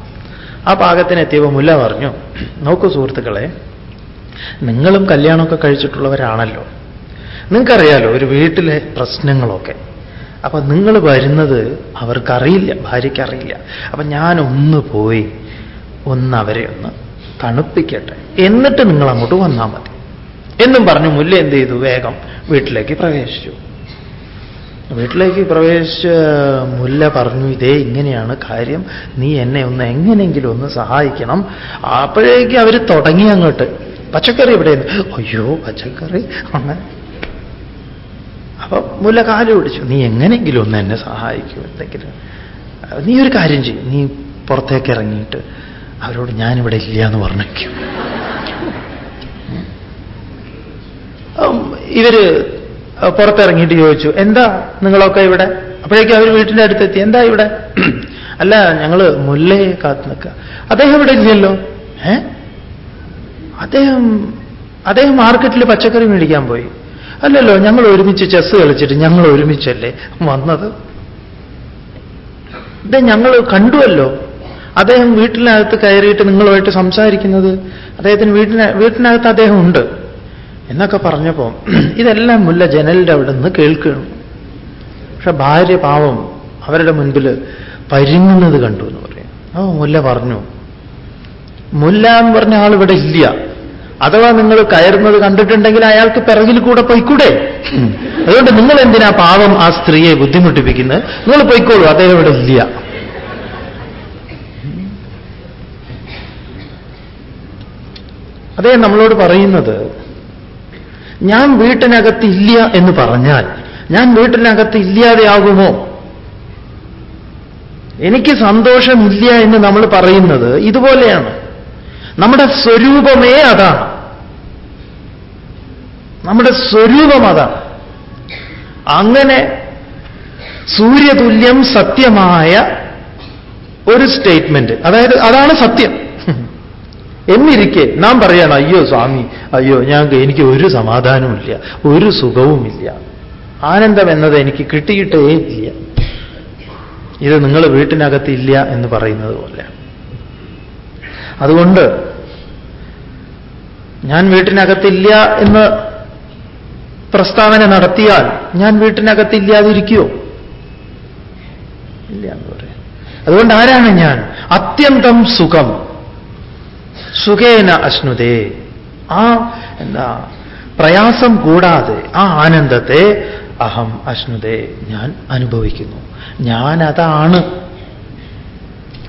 [SPEAKER 1] ആ പാകത്തിന് എത്തിയപ്പോൾ മുല്ല പറഞ്ഞു നോക്കൂ സുഹൃത്തുക്കളെ നിങ്ങളും കല്യാണമൊക്കെ കഴിച്ചിട്ടുള്ളവരാണല്ലോ. നിങ്ങൾക്കറിയാലോ ഒരു വീട്ടിലെ പ്രശ്നങ്ങളൊക്കെ. അപ്പൊ നിങ്ങൾ വരുന്നത് അവർക്കറിയില്ല ഭാര്യയ്ക്കറിയില്ല. അപ്പൊ ഞാനൊന്ന് പോയി ഒന്ന് അവരെ ഒന്ന് തണുപ്പിക്കട്ടെ. എന്നിട്ട് നിങ്ങൾ അങ്ങോട്ട് വന്നാൽ മതി. എന്നും പറഞ്ഞു മുല്ല എന്ത് ചെയ്തു? വേഗം വീട്ടിലേക്ക് പ്രവേശിച്ചു. വീട്ടിലേക്ക് പ്രവേശിച്ച മുല്ല പറഞ്ഞു ഇതേ ഇങ്ങനെയാണ് കാര്യം. നീ എന്നെ ഒന്ന് എങ്ങനെയെങ്കിലും ഒന്ന് സഹായിക്കണം. അപ്പോഴേക്ക് അവർ തുടങ്ങി അങ്ങോട്ട്. പച്ചക്കറി എവിടെയെന്ന്? അയ്യോ പച്ചക്കറി അങ്ങനെ അപ്പൊ മുല്ല കാൽ പിടിച്ചു. നീ എങ്ങനെയെങ്കിലും ഒന്ന് എന്നെ സഹായിക്കൂ എന്തെങ്കിലും. നീ ഒരു കാര്യം ചെയ്യും. നീ പുറത്തേക്ക് ഇറങ്ങിയിട്ട് അവരോട് ഞാനിവിടെ ഇല്ല എന്ന് പറഞ്ഞേക്കും ഇവർ പുറത്തിറങ്ങിയിട്ട് ചോദിച്ചു എന്താ നിങ്ങളൊക്കെ ഇവിടെ? അപ്പോഴേക്കും അവർ വീട്ടിന്റെ അടുത്തെത്തി എന്താ ഇവിടെ? [clears throat] അല്ല ഞങ്ങൾ മുല്ലയെ കാത്തു നിൽക്കുക അദ്ദേഹം ഇവിടെ ഇല്ലല്ലോ? ഏ? അദ്ദേഹം അദ്ദേഹം മാർക്കറ്റിൽ പച്ചക്കറി മേടിക്കാൻ പോയി. അല്ലല്ലോ ഞങ്ങൾ ഒരുമിച്ച് ചെസ് കളിച്ചിട്ട് ഞങ്ങൾ ഒരുമിച്ചല്ലേ വന്നത്? ഇത് ഞങ്ങൾ കണ്ടുവല്ലോ. അദ്ദേഹം വീട്ടിനകത്ത് കയറിയിട്ട് നിങ്ങളുമായിട്ട് സംസാരിക്കുന്നത്. അദ്ദേഹത്തിന് വീട്ടിന വീട്ടിനകത്ത് അദ്ദേഹം ഉണ്ട്. എന്നൊക്കെ പറഞ്ഞപ്പോൾ [clears throat] ഇതെല്ലാം മുല്ല ജനലിന്റെ അവിടെ നിന്ന് കേൾക്കണം പക്ഷെ ഭാര്യ പാവം അവരുടെ മുൻപിൽ പരിങ്ങുന്നത് കണ്ടു എന്ന് പറയും. ഓ മുല്ല പറഞ്ഞു മുല്ല എന്ന് പറഞ്ഞ ആൾ ഇവിടെ ഇല്ല. അഥവാ നിങ്ങൾ കയറുന്നത് കണ്ടിട്ടുണ്ടെങ്കിൽ അയാൾക്ക് പിറകിൽ കൂടെ പോയിക്കൂടെ? [laughs] അതുകൊണ്ട് നിങ്ങൾ എന്തിനാ പാവം ആ സ്ത്രീയെ ബുദ്ധിമുട്ടിപ്പിക്കുന്നത്? നിങ്ങൾ പോയിക്കോളൂ അദ്ദേഹം ഇവിടെ ഇല്ല. അദ്ദേഹം നമ്മളോട് പറയുന്നത് ഞാൻ വീട്ടിനകത്ത് ഇല്ല എന്ന് പറഞ്ഞാൽ ഞാൻ വീട്ടിനകത്ത് ഇല്ലാതെയാകുമോ? എനിക്ക് സന്തോഷമില്ല എന്ന് നമ്മൾ പറയുന്നത് ഇതുപോലെയാണ്. നമ്മുടെ സ്വരൂപമേ അതാണ്. നമ്മുടെ സ്വരൂപം അതാണ്. അങ്ങനെ സൂര്യതുല്യം സത്യമായ ഒരു സ്റ്റേറ്റ്മെന്റ്. അതായത് അതാണ് സത്യം. എന്നിരിക്കെ നാം പറയണം അയ്യോ സ്വാമി അയ്യോ ഞാൻ എനിക്ക് ഒരു സമാധാനവുമില്ല ഒരു സുഖവുമില്ല. ആനന്ദം എന്നത് എനിക്ക് കിട്ടിയിട്ടേ ഇല്ല. ഇത് നിങ്ങൾ വീട്ടിനകത്ത് ഇല്ല എന്ന് പറയുന്നത് പോലെ അതുകൊണ്ട് ഞാൻ വീട്ടിനകത്തില്ല എന്ന് പ്രസ്താവന നടത്തിയാൽ ഞാൻ വീട്ടിനകത്തില്ലാതിരിക്കുമോ ഇല്ല എന്ന് പറയാം. അതുകൊണ്ട് ആരാണ് ഞാൻ? അത്യന്തം സുഖം. സുഖേന അശ്നുതേ. ആ എന്താ പ്രയാസം കൂടാതെ ആ ആനന്ദത്തെ അഹം അശ്നുതേ ഞാൻ അനുഭവിക്കുന്നു. ഞാൻ അതാണ്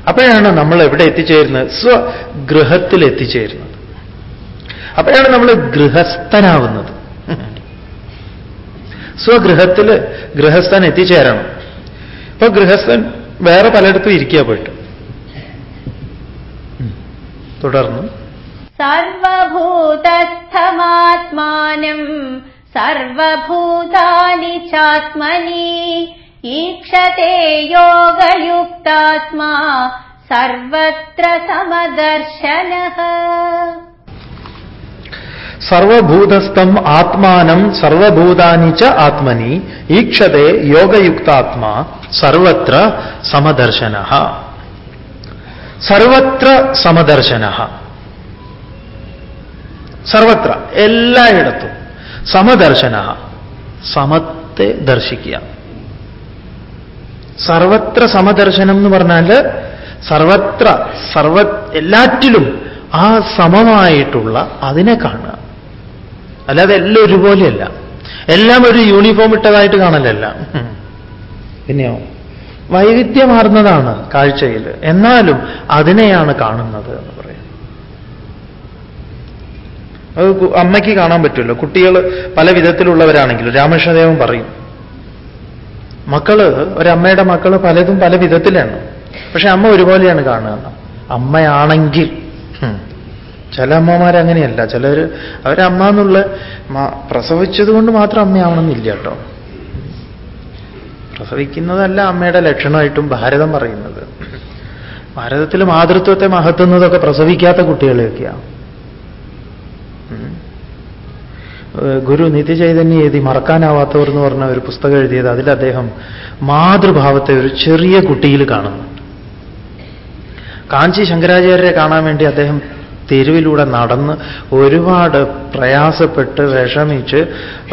[SPEAKER 1] അപ്പോഴാണ് നമ്മൾ എവിടെ എത്തിച്ചേരുന്നത്? സ്വഗൃഹത്തിൽ എത്തിച്ചേരുന്നത് അപ്പോഴാണ് നമ്മൾ ഗൃഹസ്ഥനാവുന്നത്. സ്വഗൃഹത്തിൽ ഗൃഹസ്ഥൻ എത്തിച്ചേരണം. ഇപ്പൊ ഗൃഹസ്ഥൻ വേറെ പലയിടത്തും ഇരിക്കുക പോയിട്ട്. തുടർന്ന്.
[SPEAKER 2] സർവഭൂതസ്ഥമാത്മാനം സർവഭൂതാനി ചാത്മനി ഈക്ഷത്തെ യോഗയുക്താത്മാ സർവത്ര സമദർശന.
[SPEAKER 1] സർവഭൂതസ്ഥം ആത്മാനം സർവഭൂതാനി ച ആത്മനി ഈക്ഷതേ യോഗയുക്താത്മാ സർവത്ര സമദർശന. സർവത്ര സമദർശന. സർവത്ര എല്ലായിടത്തും സമദർശന. സമത്തെ ദർശിക്കുക. സർവത്ര സമദർശനം എന്ന് പറഞ്ഞാൽ സർവത്ര സർവ എല്ലാറ്റിലും ആ സമമായിട്ടുള്ള അതിനെ കാണുക. അല്ലാതെ എല്ലാം ഒരുപോലെയല്ല. എല്ലാം ഒരു യൂണിഫോം ഇട്ടതായിട്ട് കാണലല്ല. പിന്നെയോ? വൈവിധ്യമാർന്നതാണ് കാഴ്ചയിൽ. എന്നാലും അതിനെയാണ് കാണുന്നത് എന്ന് പറയുന്നു. അത് അമ്മയ്ക്ക് കാണാൻ പറ്റുമല്ലോ. കുട്ടികൾ പല വിധത്തിലുള്ളവരാണെങ്കിലും രാമകൃഷ്ണദേവൻ പറയും മക്കൾ ഒരമ്മയുടെ മക്കൾ പലതും പല വിധത്തിലാണ്. പക്ഷെ അമ്മ ഒരുപോലെയാണ് കാണുക. അമ്മയാണെങ്കിൽ ചില അമ്മമാരങ്ങനെയല്ല ചിലർ അവരമ്മ എന്നുള്ള പ്രസവിച്ചത് കൊണ്ട് മാത്രം അമ്മയാവണമെന്നില്ല കേട്ടോ. പ്രസവിക്കുന്നതല്ല അമ്മയുടെ ലക്ഷണമായിട്ടും ഭാരതം പറയുന്നത്. ഭാരതത്തിൽ മാതൃത്വത്തെ മഹത്തുന്നതൊക്കെ പ്രസവിക്കാത്ത കുട്ടികളെയൊക്കെയാണ് ഗുരു നിത്യചൈതന്യ എഴുതി മറക്കാനാവാത്തവർ എന്ന് പറഞ്ഞ ഒരു പുസ്തകം എഴുതിയത് അതിൽ അദ്ദേഹം മാതൃഭാവത്തെ ഒരു ചെറിയ കുട്ടിയിൽ കാണുന്നു. കാഞ്ചി ശങ്കരാചാര്യരെ കാണാൻ വേണ്ടി അദ്ദേഹം തെരുവിലൂടെ നടന്ന് ഒരുപാട് പ്രയാസപ്പെട്ട് വിഷമിച്ച്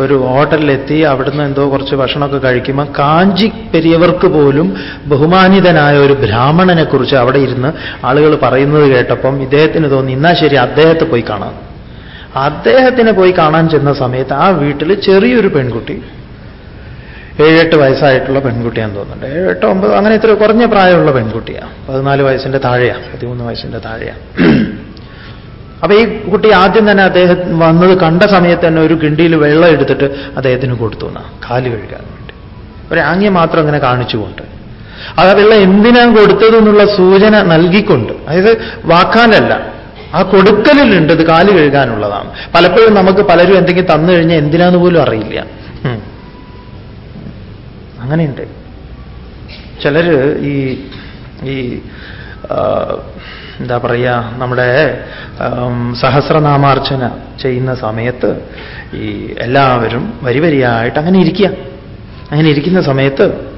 [SPEAKER 1] ഒരു ഹോട്ടലിലെത്തി അവിടുന്ന് എന്തോ കുറച്ച് ഭക്ഷണമൊക്കെ കഴിക്കുമ്പോൾ കാഞ്ചി പെരിയവർക്ക് പോലും ബഹുമാനിതനായ ഒരു ബ്രാഹ്മണനെക്കുറിച്ച് അവിടെ ഇരുന്ന് ആളുകൾ പറയുന്നത് കേട്ടപ്പം ഇദ്ദേഹത്തിന് തോന്നി എന്നാ ശരി അദ്ദേഹത്തെ പോയി കാണാം. അദ്ദേഹത്തിനെ പോയി കാണാൻ ചെന്ന സമയത്ത് ആ വീട്ടിൽ ചെറിയൊരു പെൺകുട്ടി ഏഴെട്ട് വയസ്സായിട്ടുള്ള പെൺകുട്ടിയാന്ന് തോന്നുന്നുണ്ട്. ഏഴെട്ടോ ഒമ്പത് അങ്ങനെ ഇത്ര കുറഞ്ഞ പ്രായമുള്ള പെൺകുട്ടിയാണ് പതിനാല് വയസ്സിന്റെ താഴെയാണ് പതിമൂന്ന് വയസ്സിന്റെ താഴെയാണ് അപ്പൊ ഈ കുട്ടി ആദ്യം തന്നെ അദ്ദേഹം വന്നത് കണ്ട സമയത്ത് തന്നെ ഒരു കിണ്ടിയിൽ വെള്ളം എടുത്തിട്ട് അദ്ദേഹത്തിന് കൊടുത്തു എന്നാ കാൽ കഴുകാൻ വേണ്ടി. ഒരു ആംഗ്യം മാത്രം അങ്ങനെ കാണിച്ചുകൊണ്ട്. അത് ആ വെള്ളം എന്തിനാ കൊടുത്തത് എന്നുള്ള സൂചന നൽകിക്കൊണ്ട്. അതായത് വാക്കാലല്ല ആ കൊടുക്കലിലുണ്ട് ഇത് കാൽ കഴുകാനുള്ളതാണ്. പലപ്പോഴും നമുക്ക് പലരും എന്തെങ്കിലും തന്നു കഴിഞ്ഞാൽ എന്തിനാന്ന് പോലും അറിയില്ല. അങ്ങനെയുണ്ട്. ചിലര് ഈ ഈ എന്താ പറയുക നമ്മുടെ സഹസ്രനാമാർച്ചന ചെയ്യുന്ന സമയത്ത് ഈ എല്ലാവരും വരി വരിയായിട്ട് അങ്ങനെ ഇരിക്കുക അങ്ങനെ ഇരിക്കുന്ന സമയത്ത്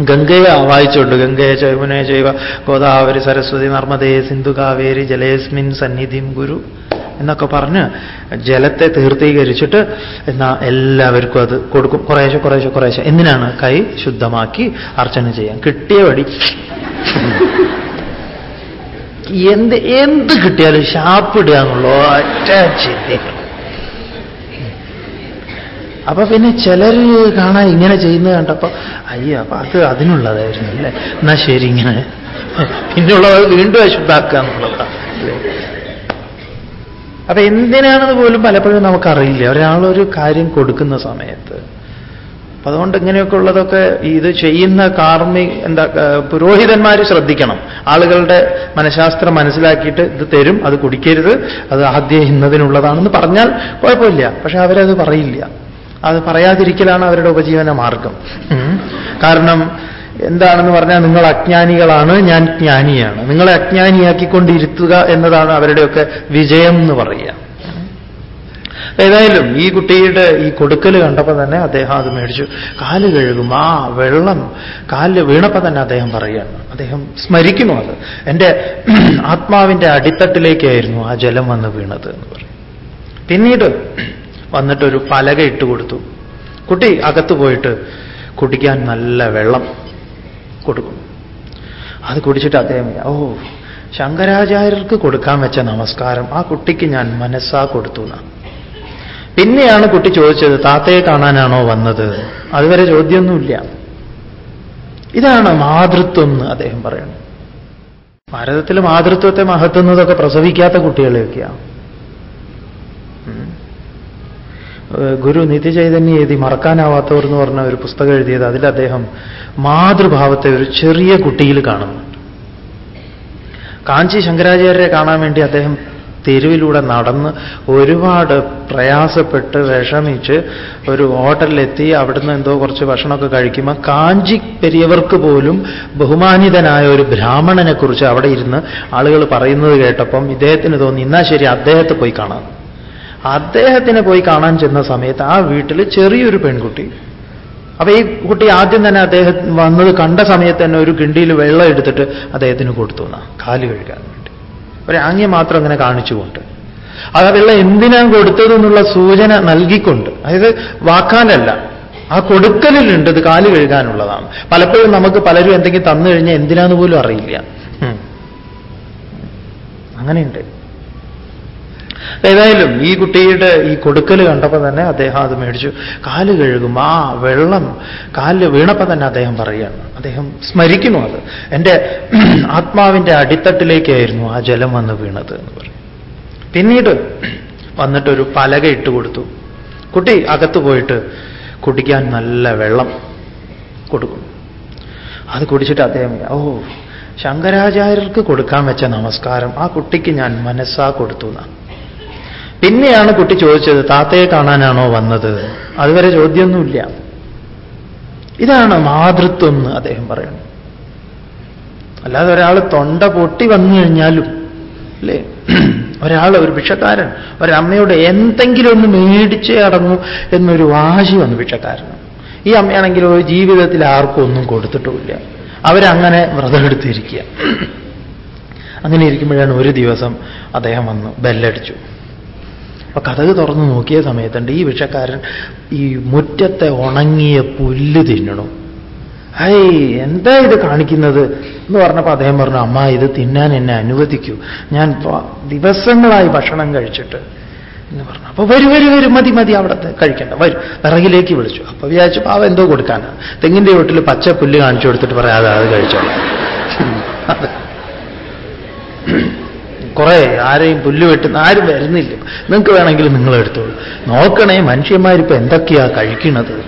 [SPEAKER 1] ഗംഗയെ ആവാഹിച്ചുകൊണ്ട് ഗംഗയെ ചൈവനെ ചൈവ ഗോദാവരി സരസ്വതി നർമ്മദേ സിന്ധു കാവേരി ജലേസ്മിൻ സന്നിധിം ഗുരു എന്നൊക്കെ പറഞ്ഞ് ജലത്തെ തീർത്ഥീകരിച്ചിട്ട് എന്നാ എല്ലാവർക്കും അത് കൊടുക്കും. കുറേശ്ശെ കുറേശ്ശെ കുറേശ്ശെ. എന്തിനാണ് കൈ ശുദ്ധമാക്കി അർച്ചന ചെയ്യാൻ? കിട്ടിയ വടി. എന്ത് എന്ത് കിട്ടിയാലും ഷാപ്പിടുക എന്നുള്ള ഒറ്റ ചിന്ത അപ്പൊ പിന്നെ ചിലർ കാണാൻ ഇങ്ങനെ ചെയ്യുന്നത് കണ്ടപ്പോ അയ്യോ അപ്പൊ അത് അതിനുള്ളതായിരുന്നു അല്ലേ? എന്നാ ശരി ഇങ്ങനെ. പിന്നുള്ളത് വീണ്ടും അശുദ്ധാക്കുക എന്നുള്ളതാണ് അപ്പൊ എന്തിനാണെന്ന് പോലും പലപ്പോഴും നമുക്കറിയില്ല. ഒരാളൊരു കാര്യം കൊടുക്കുന്ന സമയത്ത് അപ്പൊ അതുകൊണ്ട് ഇങ്ങനെയൊക്കെ ഉള്ളതൊക്കെ ഇത് ചെയ്യുന്ന കാർമി എന്താ പുരോഹിതന്മാർ ശ്രദ്ധിക്കണം. ആളുകളുടെ മനഃശാസ്ത്രം മനസ്സിലാക്കിയിട്ട് ഇത് തരും അത് കുടിക്കരുത് അത് ആദ്യം ഇന്നതിനുള്ളതാണെന്ന് പറഞ്ഞാൽ കുഴപ്പമില്ല. പക്ഷെ അവരത് പറയില്ല. അത് പറയാതിരിക്കലാണ് അവരുടെ ഉപജീവന മാർഗം. കാരണം എന്താണെന്ന് പറഞ്ഞാൽ നിങ്ങൾ അജ്ഞാനികളാണ് ഞാൻ ജ്ഞാനിയാണ്. നിങ്ങളെ അജ്ഞാനിയാക്കിക്കൊണ്ടിരുത്തുക എന്നതാണ് അവരുടെയൊക്കെ വിജയം എന്ന് പറയുക. ഏതായാലും ഈ കുട്ടിയുടെ ഈ കൊടുക്കൽ കണ്ടപ്പോൾ തന്നെ അദ്ദേഹം അത് മേടിച്ചു. കാൽ കഴുകും. ആ വെള്ളം. കാലിൽ വീണപ്പോൾ തന്നെ അദ്ദേഹം പറയുകയാണ്. അദ്ദേഹം സ്മരിക്കുന്നു അത്. എന്റെ [clears throat] ആത്മാവിന്റെ അടിത്തട്ടിലേക്കായിരുന്നു ആ ജലം വന്ന് വീണത് എന്ന് പറയും. പിന്നീട് വന്നിട്ടൊരു പലക ഇട്ട് കൊടുത്തു. കുട്ടി അകത്ത് പോയിട്ട് കുടിക്കാൻ നല്ല വെള്ളം കൊടുക്കും അത് കുടിച്ചിട്ട് അദ്ദേഹം ഓ ശങ്കരാചാര്യർക്ക് കൊടുക്കാൻ വെച്ച നമസ്കാരം. ആ കുട്ടിക്ക് ഞാൻ മനസ്സാ കൊടുത്തു എന്നാണ്. പിന്നെയാണ് കുട്ടി ചോദിച്ചത് താത്തയെ കാണാനാണോ വന്നത്? അതുവരെ ചോദ്യമൊന്നുമില്ല. ഇതാണ് മാതൃത്വം എന്ന് അദ്ദേഹം പറയുന്നത്. ഭാരതത്തിൽ മാതൃത്വത്തെ മഹത്തുന്നതൊക്കെ പ്രസവിക്കാത്ത കുട്ടികളെയൊക്കെയാണ് ഗുരു നിത്യചൈതന്യ എഴുതി മറക്കാനാവാത്തവർ എന്ന് പറഞ്ഞ ഒരു പുസ്തകം എഴുതിയത് അതിൽ അദ്ദേഹം മാതൃഭാവത്തെ ഒരു ചെറിയ കുട്ടിയിൽ കാണുന്നു. കാഞ്ചി ശങ്കരാചാര്യരെ കാണാൻ വേണ്ടി അദ്ദേഹം തെരുവിലൂടെ നടന്ന് ഒരുപാട് പ്രയാസപ്പെട്ട് വിഷമിച്ച് ഒരു ഹോട്ടലിലെത്തി അവിടുന്ന് എന്തോ കുറച്ച് ഭക്ഷണമൊക്കെ കഴിക്കുമ്പോൾ കാഞ്ചി പെരിയവർക്ക് പോലും ബഹുമാനിതനായ ഒരു ബ്രാഹ്മണനെക്കുറിച്ച് അവിടെ ഇരുന്ന് ആളുകൾ പറയുന്നത് കേട്ടപ്പം ഇദ്ദേഹത്തിന് തോന്നി എന്നാ ശരി അദ്ദേഹത്തെ പോയി കാണാം. അദ്ദേഹത്തിനെ പോയി കാണാൻ ചെന്ന സമയത്ത് ആ വീട്ടിൽ ചെറിയൊരു പെൺകുട്ടി. അപ്പൊ ഈ കുട്ടി ആദ്യം തന്നെ അദ്ദേഹം വന്നത് കണ്ട സമയത്ത് തന്നെ ഒരു കിണ്ടിയിൽ വെള്ളം എടുത്തിട്ട് അദ്ദേഹത്തിന് കൊടുത്തു കാൽ കഴുകാൻ. വേണ്ടി ഒരു ആംഗ്യം മാത്രം അങ്ങനെ കാണിച്ചുകൊണ്ട്. അത് വെള്ളം എന്തിനാ കൊടുത്തതെന്നുള്ള സൂചന നൽകിക്കൊണ്ട്. അതായത് വാക്കാലല്ല. ആ കൊടുക്കലിലുണ്ട് ഇത് കാൽ കഴുകാനുള്ളതാണ്. പലപ്പോഴും നമുക്ക് പലരും എന്തെങ്കിലും തന്നു കഴിഞ്ഞാൽ എന്തിനാന്ന് പോലും അറിയില്ല. അങ്ങനെയുണ്ട്. ഏതായാലും ഈ കുട്ടിയുടെ ഈ കൊടുക്കൽ കണ്ടപ്പോൾ തന്നെ അദ്ദേഹം അത് മേടിച്ചു. കാൽ കഴുകും. ആ വെള്ളം കാലിൽ വീണപ്പോൾ തന്നെ അദ്ദേഹം പറയുകയാണ്. അദ്ദേഹം സ്മരിക്കുന്നു അത്. എന്റെ [clears throat] ആത്മാവിന്റെ അടിത്തട്ടിലേക്കായിരുന്നു ആ ജലം വന്ന് വീണത് എന്ന് പറയും പിന്നീട് വന്നിട്ടൊരു പലക ഇട്ട് കൊടുത്തു. കുട്ടി അകത്ത് പോയിട്ട് കുടിക്കാൻ നല്ല വെള്ളം കൊടുക്കും. അത് കുടിച്ചിട്ട് അദ്ദേഹം ഓ ശങ്കരാചാര്യർക്ക് കൊടുക്കാൻ വെച്ച നമസ്കാരം. ആ കുട്ടിക്ക് ഞാൻ മനസ്സാ കൊടുത്തു എന്നാ. പിന്നെയാണ് കുട്ടി ചോദിച്ചത് താത്തയെ കാണാനാണോ വന്നത്? അതുവരെ ചോദ്യമൊന്നുമില്ല. ഇതാണ് മാതൃത്വം എന്ന് അദ്ദേഹം പറയുന്നു. അല്ലാതെ ഒരാൾ തൊണ്ട പൊട്ടി വന്നു കഴിഞ്ഞാലും അല്ലേ? ഒരാൾ ഒരു ഭിക്ഷക്കാരൻ ഒരമ്മയോട് എന്തെങ്കിലും ഒന്ന് മേടിച്ചേ അടങ്ങൂ എന്നൊരു വാശി വന്നു ഭിക്ഷക്കാരന്. ഈ അമ്മയാണെങ്കിലും ജീവിതത്തിൽ ആർക്കും ഒന്നും കൊടുത്തിട്ടുമില്ല. അവരങ്ങനെ വ്രതമെടുത്തിരിക്കുക അങ്ങനെ ഇരിക്കുമ്പോഴാണ് ഒരു ദിവസം അദ്ദേഹം വന്നു ബെല്ലടിച്ചു. അപ്പൊ കഥക് തുറന്ന് നോക്കിയ സമയത്തുണ്ട് ഈ വിഷക്കാരൻ ഈ മുറ്റത്തെ ഉണങ്ങിയ പുല്ല് തിന്നണു. ഹൈ എന്താ ഇത് കാണിക്കുന്നത്? എന്ന് പറഞ്ഞപ്പോൾ അദ്ദേഹം പറഞ്ഞു അമ്മ ഇത് തിന്നാൻ എന്നെ അനുവദിക്കൂ. ഞാൻ ദിവസങ്ങളായി ഭക്ഷണം കഴിച്ചിട്ട്. എന്ന് പറഞ്ഞു. അപ്പൊ വരും വരും വരും മതി മതി അവിടത്തെ കഴിക്കണ്ട. വരും വിറകിലേക്ക് വിളിച്ചു. അപ്പൊ വിചാരിച്ചു പാവ എന്തോ കൊടുക്കാനാ. തെങ്ങിന്റെ വീട്ടിൽ പച്ച പുല്ല് കാണിച്ചു കൊടുത്തിട്ട് പറയാതെ അത് കഴിച്ചോളാം. [laughs] കുറെ ആരെയും പുല്ല് വെട്ടുന്ന ആരും വരുന്നില്ല. നിങ്ങൾക്ക് വേണമെങ്കിൽ നിങ്ങൾ എടുത്തോളൂ. നോക്കണേ മനുഷ്യന്മാരിപ്പോ എന്തൊക്കെയാ കഴിക്കുന്നത്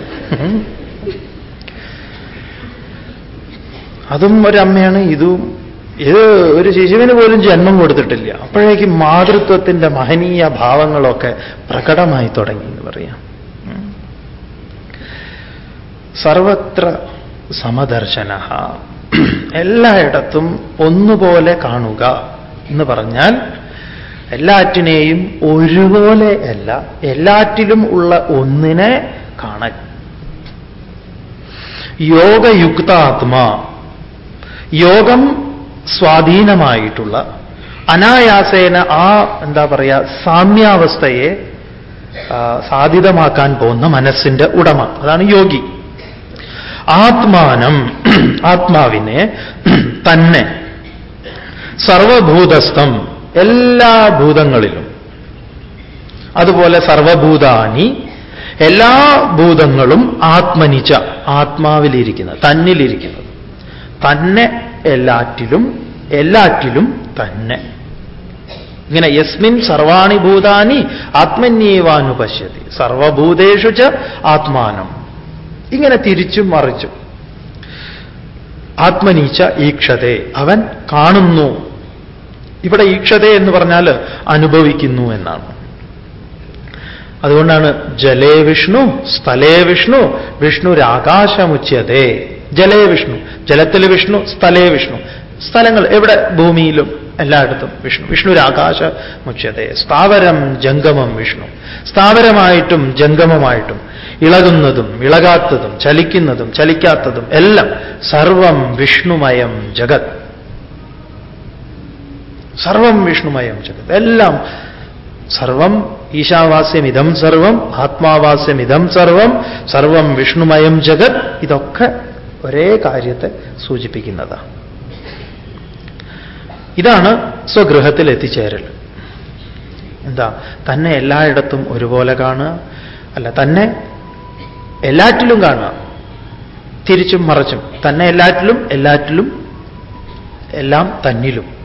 [SPEAKER 1] അതും ഒരമ്മയാണ് ഇതും. ഇത് ഒരു ശിശുവിന് പോലും ജന്മം കൊടുത്തിട്ടില്ല. അപ്പോഴേക്കും മാതൃത്വത്തിന്റെ മഹനീയ ഭാവങ്ങളൊക്കെ പ്രകടമായി തുടങ്ങി എന്ന് പറയാം. സർവത്ര സമദർശന എല്ലായിടത്തും ഒന്നുപോലെ കാണുക. എന്ന് പറഞ്ഞാൽ എല്ലാറ്റിനെയും ഒരുപോലെ അല്ല എല്ലാറ്റിലും ഉള്ള ഒന്നിനെ കാണൽ യോഗയുക്താത്മാ. യോഗം സ്വാധീനമായിട്ടുള്ള അനായാസേന ആ എന്താ പറയുക സാമ്യാവസ്ഥയെ സാധിതമാക്കാൻ പോകുന്ന മനസ്സിന്റെ ഉടമ. അതാണ് യോഗി. ആത്മാനം ആത്മാവിനെ തന്നെ സർവഭൂതസ്ഥം എല്ലാ ഭൂതങ്ങളിലും. അതുപോലെ സർവഭൂതാനി എല്ലാ ഭൂതങ്ങളും ആത്മനിച്ച ആത്മാവിലിരിക്കുന്നത് തന്നിലിരിക്കുന്നത്. തന്നെ എല്ലാറ്റിലും എല്ലാറ്റിലും തന്നെ. ഇങ്ങനെ യസ്മിൻ സർവാണി ഭൂതാനി ആത്മന്യേവാനുപശ്യതി. സർവഭൂതേഷു ച ആത്മാനം. ഇങ്ങനെ തിരിച്ചും മറിച്ചും. ആത്മനീച്ച ഈക്ഷതേ അവൻ കാണുന്നു. ഇവിടെ ഈക്ഷത എന്ന് പറഞ്ഞാൽ അനുഭവിക്കുന്നു എന്നാണ്. അതുകൊണ്ടാണ് ജലേ വിഷ്ണു സ്ഥലേ വിഷ്ണു വിഷ്ണുരാകാശമുച്ചതേ ജലേ വിഷ്ണു ജലത്തിൽ വിഷ്ണു സ്ഥലേ വിഷ്ണു. സ്ഥലങ്ങൾ എവിടെ? ഭൂമിയിലും എല്ലായിടത്തും വിഷ്ണു. വിഷ്ണുരാകാശ മുച്ചതേ സ്ഥാവരം ജംഗമം വിഷ്ണു. സ്ഥാവരമായിട്ടും ജംഗമമായിട്ടും ഇളകുന്നതും ഇളകാത്തതും ചലിക്കുന്നതും ചലിക്കാത്തതും എല്ലാം സർവം വിഷ്ണുമയം ജഗത്. സർവം വിഷ്ണുമയം ജഗത് എല്ലാം സർവം ഈശാവാസ്യമിതം സർവം ആത്മാവാസ്യമിതം സർവം സർവം വിഷ്ണുമയം ജഗത് ഇതൊക്കെ ഒരേ കാര്യത്തെ സൂചിപ്പിക്കുന്നതാണ് ഇതാണ് സ്വഗൃഹത്തിൽ എത്തിച്ചേരൽ. എന്താ? തന്നെ എല്ലായിടത്തും ഒരുപോലെ കാണുക അല്ല തന്നെ എല്ലാറ്റിലും കാണുക. തിരിച്ചും മറച്ചും. തന്നെ എല്ലാറ്റിലും എല്ലാറ്റിലും എല്ലാം തന്നിലും.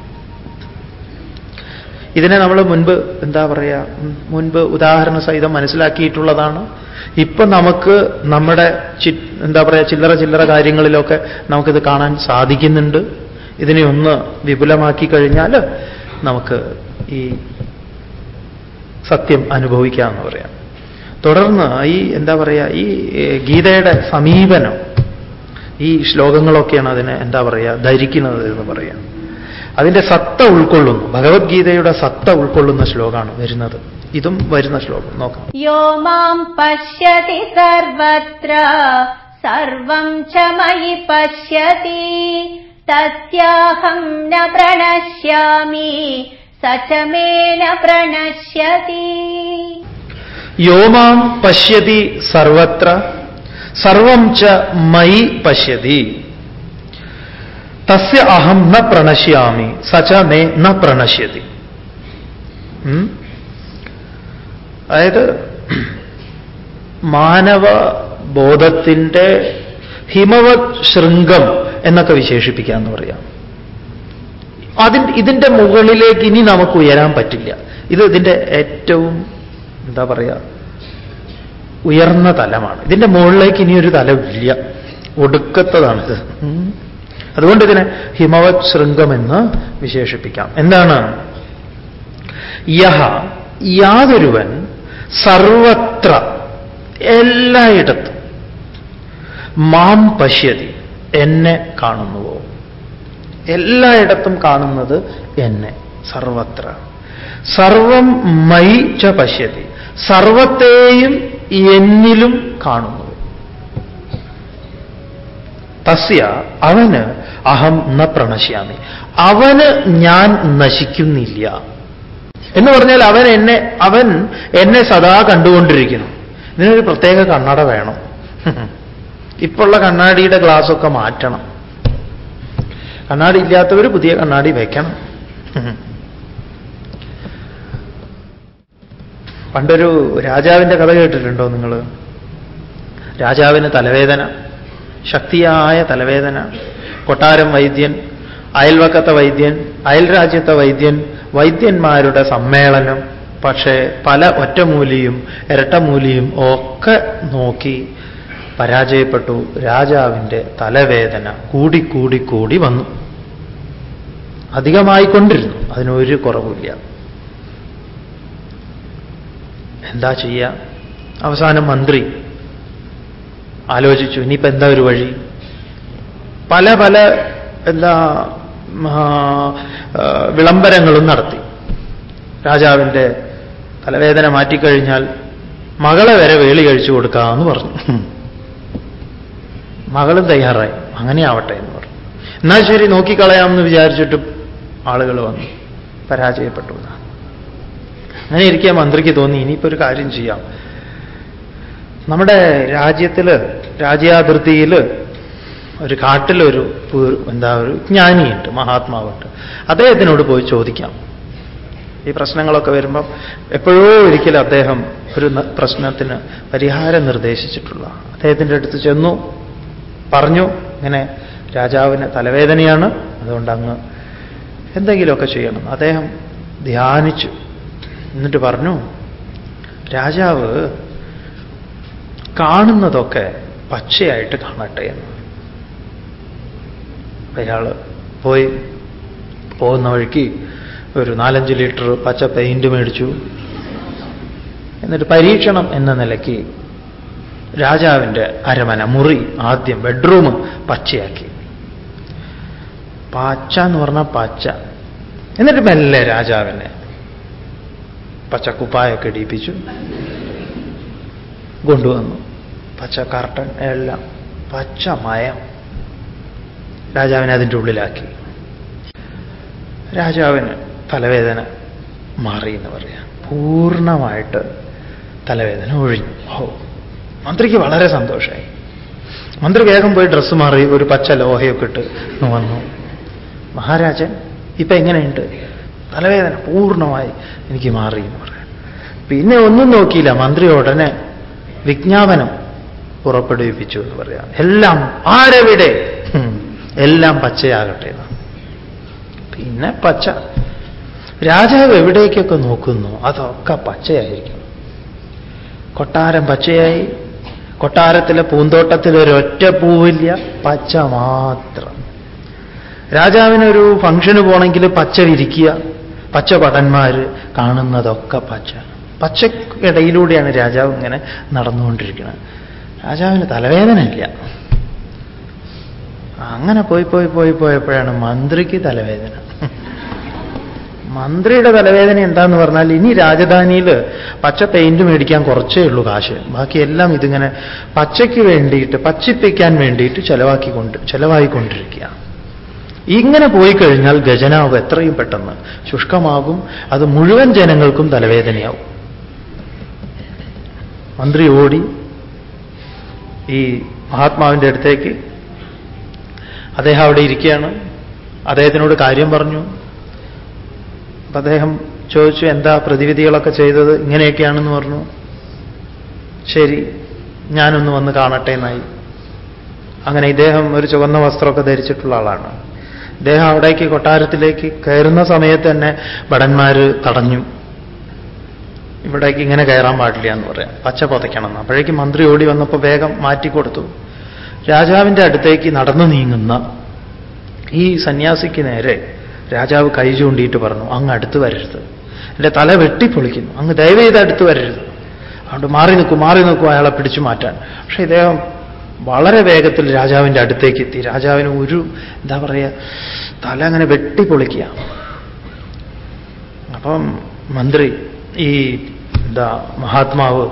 [SPEAKER 1] ഇതിനെ നമ്മൾ മുൻപ് എന്താ പറയുക മുൻപ് ഉദാഹരണ സഹിതം മനസ്സിലാക്കിയിട്ടുള്ളതാണ്. ഇപ്പൊ നമുക്ക് നമ്മുടെ ചി എന്താ പറയുക ചില്ലറ ചില്ലറ കാര്യങ്ങളിലൊക്കെ നമുക്കിത് കാണാൻ സാധിക്കുന്നുണ്ട്. ഇതിനെ ഒന്ന് വിപുലമാക്കി കഴിഞ്ഞാൽ നമുക്ക് ഈ സത്യം അനുഭവിക്കാമെന്ന് പറയാം. തുടർന്ന് ഈ എന്താ പറയുക ഈ ഗീതയുടെ സമീപനം ഈ ശ്ലോകങ്ങളൊക്കെയാണ് അതിനെ എന്താ പറയുക ധരിക്കുന്നത് എന്ന് പറയാം. അതിന്റെ സത്ത ഉൾക്കൊള്ളുന്നു. ഭഗവത്ഗീതയുടെ സത്ത ഉൾക്കൊള്ളുന്ന ശ്ലോകമാണ് വരുന്നത്. ഇതും വരുന്ന ശ്ലോകം. നോക്കാം.
[SPEAKER 2] യോ മാം പശ്യതി സർവത്ര സർവം ചമയി പശ്യതി തസ്യാഹം ന പ്രണശ്യാമി സചമേന പ്രണശ്യതി.
[SPEAKER 1] യോമാം പശ്യതി സർവത്ര സർവം ച മയി പശ്യതി. തസ്യ അഹം ന പ്രണശ്യാമി സച മേ ന പ്രണശ്യതി? അതായത് മാനവ ബോധത്തിന്റെ ഹിമവത് ശൃംഗം എന്നൊക്കെ വിശേഷിപ്പിക്കാന്ന് പറയാം. അതിന് ഇതിന്റെ മുകളിലേക്ക് ഇനി നമുക്ക് ഉയരാൻ പറ്റില്ല. ഇത് ഇതിന്റെ ഏറ്റവും എന്താ പറയുക ഉയർന്ന തലമാണ്. ഇതിന്റെ മുകളിലേക്ക് ഇനിയൊരു തലമില്ല ഒടുക്കത്തതാണിത്. അതുകൊണ്ട് ഇതിനെ ഹിമവത് ശൃംഗമെന്ന് വിശേഷിപ്പിക്കാം. എന്താണ്? യഹ യാതൊരുവൻ സർവത്ര എല്ലായിടത്തും മാം പശ്യതി എന്നെ കാണുന്നുവോ? എല്ലായിടത്തും കാണുന്നത് എന്നെ സർവത്ര. സർവം മൈ ച പശ്യതി സർവത്തെയും എന്നിലും കാണുന്നു. തസ്യ അവന് അഹം ന പ്രണശ്യാമി. അവന് ഞാൻ നശിക്കുന്നില്ല. എന്ന് പറഞ്ഞാൽ അവൻ എന്നെ അവൻ എന്നെ സദാ കണ്ടുകൊണ്ടിരിക്കുന്നു. ഇതിനൊരു പ്രത്യേക കണ്ണട വേണം. [laughs] ഇപ്പോഴുള്ള കണ്ണാടിയുടെ ഗ്ലാസ്സൊക്കെ മാറ്റണം. കണ്ണാടി ഇല്ലാത്തവർ പുതിയ കണ്ണാടി വയ്ക്കണം [laughs] പണ്ടൊരു രാജാവിന്റെ കഥ കേട്ടിട്ടുണ്ടോ നിങ്ങൾ? രാജാവിന് തലവേദന. ശക്തിയായ തലവേദന കൊട്ടാരം വൈദ്യൻ അയൽവക്കത്തെ വൈദ്യൻ അയൽരാജ്യത്തെ വൈദ്യൻ വൈദ്യന്മാരുടെ സമ്മേളനം പക്ഷേ പല ഒറ്റമൂലിയും ഇരട്ടമൂലിയും ഒക്കെ നോക്കി പരാജയപ്പെട്ടു. രാജാവിന്റെ തലവേദന കൂടിക്കൂടി കൂടി വന്നു. അധികമായിക്കൊണ്ടിരുന്നു. അതിനൊരു കുറവില്ല എന്താ ചെയ്യുക? അവസാനം മന്ത്രി ആലോചിച്ചു. ഇനിയിപ്പോ എന്താ ഒരു വഴി? പല പല എന്താ വിളംബരങ്ങളും നടത്തി. രാജാവിന്റെ തലവേദന മാറ്റിക്കഴിഞ്ഞാൽ മകളെ വരെ വേളി കഴിച്ചു കൊടുക്കാമെന്ന് പറഞ്ഞു. മകളും തയ്യാറായി. അങ്ങനെ ആവട്ടെ എന്ന് പറഞ്ഞു. എന്നാൽ ശരി നോക്കിക്കളയാമെന്ന് വിചാരിച്ചിട്ടും ആളുകൾ വന്നു. പരാജയപ്പെട്ടു. അങ്ങനെ ഇരിക്കാൻ മന്ത്രിക്ക് തോന്നി ഇനിയിപ്പോ ഒരു കാര്യം ചെയ്യാം. നമ്മുടെ രാജ്യത്തിൽ രാജ്യാതിർത്തിയിൽ ഒരു കാട്ടിലൊരു എന്താ ഒരു ജ്ഞാനിയുണ്ട് മഹാത്മാവുണ്ട്. അദ്ദേഹത്തിനോട് പോയി ചോദിക്കാം. ഈ പ്രശ്നങ്ങളൊക്കെ വരുമ്പം എപ്പോഴോ ഒരിക്കലും അദ്ദേഹം ഒരു പ്രശ്നത്തിന് പരിഹാരം നിർദ്ദേശിച്ചിട്ടുള്ള അദ്ദേഹത്തിന്റെ അടുത്ത് ചെന്നു പറഞ്ഞു ഇങ്ങനെ രാജാവിന് തലവേദനയാണ് അതുകൊണ്ട് അങ്ങ് എന്തെങ്കിലുമൊക്കെ ചെയ്യണം. അദ്ദേഹം ധ്യാനിച്ചു. എന്നിട്ട് പറഞ്ഞു രാജാവ് കാണുന്നതൊക്കെ പച്ചയായിട്ട് കാണട്ടെ എന്ന്. അയാൾ പോയി പോകുന്ന വഴിക്ക് ഒരു നാലഞ്ച് ലിറ്റർ പച്ച പെയിന്റ് മേടിച്ചു. എന്നിട്ട് പരീക്ഷണം എന്ന നിലയ്ക്ക് രാജാവിന്റെ അരമന മുറി ആദ്യം ബെഡ്റൂം പച്ചയാക്കി. പച്ച എന്ന് പറഞ്ഞാൽ പച്ച. എന്നിട്ട് മെല്ലെ രാജാവിനെ പച്ചക്കുപ്പായൊക്കെ ഇടിപ്പിച്ചു. കൊണ്ടുവന്നു. പച്ച കർട്ടൻ എല്ലാം പച്ച മയം രാജാവിനെ അതിന്റെ ഉള്ളിലാക്കി. രാജാവിന് തലവേദന മാറി എന്ന് പറയാം. പൂർണമായിട്ട് തലവേദന ഒഴിഞ്ഞു. ഓ മന്ത്രിക്ക് വളരെ സന്തോഷമായി മന്ത്രി വേഗം പോയി ഡ്രസ്സ് മാറി ഒരു പച്ച ലോഹയൊക്കെ ഇട്ട് വന്നു. മഹാരാജൻ ഇപ്പൊ എങ്ങനെയുണ്ട്? തലവേദന പൂർണമായി എനിക്ക് മാറി എന്ന് പറയാം. പിന്നെ ഒന്നും നോക്കിയില്ല. മന്ത്രി ഉടനെ വിജ്ഞാപനം പുറപ്പെടുവിപ്പിച്ചു എന്ന് പറയാം. എല്ലാം ആരെവിടെ? എല്ലാം പച്ചയാകട്ടെ. പിന്നെ പച്ച. രാജാവ് എവിടേക്കൊക്കെ നോക്കുന്നു? അതൊക്കെ പച്ചയായിരിക്കും. കൊട്ടാരം പച്ചയായി. കൊട്ടാരത്തിലെ പൂന്തോട്ടത്തിൽ ഒരൊറ്റ പൂവില്ല പച്ച മാത്രം. രാജാവിനൊരു ഫംഗ്ഷന് പോണെങ്കിൽ പച്ച വിരിക്കുക പച്ച ഭടന്മാർ കാണുന്നതൊക്കെ പച്ച. പച്ചക്കിടയിലൂടെയാണ് രാജാവ് ഇങ്ങനെ നടന്നുകൊണ്ടിരിക്കുന്നത്. രാജാവിന് തലവേദന ഇല്ല അങ്ങനെ പോയി പോയി പോയി പോയപ്പോഴാണ് മന്ത്രിക്ക് തലവേദന. മന്ത്രിയുടെ തലവേദന എന്താന്ന് പറഞ്ഞാൽ ഇനി രാജധാനിയിൽ പച്ച പെയിന്റ് മേടിക്കാൻ കുറച്ചേ ഉള്ളൂ കാശ്. ബാക്കിയെല്ലാം ഇതിങ്ങനെ പച്ചയ്ക്ക് വേണ്ടിയിട്ട് പച്ചിപ്പിക്കാൻ വേണ്ടിയിട്ട് ചെലവാക്കിക്കൊണ്ട് ചെലവായിക്കൊണ്ടിരിക്കുക. ഇങ്ങനെ പോയി കഴിഞ്ഞാൽ ഗജനാവ് എത്രയും പെട്ടെന്ന് ശുഷ്കമാകും. അത് മുഴുവൻ ജനങ്ങൾക്കും തലവേദനയാവും. മന്ത്രി ഓടി ഈ മഹാത്മാവിന്റെ അടുത്തേക്ക്. അദ്ദേഹം അവിടെ ഇരിക്കുകയാണ്. അദ്ദേഹത്തിനോട് കാര്യം പറഞ്ഞു. അപ്പം അദ്ദേഹം ചോദിച്ചു എന്താ പ്രതിവിധികളൊക്കെ ചെയ്തത്? ഇങ്ങനെയൊക്കെയാണെന്ന് പറഞ്ഞു. ശരി ഞാനൊന്ന് വന്ന് കാണട്ടെ എന്നായി. അങ്ങനെ ഇദ്ദേഹം ഒരു ചുവന്ന വസ്ത്രമൊക്കെ ധരിച്ചിട്ടുള്ള ആളാണ്. ഇദ്ദേഹം അവിടേക്ക് കൊട്ടാരത്തിലേക്ക് കയറുന്ന സമയത്ത് തന്നെ ഭടന്മാർ തടഞ്ഞു. ഇവിടേക്ക് ഇങ്ങനെ കയറാൻ പാടില്ല എന്ന് പറയാം. പച്ച പുതയ്ക്കണം അപ്പോഴേക്ക് മന്ത്രി ഓടി വന്നപ്പോൾ വേഗം മാറ്റിക്കൊടുത്തു രാജാവിന്റെ അടുത്തേക്ക് നടന്നു നീങ്ങുന്ന ഈ സന്യാസിക്ക് നേരെ രാജാവ് കൈ ചൂണ്ടിയിട്ട് പറഞ്ഞു അങ്ങ് അടുത്ത് വരരുത്. എന്റെ തല വെട്ടിപ്പൊളിക്കുന്നു. അങ്ങ് ദയവ് ചെയ്ത് അടുത്ത് വരരുത്. അതുകൊണ്ട് മാറി നിൽക്കും മാറി നിൽക്കും അയാളെ പിടിച്ചു മാറ്റാൻ. പക്ഷേ ഇദ്ദേഹം വളരെ വേഗത്തിൽ രാജാവിന്റെ അടുത്തേക്ക് എത്തി. രാജാവിന് ഒരു എന്താ പറയുക തല അങ്ങനെ വെട്ടിപ്പൊളിക്കുക. അപ്പം മന്ത്രി ഈ എന്താ മഹാത്മാവ്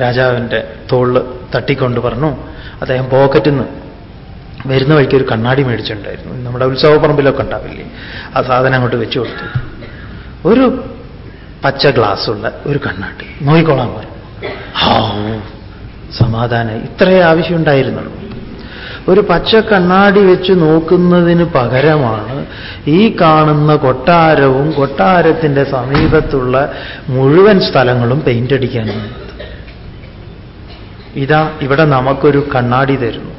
[SPEAKER 1] രാജാവിന്റെ തോളിൽ തട്ടിക്കൊണ്ട് പറഞ്ഞു അദ്ദേഹം പോക്കറ്റിൽ നിന്ന് വരുന്ന വഴിക്ക് ഒരു കണ്ണാടി മേടിച്ചിട്ടുണ്ടായിരുന്നു. നമ്മുടെ ഉത്സവപ്പറമ്പിലൊക്കെ ഉണ്ടാവില്ലേ? ആ സാധനം അങ്ങോട്ട് വെച്ചു കൊടുത്തു. ഒരു പച്ച ഗ്ലാസ്സുള്ള ഒരു കണ്ണാടി. നോയിക്കോളാൻ ഹാ സമാധാനം. ഇത്രയേ ആവശ്യമുണ്ടായിരുന്നുള്ളൂ. ഒരു പച്ച കണ്ണാടി വെച്ച് നോക്കുന്നതിന് പകരമാണ് ഈ കാണുന്ന കൊട്ടാരവും കൊട്ടാരത്തിന്റെ സമീപത്തുള്ള മുഴുവൻ സ്ഥലങ്ങളും പെയിന്റ് അടിക്കാൻ ഇതാ ഇവിടെ നമുക്കൊരു കണ്ണാടി തരുന്നു.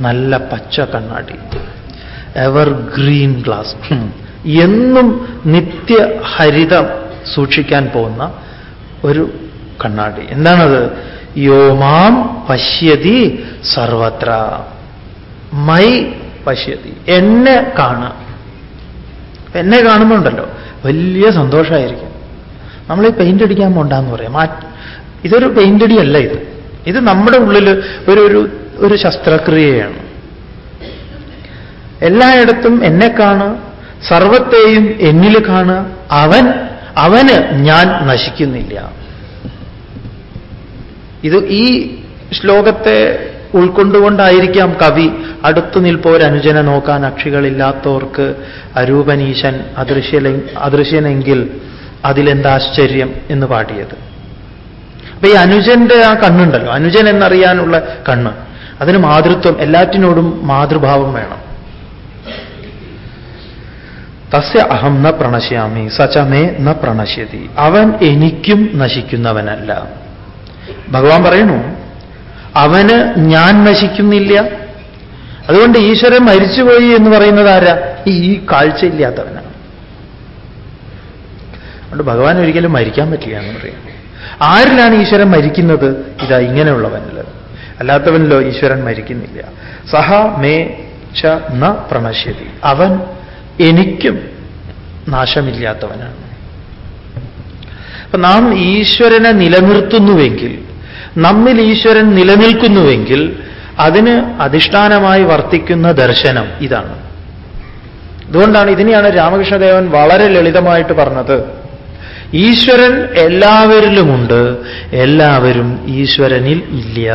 [SPEAKER 1] നല്ല പച്ച കണ്ണാടി. എവർ ഗ്രീൻ ഗ്ലാസ് എന്നും നിത്യഹരിതം സൂക്ഷിക്കാൻ പോകുന്ന ഒരു കണ്ണാടി. എന്താണത്? യോമാം പശ്യതി സർവത്ര. മൈ പശ്യതി. എന്നെ കാണാം എന്നെ കാണുമ്പോണ്ടല്ലോ. വലിയ സന്തോഷമായിരിക്കും നമ്മൾ ഈ പെയിന്റ് അടിക്കാൻ പോണ്ടെന്ന് പറയാം. ഇതൊരു പെയിന്റ് അടിയല്ല ഇത്. ഇത് നമ്മുടെ ഉള്ളിൽ ഒരു ഒരു ഒരു ശസ്ത്രക്രിയയാണ്. എല്ലായിടത്തും എന്നെ കാണുക. സർവത്തെയും എന്നിൽ കാണുക. അവൻ അവന് ഞാൻ നശിക്കുന്നില്ല. ഇത് ഈ ശ്ലോകത്തെ ഉൾക്കൊണ്ടുകൊണ്ടായിരിക്കാം കവി അടുത്തു നിൽപ്പോരനുജനെ നോക്കാൻ അക്ഷികളില്ലാത്തവർക്ക് അരൂപനീശൻ അദൃശ്യ അദൃശ്യനെങ്കിൽ അതിലെന്താശ്ചര്യം എന്ന് പാടിയത്. അപ്പൊ ഈ അനുജന്റെ ആ കണ്ണുണ്ടല്ലോ. അനുജൻ എന്നറിയാനുള്ള കണ്ണ്. അതിന് മാതൃത്വം എല്ലാറ്റിനോടും മാതൃഭാവം വേണം. തസ്യ അഹം ന പ്രണശ്യാമി സചമേ ന പ്രണശ്യതി. അവൻ എനിക്കും നശിക്കുന്നവനല്ല. ഭഗവാൻ പറയുന്നു അവന് ഞാൻ നശിക്കുന്നില്ല. അതുകൊണ്ട് ഈശ്വരൻ മരിച്ചുപോയി എന്ന് പറയുന്നത് ആരാ? ഈ കാഴ്ചയില്ലാത്തവനാണ്. അതുകൊണ്ട് ഭഗവാൻ ഒരിക്കലും മരിക്കാൻ പറ്റില്ല എന്ന് പറയാം. ആരിലാണ് ഈശ്വരൻ മരിക്കുന്നത്? ഇതാ ഇങ്ങനെയുള്ളവനിൽ. അല്ലാത്തവനിലോ ഈശ്വരൻ മരിക്കുന്നില്ല. സഹ മേ ച ന പ്രണശ്യതി. അവൻ എനിക്കും നാശമില്ലാത്തവനാണ്. അപ്പൊ നാം ഈശ്വരനെ നിലനിർത്തുന്നുവെങ്കിൽ നമ്മിൽ ഈശ്വരൻ നിലനിൽക്കുന്നുവെങ്കിൽ അതിന് അധിഷ്ഠാനമായി വർത്തിക്കുന്ന ദർശനം ഇതാണ്. അതുകൊണ്ടാണ് ഇതിനെയാണ് രാമകൃഷ്ണദേവൻ വളരെ ലളിതമായിട്ട് പറഞ്ഞത്. ഈശ്വരൻ എല്ലാവരിലുമുണ്ട് എല്ലാവരും ഈശ്വരനിൽ ഇല്ല.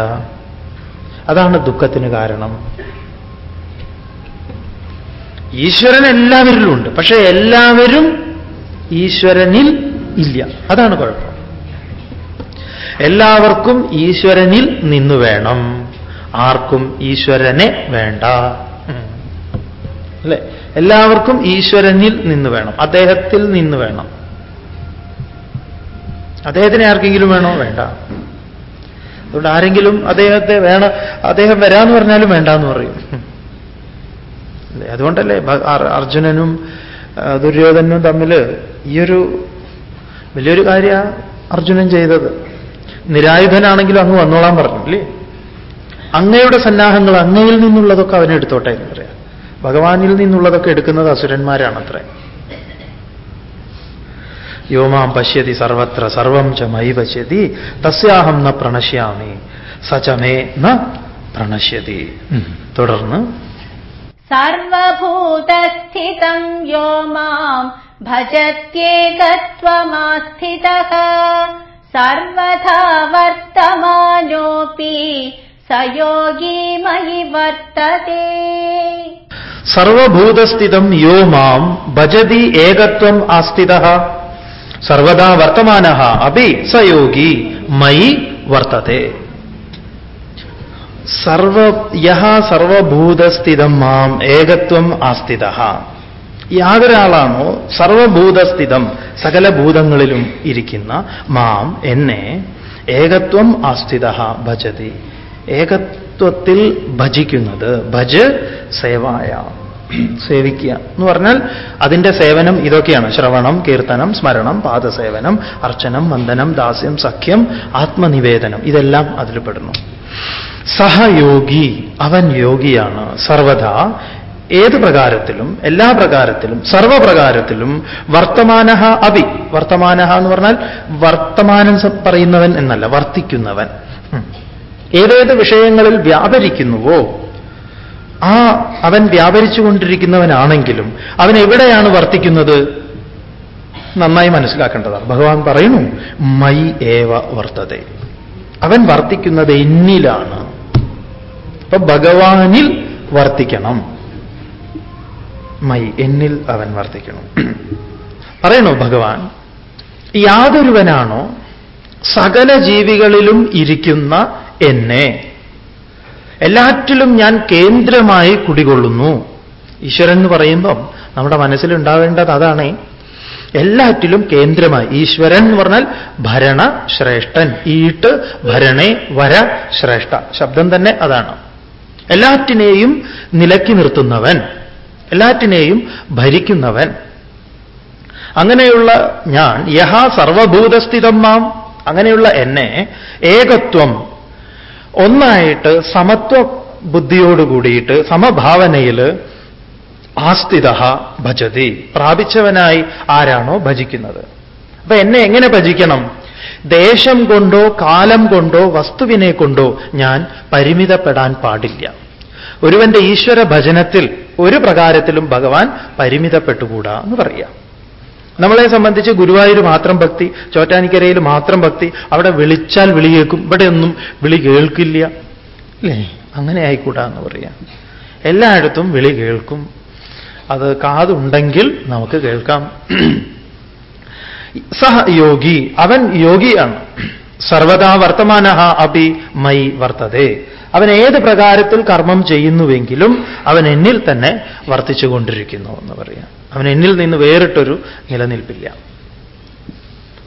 [SPEAKER 1] അതാണ് ദുഃഖത്തിന് കാരണം. ഈശ്വരൻ എല്ലാവരിലുമുണ്ട് പക്ഷേ എല്ലാവരും ഈശ്വരനിൽ ഇല്ല. അതാണ് കുഴപ്പം. എല്ലാവർക്കും ഈശ്വരനിൽ നിന്നു വേണം. ആർക്കും ഈശ്വരനെ വേണ്ട. അല്ലെ? എല്ലാവർക്കും ഈശ്വരനിൽ നിന്ന് വേണം. അദ്ദേഹത്തിൽ നിന്ന് വേണം. അദ്ദേഹത്തിനെ ആർക്കെങ്കിലും വേണോ? വേണ്ട. അതുകൊണ്ട് ആരെങ്കിലും അദ്ദേഹത്തെ വേണ അദ്ദേഹം വരാന്ന് പറഞ്ഞാലും വേണ്ട എന്ന് പറയും അതുകൊണ്ടല്ലേ അർജുനനും ദുര്യോധനും തമ്മിൽ ഈയൊരു വലിയൊരു കാര്യ അർജുനൻ ചെയ്തത്. നിരായുധനാണെങ്കിലും അങ്ങ് വന്നോളാൻ പറഞ്ഞു. അല്ലേ അങ്ങയുടെ സന്നാഹങ്ങൾ അങ്ങയിൽ നിന്നുള്ളതൊക്കെ അവനെടുത്തോട്ടെ എന്ന് പറയാം. ഭഗവാനിൽ നിന്നുള്ളതൊക്കെ എടുക്കുന്നത് അസുരന്മാരാണത്രേ. യോമാം പശ്യതി സർവത്ര സർവം ച മൈ പശ്യതി. തസ്യാഹം ന പ്രണശ്യാമി സചമേ ന പ്രണശ്യതി. തുടർന്ന്.
[SPEAKER 2] സർവഭൂതസ്ഥിതം യോ മാം सर्वथा वर्तमानोऽपि स योगी मयि वर्तते।
[SPEAKER 1] സർവഭൂതസ്ഥിതം യോ മാം ഭജതി ഏകത്വം ആസ്ഥിത സർവദാ വർത്തമാന അപി സയോഗി മയി വർത്തത്തെ സർവ യഹ സർവഭൂതസ്ഥിതം മാം ഏകത്വം ആസ്ഥിത യാതൊരാളാണോ സർവഭൂതസ്ഥിതം സകല ഭൂതങ്ങളിലും ഇരിക്കുന്ന മാം എന്നെ ഏകത്വം ആസ്ഥിത ഭജതി. ഏകത്വത്തിൽ ഭജിക്കുന്നത് ഭജ് സേവായ. സേവിക്കുക എന്ന് പറഞ്ഞാൽ അതിന്റെ സേവനം ഇതൊക്കെയാണ്. ശ്രവണം കീർത്തനം സ്മരണം പാദസേവനം അർച്ചനം വന്ദനം ദാസ്യം സഖ്യം ആത്മനിവേദനം ഇതെല്ലാം അതിൽ പെടുന്നു. സഹയോഗി അവൻ യോഗിയാണ്. സർവദാ ഏത് പ്രകാരത്തിലും എല്ലാ പ്രകാരത്തിലും സർവപ്രകാരത്തിലും വർത്തമാന അഭി. വർത്തമാന എന്ന് പറഞ്ഞാൽ വർത്തമാനം പറയുന്നവൻ എന്നല്ല വർത്തിക്കുന്നവൻ. ഏതേത് വിഷയങ്ങളിൽ വ്യാപരിക്കുന്നുവോ ആ അവൻ വ്യാപരിച്ചുകൊണ്ടിരിക്കുന്നവനാണെങ്കിലും അവൻ എവിടെയാണ് വർത്തിക്കുന്നത്? നന്നായി മനസ്സിലാക്കേണ്ടതാണ്. ഭഗവാൻ പറയുന്നു മൈ ഏവ വർത്തത. അവൻ വർത്തിക്കുന്നത് എന്നിലാണ്. അപ്പൊ ഭഗവാനിൽ വർത്തിക്കണം. മൈ എന്നിൽ അവൻ വർദ്ധിക്കണം പറയണോ ഭഗവാൻ? യാതൊരുവനാണോ സകല ജീവികളിലും ഇരിക്കുന്ന എന്നെ? എല്ലാറ്റിലും ഞാൻ കേന്ദ്രമായി കുടികൊള്ളുന്നു. ഈശ്വരൻ എന്ന് പറയുമ്പം നമ്മുടെ മനസ്സിലുണ്ടാവേണ്ടത് അതാണ്. എല്ലാറ്റിലും കേന്ദ്രമായി. ഈശ്വരൻ എന്ന് പറഞ്ഞാൽ ഭരണ ശ്രേഷ്ഠൻ. ഈട്ട് ഭരണേ വര ശ്രേഷ്ഠ. ശബ്ദം തന്നെ അതാണ്. എല്ലാറ്റിനെയും നിലക്കി നിർത്തുന്നവൻ. എല്ലാറ്റിനെയും ഭരിക്കുന്നവൻ. അങ്ങനെയുള്ള ഞാൻ യഹ സർവഭൂതസ്ഥിതം മാം അങ്ങനെയുള്ള എന്നെ ഏകത്വം ഒന്നായിട്ട് സമത്വ ബുദ്ധിയോട് കൂടിയിട്ട് സമഭാവനയിൽ ആസ്ഥിത ഭജതി പ്രാപിച്ചവനായി ആരാണോ ഭജിക്കുന്നത്. അപ്പൊ എന്നെ എങ്ങനെ ഭജിക്കണം? ദേശം കൊണ്ടോ കാലം കൊണ്ടോ വസ്തുവിനെ കൊണ്ടോ ഞാൻ പരിമിതപ്പെടാൻ പാടില്ല. ഒരുവന്റെ ഈശ്വര ഭജനത്തിൽ ഒരു പ്രകാരത്തിലും ഭഗവാൻ പരിമിതപ്പെട്ടുകൂടാ എന്ന് പറയാം. നമ്മളെ സംബന്ധിച്ച് ഗുരുവായൂർ മാത്രം ഭക്തി ചോറ്റാനിക്കരയിൽ മാത്രം ഭക്തി അവിടെ വിളിച്ചാൽ വിളി കേൾക്കും ഇവിടെയൊന്നും വിളി കേൾക്കില്ല. അല്ലേ അങ്ങനെ ആയിക്കൂടാ എന്ന് പറയാം. എല്ലായിടത്തും വിളി കേൾക്കും. അത് കാതുണ്ടെങ്കിൽ നമുക്ക് കേൾക്കാം. സഹ യോഗി അവൻ യോഗിയാണ് സർവതാ വർത്തമാന അപി മൈ വർത്തതേ. അവൻ ഏത് പ്രകാരത്തിൽ കർമ്മം ചെയ്യുന്നുവെങ്കിലും അവൻ എന്നിൽ തന്നെ വർത്തിച്ചുകൊണ്ടിരിക്കുന്നു എന്ന് പറയാം. അവൻ എന്നിൽ നിന്ന് വേറിട്ടൊരു നിലനിൽപ്പില്ല.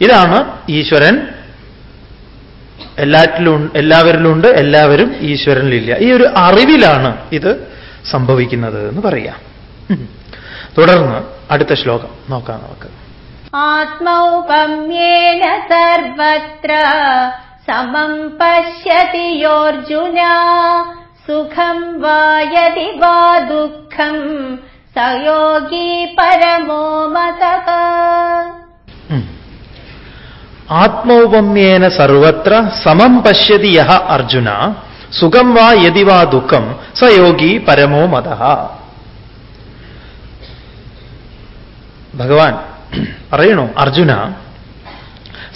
[SPEAKER 1] ഇതാണ് ഈശ്വരൻ എല്ലാറ്റിലും എല്ലാവരിലുണ്ട് എല്ലാവരും ഈശ്വരനിലില്ല. ഈ ഒരു അറിവിലാണ് ഇത് സംഭവിക്കുന്നത് എന്ന് പറയാം. തുടർന്ന് അടുത്ത ശ്ലോകം നോക്കാം നമുക്ക്.
[SPEAKER 2] ആത്മൗപമ്യേന സർവത്ര സമം പശ്യതി യോർജുന സുഖം വായതി വാ ദുഃഖം സയോഗി പരമോ മത.
[SPEAKER 1] ആത്മൗപമ്യേന സർവത്ര സമം പശ്യതി യഹ അർജുന സുഖം വാ യതി വാ ദുഃഖം സ യോഗി പരമോ മത. ഭഗവാൻ പറയണു അർജുന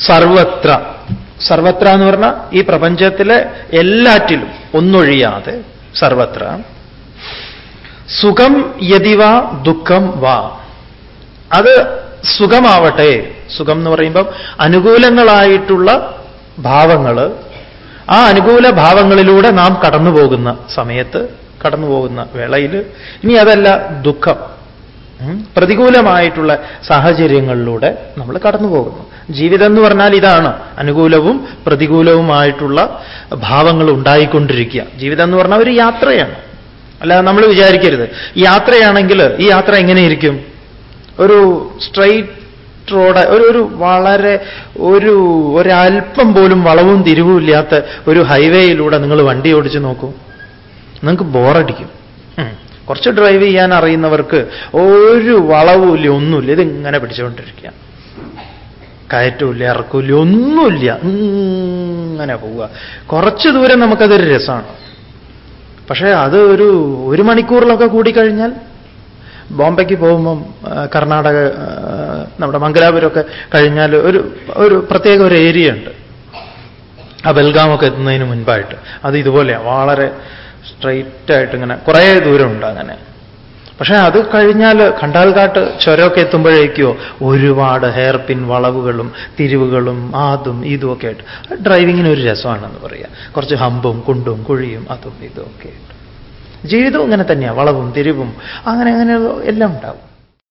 [SPEAKER 1] സർവത്ര സർവത്ര എന്ന് പറഞ്ഞാൽ ഈ പ്രപഞ്ചത്തിലെ എല്ലാറ്റിലും ഒന്നൊഴിയാതെ സർവത്ര. സുഖം യതിവ ദുഃഖം വാ. അത് സുഖമാവട്ടെ. സുഖം എന്ന് പറയുമ്പം അനുകൂലങ്ങളായിട്ടുള്ള ഭാവങ്ങൾ ആ അനുകൂല ഭാവങ്ങളിലൂടെ നാം കടന്നു പോകുന്ന സമയത്ത് കടന്നു പോകുന്ന വേളയിൽ ഇനി അതല്ല ദുഃഖം. പ്രതികൂലമായിട്ടുള്ള സാഹചര്യങ്ങളിലൂടെ നമ്മൾ കടന്നു പോകുന്നു ജീവിതം എന്ന് പറഞ്ഞാൽ ഇതാണ് അനുകൂലവും പ്രതികൂലവുമായിട്ടുള്ള ഭാവങ്ങൾ ഉണ്ടായിക്കൊണ്ടിരിക്കുക. ജീവിതം എന്ന് പറഞ്ഞാൽ ഒരു യാത്രയാണ്. അല്ലാതെ നമ്മൾ വിചാരിക്കരുത്. യാത്രയാണെങ്കിൽ ഈ യാത്ര എങ്ങനെയിരിക്കും? ഒരു സ്ട്രൈറ്റ് റോഡ് ഒരു ഒരു വളരെ ഒരു ഒരല്പം പോലും വളവും തിരിവും ഇല്ലാത്ത ഒരു ഹൈവേയിലൂടെ നിങ്ങൾ വണ്ടി ഓടിച്ച് നോക്കൂ. നിങ്ങൾക്ക് ബോറടിക്കും. കുറച്ച് ഡ്രൈവ് ചെയ്യാൻ അറിയുന്നവർക്ക് ഒരു വളവുമില്ല ഒന്നുമില്ല. ഇതിങ്ങനെ പിടിച്ചുകൊണ്ടിരിക്കുക. കയറ്റമില്ല ഇറക്കില്ല ഒന്നുമില്ല. ഇങ്ങനെ പോവുക. കുറച്ച് ദൂരം നമുക്കതൊരു രസമാണ്. പക്ഷേ അത് ഒരു ഒരു മണിക്കൂറിലൊക്കെ കൂടിക്കഴിഞ്ഞാൽ ബോംബെക്ക് പോകുമ്പം കർണാടക നമ്മുടെ മംഗലാപുരമൊക്കെ കഴിഞ്ഞാൽ ഒരു ഒരു പ്രത്യേക ഒരു ഏരിയ ഉണ്ട്. ആ ബൽഗാമൊക്കെ എത്തുന്നതിന് മുൻപായിട്ട്. അത് ഇതുപോലെയാണ് വളരെ സ്ട്രൈറ്റ് ആയിട്ട് ഇങ്ങനെ കുറേ ദൂരമുണ്ട് അങ്ങനെ. പക്ഷേ അത് കഴിഞ്ഞാൽ കണ്ടാൽകാട്ട് ചുരമൊക്കെ എത്തുമ്പോഴേക്കോ ഒരുപാട് ഹെയർ പിൻ വളവുകളും തിരിവുകളും അതും ഇതും ഒക്കെ ആയിട്ട്. ഡ്രൈവിങ്ങിന് ഒരു രസമാണെന്ന് പറയാം. കുറച്ച് ഹമ്പും കുണ്ടും കുഴിയും അതും ഇതും ഒക്കെ ആയിട്ട്. ജീവിതവും ഇങ്ങനെ തന്നെയാണ് വളവും തിരിവും അങ്ങനെ അങ്ങനെ എല്ലാം ഉണ്ടാവും.